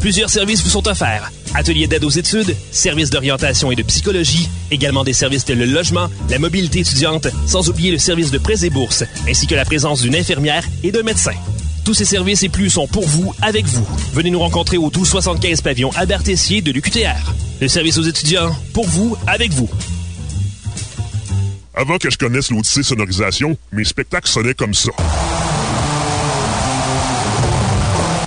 Plusieurs services vous sont offerts. Ateliers d'aide aux études, services d'orientation et de psychologie, également des services tels le logement, la mobilité étudiante, sans oublier le service de prêts et bourses, ainsi que la présence d'une infirmière et d'un médecin. Tous ces services et plus sont pour vous, avec vous. Venez nous rencontrer au 1275 pavillon Albert Tessier de l'UQTR. Le service aux étudiants, pour vous, avec vous. Avant que je connaisse l'Odyssée Sonorisation, mes spectacles sonnaient comme ça.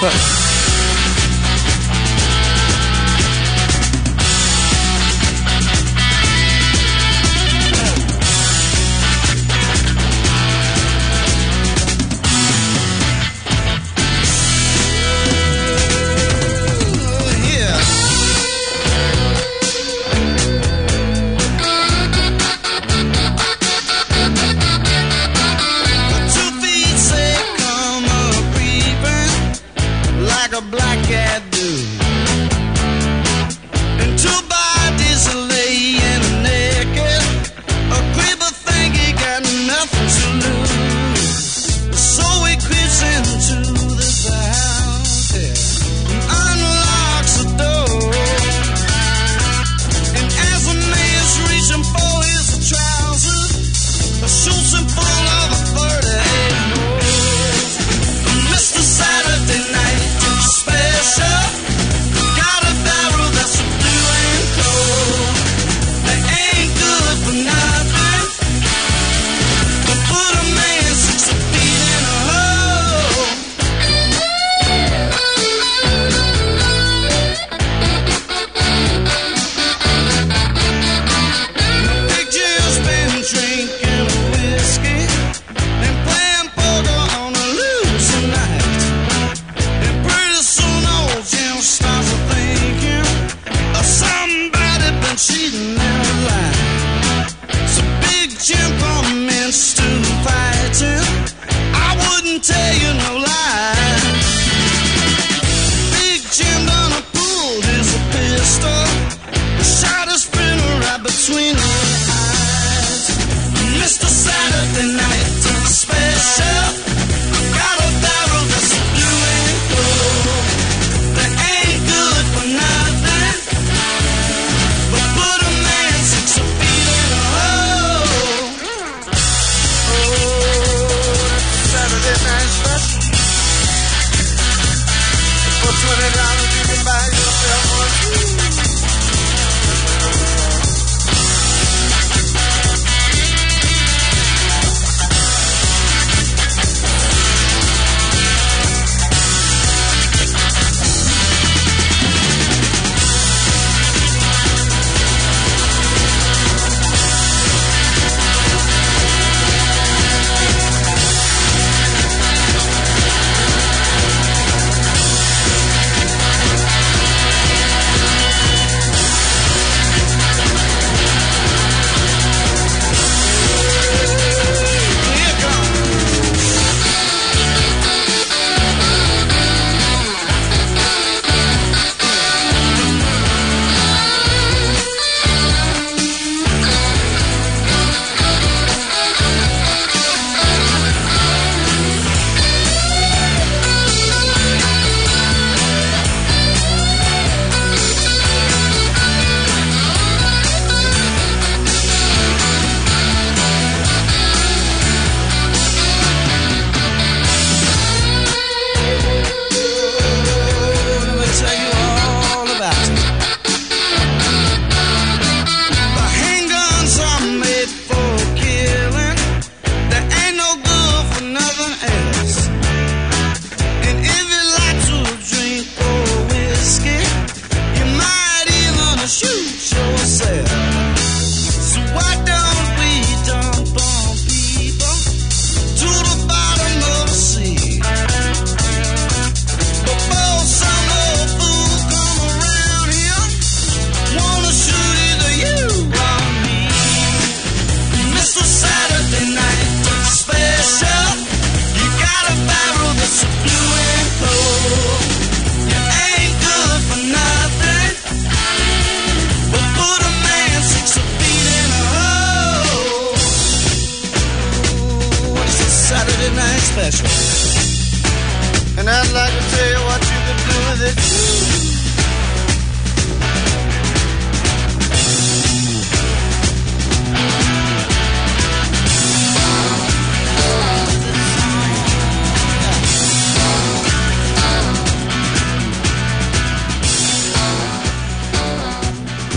89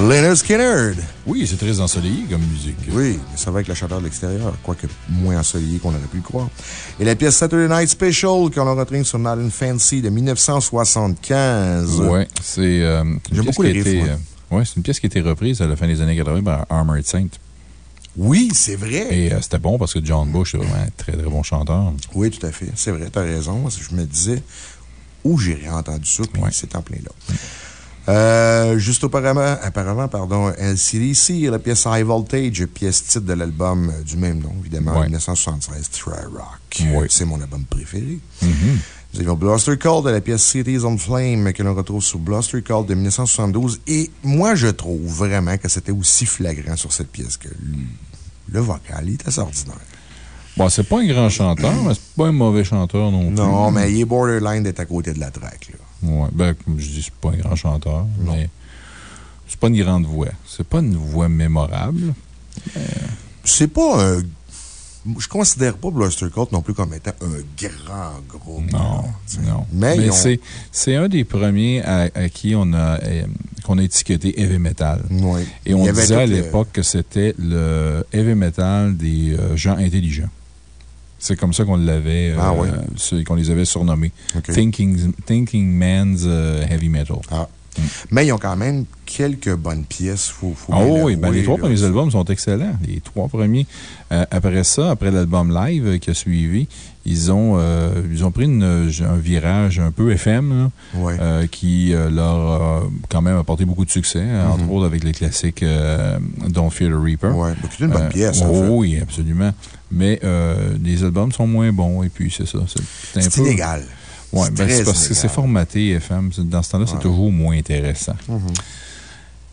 Leonard Skinner. Oui, c'est très ensoleillé comme musique. Oui, mais ça va avec la chaleur de l'extérieur, quoique moins ensoleillé qu'on aurait pu le croire. Et la pièce Saturday Night Special qu'on retrouve sur Not Fancy de 1975. Oui, c'est euh, J'aime beaucoup a les riffs, euh, ouais, c'est une pièce qui a été reprise à la fin des années 80 par Armored Saint. Oui, c'est vrai. Et euh, c'était bon parce que John Bush est vraiment un très, très bon chanteur. Oui, tout à fait. C'est vrai, t'as raison. Je me disais où j'ai réentendu ça, puis c'est en plein là. Euh, juste auparavant, apparemment, pardon, LCDC, la pièce High Voltage, pièce titre de l'album euh, du même nom, évidemment, Ouais. 1973, Try Rock. Oui. C'est mon album préféré. Mhm. Nous avions Bluster Cold de la pièce Cities on Flame que l'on retrouve sur Bluster Cold de 1972. Et moi, je trouve vraiment que c'était aussi flagrant sur cette pièce que le, le vocal, il était assez ordinaire. Bon, c'est pas un grand chanteur, mais c'est pas un mauvais chanteur non plus. Non, mais il est borderline d'être à côté de la track, là. Ouais, ben, comme je dis, c'est pas un grand chanteur, mais c'est pas une grande voix. C'est pas une voix mémorable. C'est pas un. Je considère pas Bluster Colt non plus comme étant un grand groupe. Non, non. Mais, Mais, ont- c'est, un des premiers à, à qui on a, euh, qu'on a étiqueté heavy metal. Oui. Et on disait à le- l'époque que c'était le heavy metal des euh, gens intelligents. C'est comme ça qu'on l'avait, euh, Ah ouais. qu'on les avait surnommés. Thinking, Thinking Man's euh, Heavy Metal. Ah. Mais ils ont quand même quelques bonnes pièces. Faut, faut bien oui, ben, les trois là. premiers albums sont excellents. Les trois premiers. Euh, après ça, après l'album live qui a suivi, ils ont, ils ont pris une- un virage un peu FM, là, Ouais. qui leur a quand même apporté beaucoup de succès, hein, entre Mhm. autres avec les classiques Don't Fear the Reaper. C'est une bonne pièce, en oh fait. Oui, absolument. Mais euh, les albums sont moins bons, et puis c'est ça. C'est peu-. Ouais, C'est ben, c'est parce que c'est formaté FM. Dans ce temps-là, c'est toujours moins intéressant. Mhm.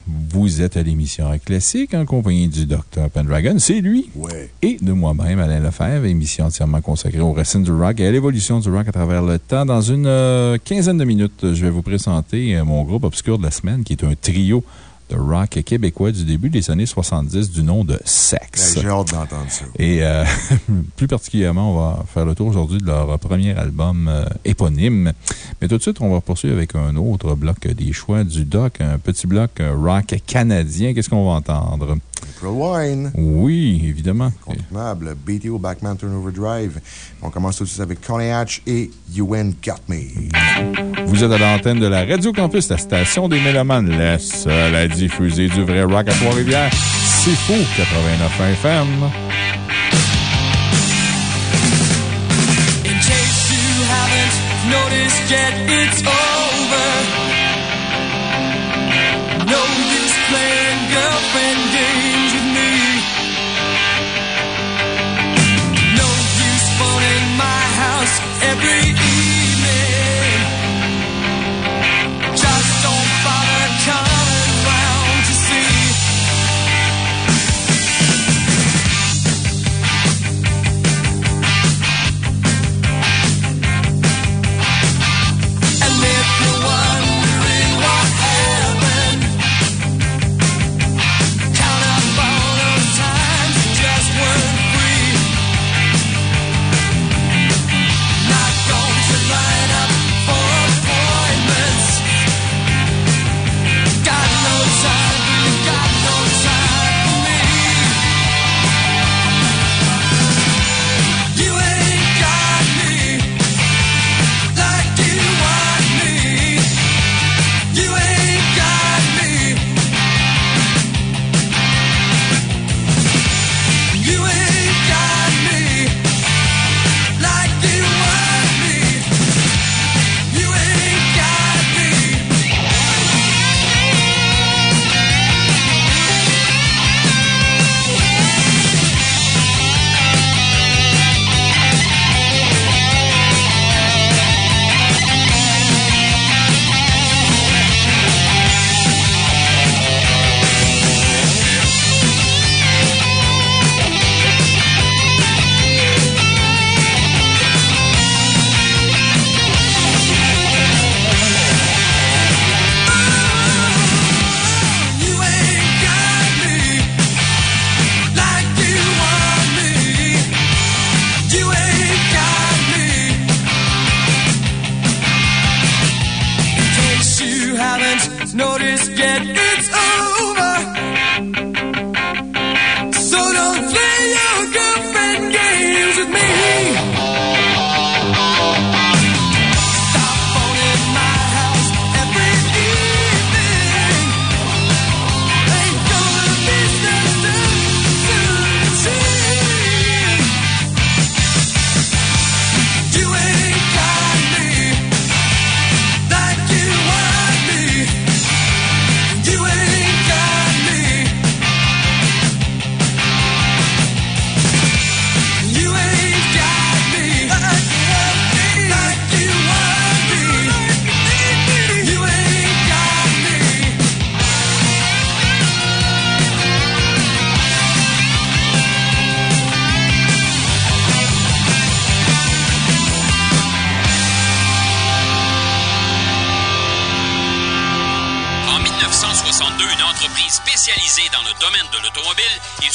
Vous êtes à l'émission Classique en compagnie du Dr. Pendragon. C'est lui. Ouais. Et de moi-même, Alain Lefebvre, émission entièrement consacrée aux racines du rock et à l'évolution du rock à travers le temps. Dans une euh, quinzaine de minutes, je vais vous présenter euh, mon groupe obscur de la semaine, qui est un trio de rock québécois du début des années 70 du nom de Sex. Ben, J'ai hâte d'entendre ça. Et euh, [laughs] plus particulièrement, on va faire le tour aujourd'hui de leur premier album euh, éponyme. Mais tout de suite, on va poursuivre avec un autre bloc des choix du doc, un petit bloc rock canadien. Qu'est-ce qu'on va entendre? April Wine. Oui, évidemment. BTO Backman Turnover Drive. On commence tout de suite avec Coney Hatch et You Ain't Got Me. Vous êtes à l'antenne de la Radio Campus, la station des Mélomanes, la seule à diffuser du vrai rock à Trois-Rivières. C'est fou, 89 FM. In case you haven't noticed yet, it's over. Every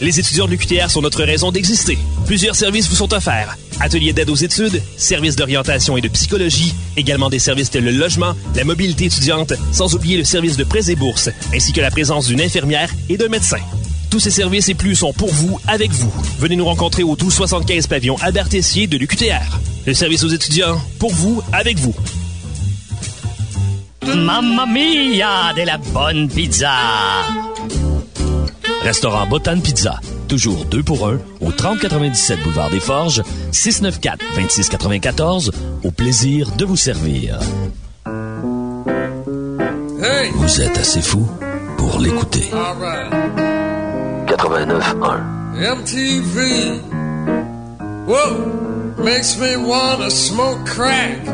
Les étudiants de l'UQTR sont notre raison d'exister. Plusieurs services vous sont offerts. Ateliers d'aide aux études, services d'orientation et de psychologie, également des services tels le logement, la mobilité étudiante, sans oublier le service de prêts et bourses, ainsi que la présence d'une infirmière et d'un médecin. Tous ces services et plus sont pour vous, avec vous. Venez nous rencontrer au tout 75 pavillon Albert Tessier de l'UQTR. Le service aux étudiants, pour vous, avec vous. Mamma mia de la bonne pizza! Restaurant Botan Pizza. Toujours deux pour un au 3097 Boulevard des Forges, 694-2694. Au plaisir de vous servir. Vous êtes assez fou pour l'écouter. 89.1 MTV. Whoa, makes me wanna smoke crack.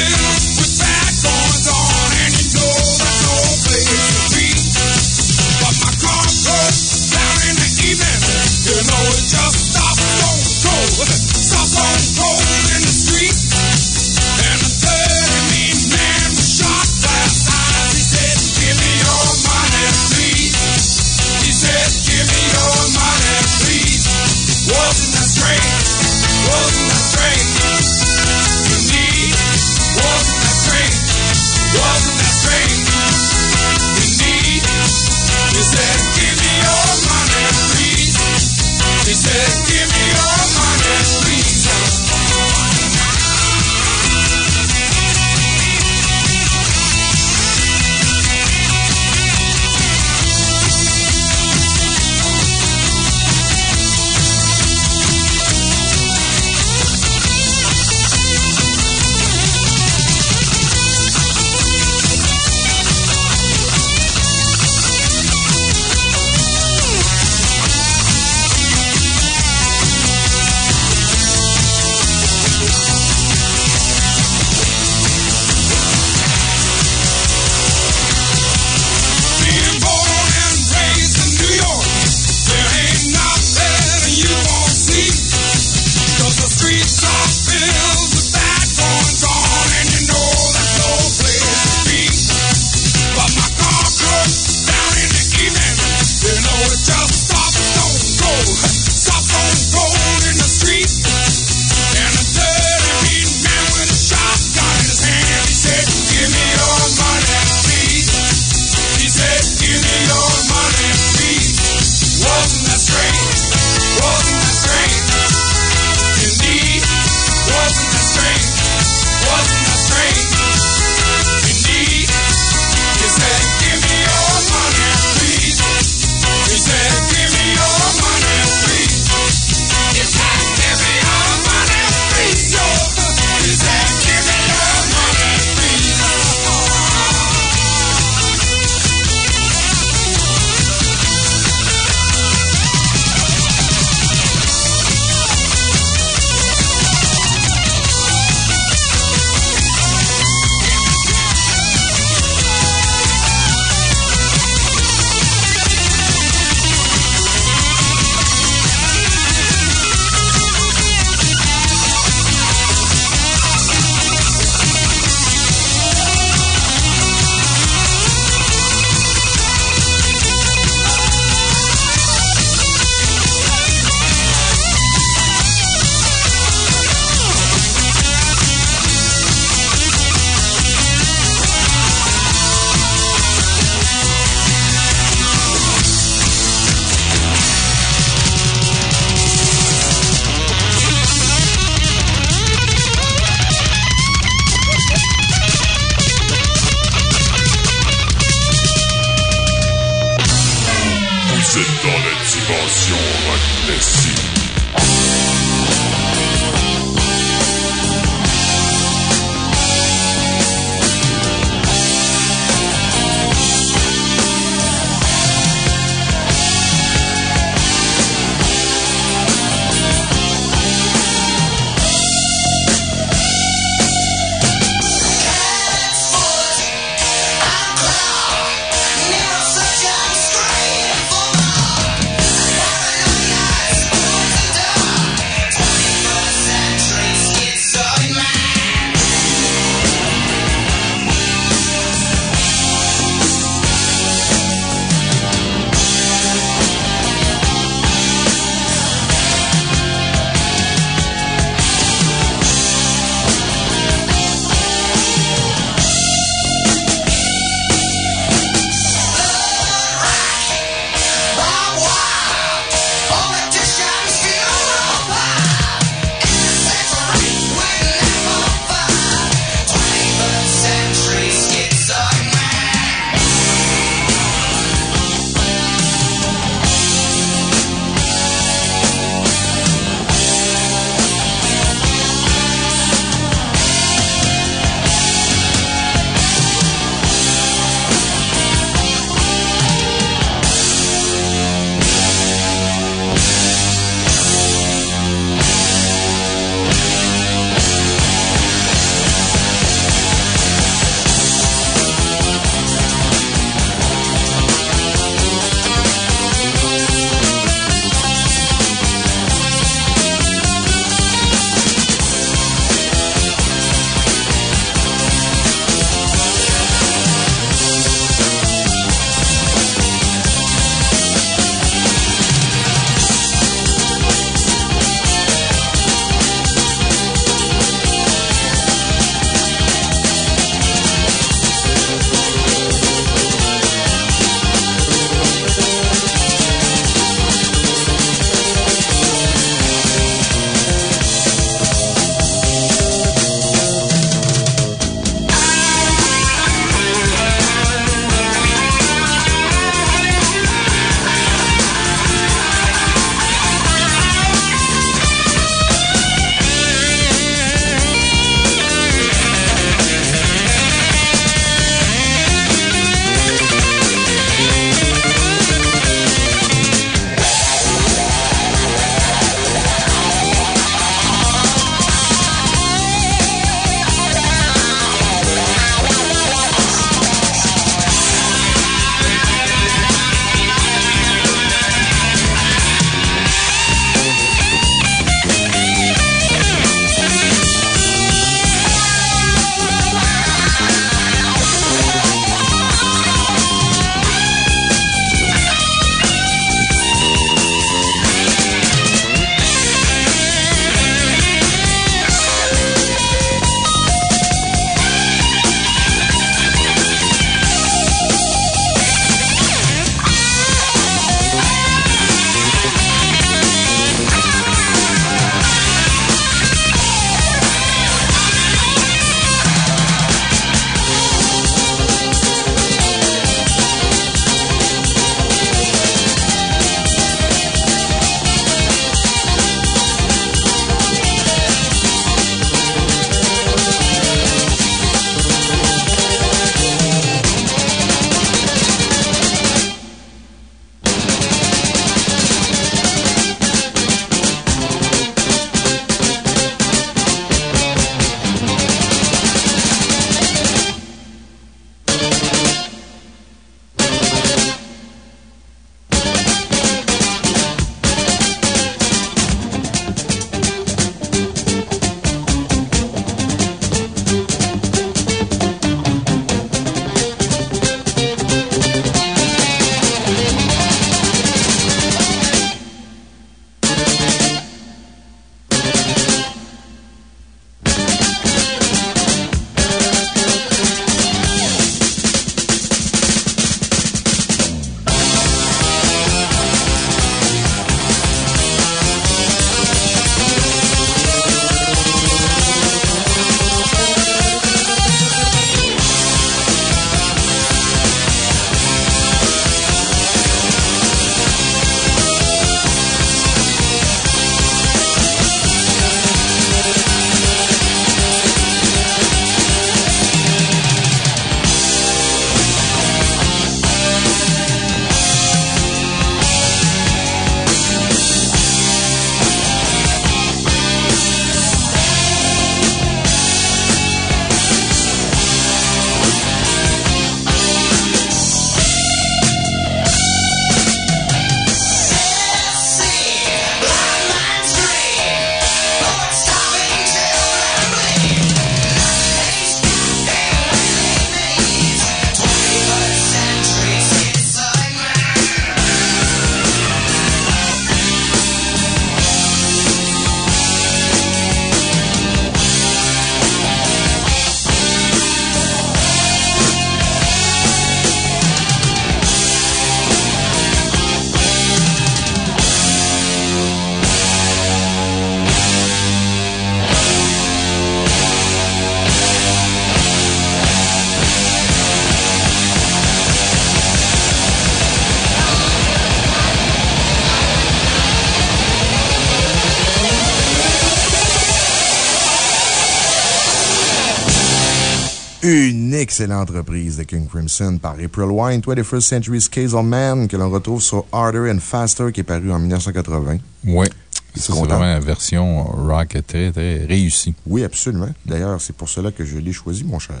Une excellente reprise de King Crimson par April Wine, 21st Century Scale Man, que l'on retrouve sur Harder and Faster, qui est paru en 1980. Oui. C'est vraiment une version rock très, très réussie. Oui, absolument. D'ailleurs, c'est pour cela que je l'ai choisi, mon cher.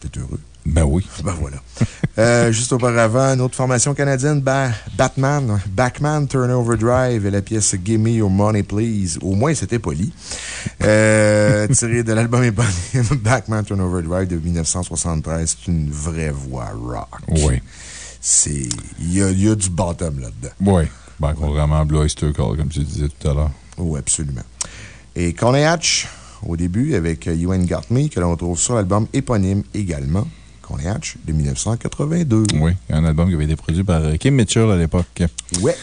T'es heureux? Ben oui. Ben voilà. Euh, juste auparavant, une autre formation canadienne, Batman, Backman Turnover Drive et la pièce Give Me Your Money Please. Au moins, c'était poli. Euh, [laughs] tiré de l'album éponyme [laughs] Backman Turnover Drive de 1973. C'est une vraie voix rock. Oui. C'est. Il y a, y a, du bottom là-dedans. Oui. Ben, contrairement à Blue Oyster Call, comme tu disais tout à l'heure. Oui, absolument. Et Coney Hatch, au début, avec You Ain't Got Me, que l'on retrouve sur l'album éponyme également. De 1982. Oui, un album qui avait été produit par Kim Mitchell à l'époque. Ouais.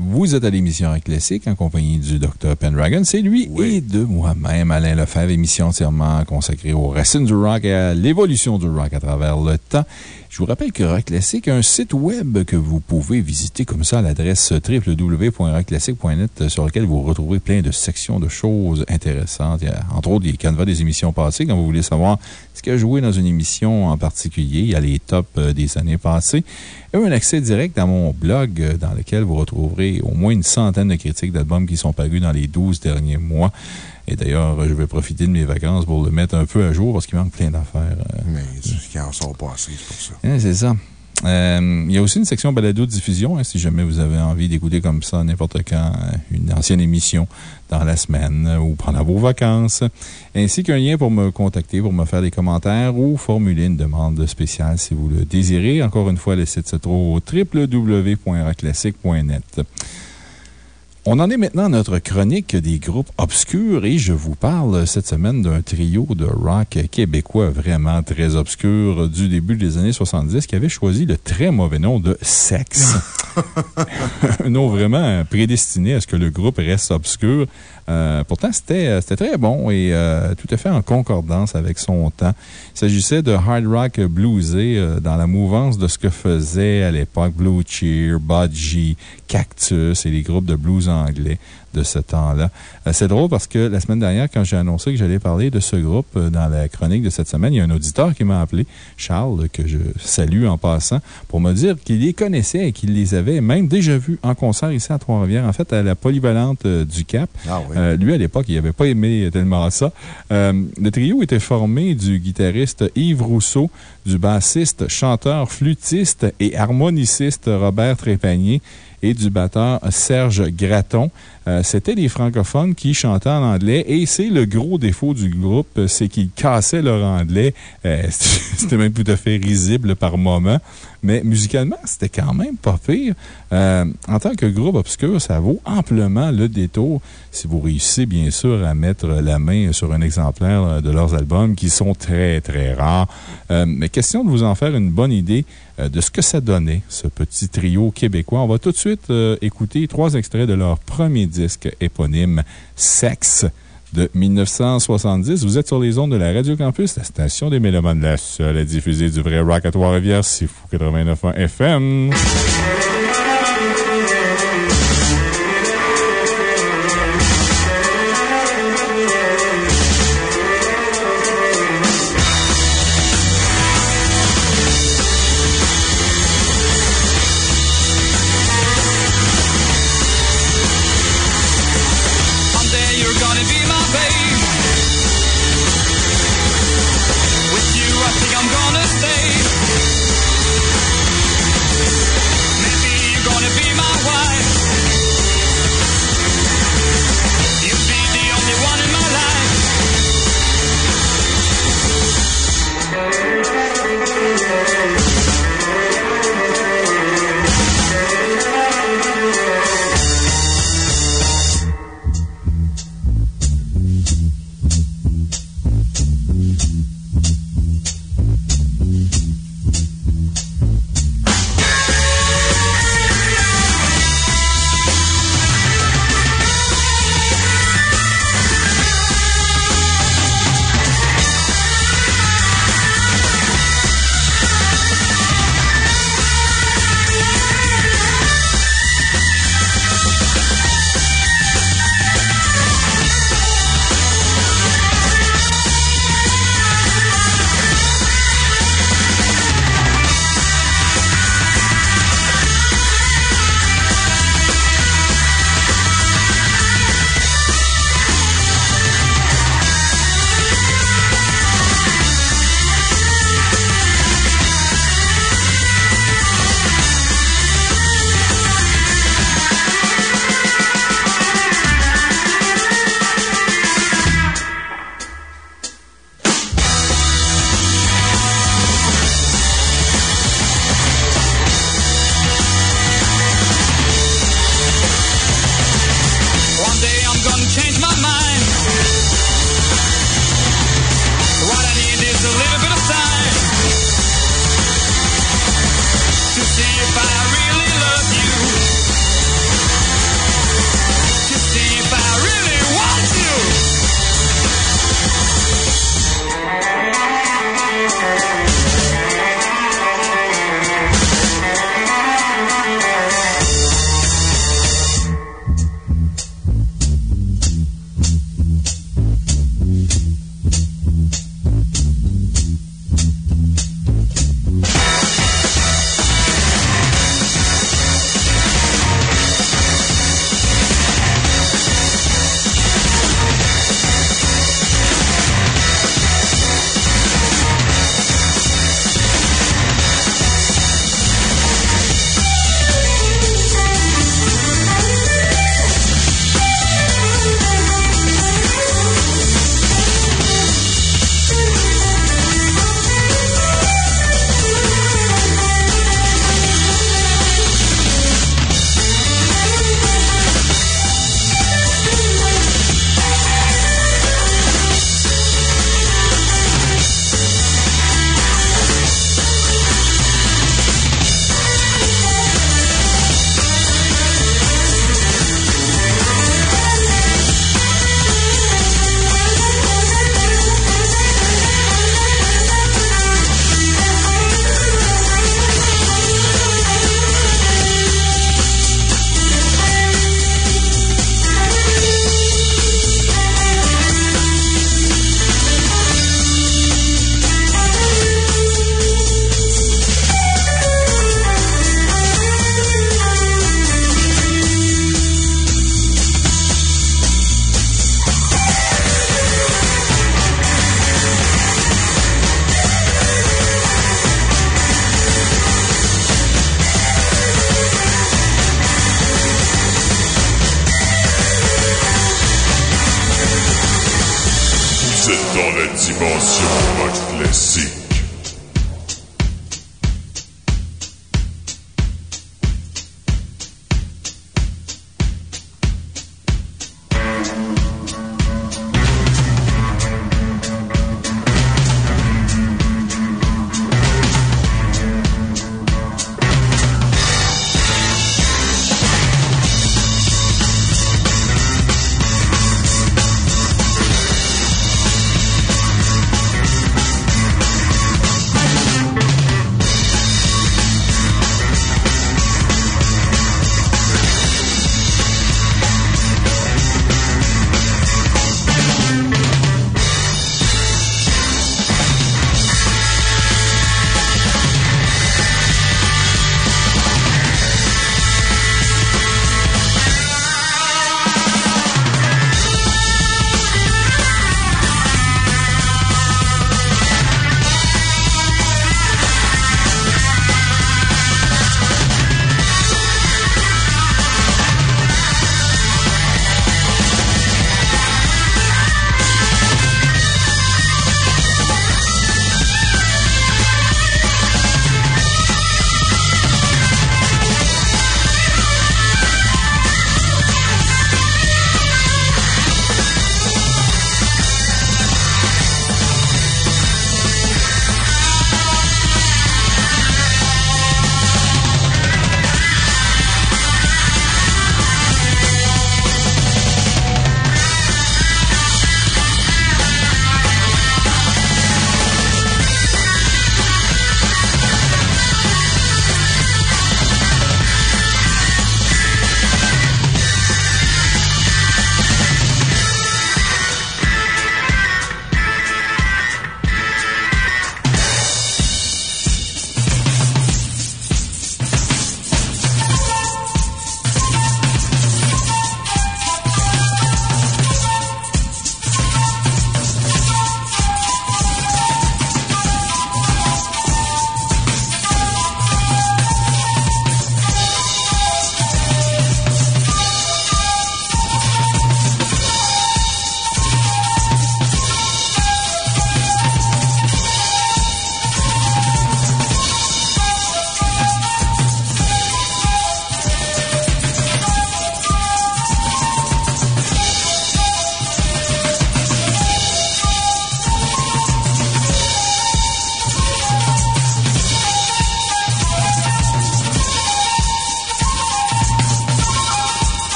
Vous êtes à l'émission Classique en compagnie du Dr. Pendragon. C'est lui et de moi-même, Alain Lefebvre, émission entièrement consacrée aux racines du rock et à l'évolution du rock à travers le temps. Je vous rappelle que Rock Classic a un site web que vous pouvez visiter comme ça à l'adresse www.rockclassic.net sur lequel vous retrouverez plein de sections de choses intéressantes. Entre autres, les canevas des émissions passées quand vous voulez savoir ce qui a joué dans une émission en particulier. Il y a les tops des années passées. Et un accès direct à mon blog dans lequel vous retrouverez au moins une centaine de critiques d'albums qui sont parus dans les 12 derniers mois. Et d'ailleurs, je vais profiter de mes vacances pour le mettre un peu à jour parce qu'il manque plein d'affaires. Mais qui en sont pas assez, c'est pour ça. Hein, c'est ça. Euh, il y a aussi une section balado-diffusion, hein, si jamais vous avez envie d'écouter comme ça n'importe quand une ancienne émission dans la semaine ou pendant vos vacances, ainsi qu'un lien pour me contacter, pour me faire des commentaires ou formuler une demande spéciale si vous le désirez. Encore une fois, le site se trouve au www.raclassique.net. On en est maintenant à notre chronique des groupes obscurs et je vous parle cette semaine d'un trio de rock québécois vraiment très obscur du début des années 70 qui avait choisi le très mauvais nom de Sex. [laughs] un nom vraiment prédestiné à ce que le groupe reste obscur. Euh, pourtant, c'était très bon et euh, tout à fait en concordance avec son temps. Il s'agissait de hard rock bluesé euh, dans la mouvance de ce que faisaient à l'époque Blue Cheer, Budgie, Cactus et les groupes de blues anglais de ce temps-là. C'est drôle parce que la semaine dernière, quand j'ai annoncé que j'allais parler de ce groupe dans la chronique de cette semaine, il y a un auditeur qui m'a appelé, Charles, que je salue en passant, pour me dire qu'il les connaissait et qu'il les avait même déjà vus en concert ici à Trois-Rivières, en fait, à la polyvalente du Cap. Ah oui. Euh, lui, à l'époque, il n'avait pas aimé tellement ça. Euh, le trio était formé du guitariste Yves Rousseau, du bassiste, chanteur, flûtiste et harmoniciste Robert Trépanier et du batteur Serge Graton. Euh, C'était les francophones qui chantaient en anglais et c'est le gros défaut du groupe, c'est qu'ils cassaient leur anglais. Euh, [laughs] C'était même tout à fait risible par moments. Mais musicalement, c'était quand même pas pire. Euh, en tant que groupe obscur, ça vaut amplement le détour si vous réussissez, bien sûr, à mettre la main sur un exemplaire de leurs albums qui sont très, très rares. Euh, mais question de vous en faire une bonne idée euh, de ce que ça donnait, ce petit trio québécois. On va tout de suite euh, écouter trois extraits de leur premier disque éponyme, Sex de 1970. Vous êtes sur les ondes de la Radio Campus, la station des Mélomanes, la seule à diffuser du vrai rock à Trois-Rivières, c'est fou 89.1 FM.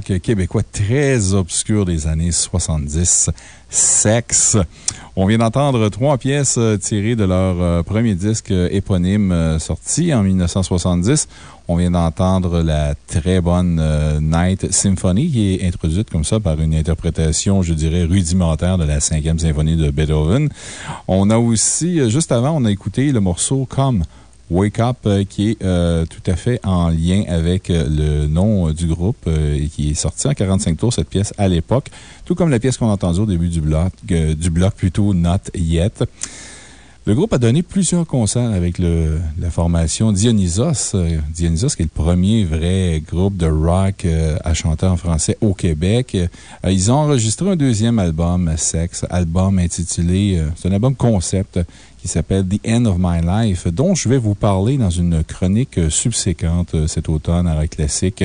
Québécois très obscur des années 70, Sex. On vient d'entendre trois pièces euh, tirées de leur euh, premier disque euh, éponyme sorti en 1970. On vient d'entendre la très bonne Night Symphony qui est introduite comme ça par une interprétation, je dirais, rudimentaire de la cinquième symphonie de Beethoven. On a aussi, juste avant, on a écouté le morceau Come. Wake Up, euh, qui est euh, tout à fait en lien avec euh, le nom du groupe et qui est sorti en 45 tours, cette pièce, à l'époque, tout comme la pièce qu'on a entendue au début du bloc, du bloc plutôt Not Yet. Le groupe a donné plusieurs concerts avec la formation Dionysos. Dionysos, qui est le premier vrai groupe de rock à chanter en français au Québec. Ils ont enregistré un deuxième album, Sex, album intitulé, c'est un album concept qui s'appelle The End of My Life, dont je vais vous parler dans une chronique subséquente euh, cet automne à Rock Classique.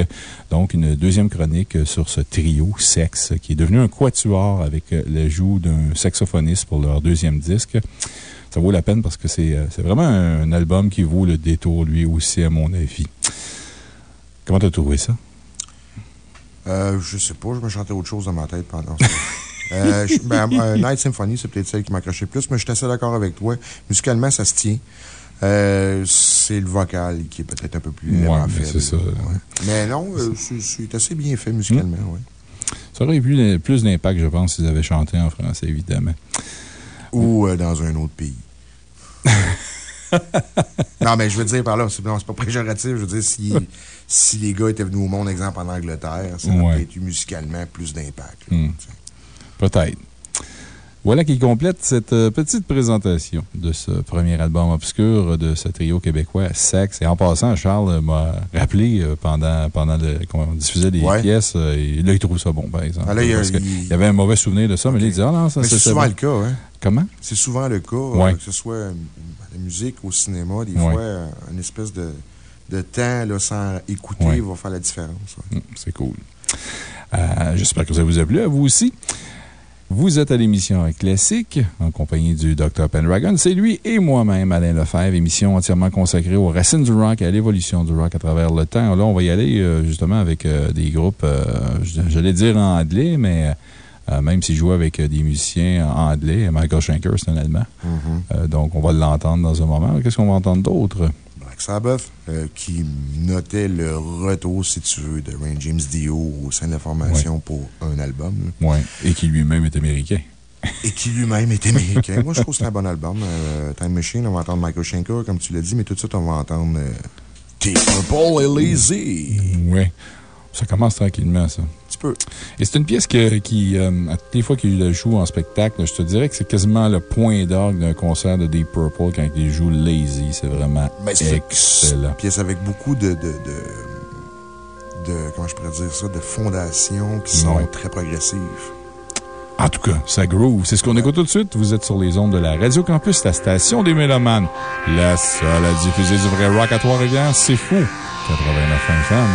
Donc, une deuxième chronique sur ce trio sexe qui est devenu un quatuor avec euh, l'ajout d'un saxophoniste pour leur deuxième disque. Ça vaut la peine parce que c'est euh, vraiment un, album qui vaut le détour, lui aussi, à mon avis. Comment t'as trouvé ça? Euh, je sais pas, je me chantais autre chose dans ma tête pendant ça. [laughs] Euh, ben, euh, Night Symphony, c'est peut-être celle qui m'a accroché plus, mais je suis assez d'accord avec toi. Musicalement, ça se tient. Euh, c'est le vocal qui est peut-être un peu plus ouais, c'est ça. Mais non, c'est assez bien fait musicalement, oui. Ça aurait eu plus d'impact, je pense, s'ils avaient chanté en français, évidemment. Ou dans un autre pays. [laughs] non, mais je veux dire par là, c'est pas préjoratif. Je veux dire, si, [laughs] si les gars étaient venus au monde, exemple, en Angleterre, ça aurait eu musicalement plus d'impact. Hmm. Peut-être. Voilà qui complète cette euh, petite présentation de ce premier album obscur de ce trio québécois, Sex. Et en passant, Charles m'a rappelé euh, pendant, pendant qu'on diffusait des pièces, euh, et là, il trouve ça bon, par exemple. Ah, il, parce y avait un mauvais souvenir de ça, mais là, il dit, ah non, ça c'est souvent le cas, hein. Comment? C'est souvent le cas, que ce soit la musique, au cinéma, des fois, une espèce de, de temps là, sans écouter va faire la différence. Hum, c'est cool. J'espère que ça vous a plu à vous aussi. Vous êtes à l'émission Classique, en compagnie du Dr. Pendragon. C'est lui et moi-même, Alain Lefebvre, émission entièrement consacrée aux racines du rock et à l'évolution du rock à travers le temps. Là, on va y aller euh, justement avec euh, des groupes, euh, j'allais dire en anglais, mais même s'il joue avec des musiciens en anglais, Michael Schenker, c'est un Allemand. Mm-hmm. donc, on va l'entendre dans un moment. Qu'est-ce qu'on va entendre d'autre? Sabbath, euh, qui notait le retour, si tu veux, de Rain James Dio au sein de la formation pour un album. Oui, et qui lui-même est américain. [laughs] et qui lui-même est américain. Moi, je trouve que c'est un bon album. Euh, Time Machine, on va entendre Michael Schenker, comme tu l'as dit, mais tout de suite, on va entendre euh, T. Purple et Lazy. Oui. Ça commence tranquillement, ça. Et c'est une pièce qui, euh, à toutes les fois qu'il la joue en spectacle, je te dirais que c'est quasiment le point d'orgue d'un concert de Deep Purple quand il joue Lazy. C'est vraiment ben, excellent. Une pièce avec beaucoup de, de, de, comment je pourrais dire ça, de fondations qui sont très progressives. En tout cas, ça groove. C'est ce qu'on écoute tout de suite. Vous êtes sur les ondes de la Radio Campus, la station des Mélomanes. La seule à diffuser du vrai rock à Trois-Rivières, c'est fou. 89 FM.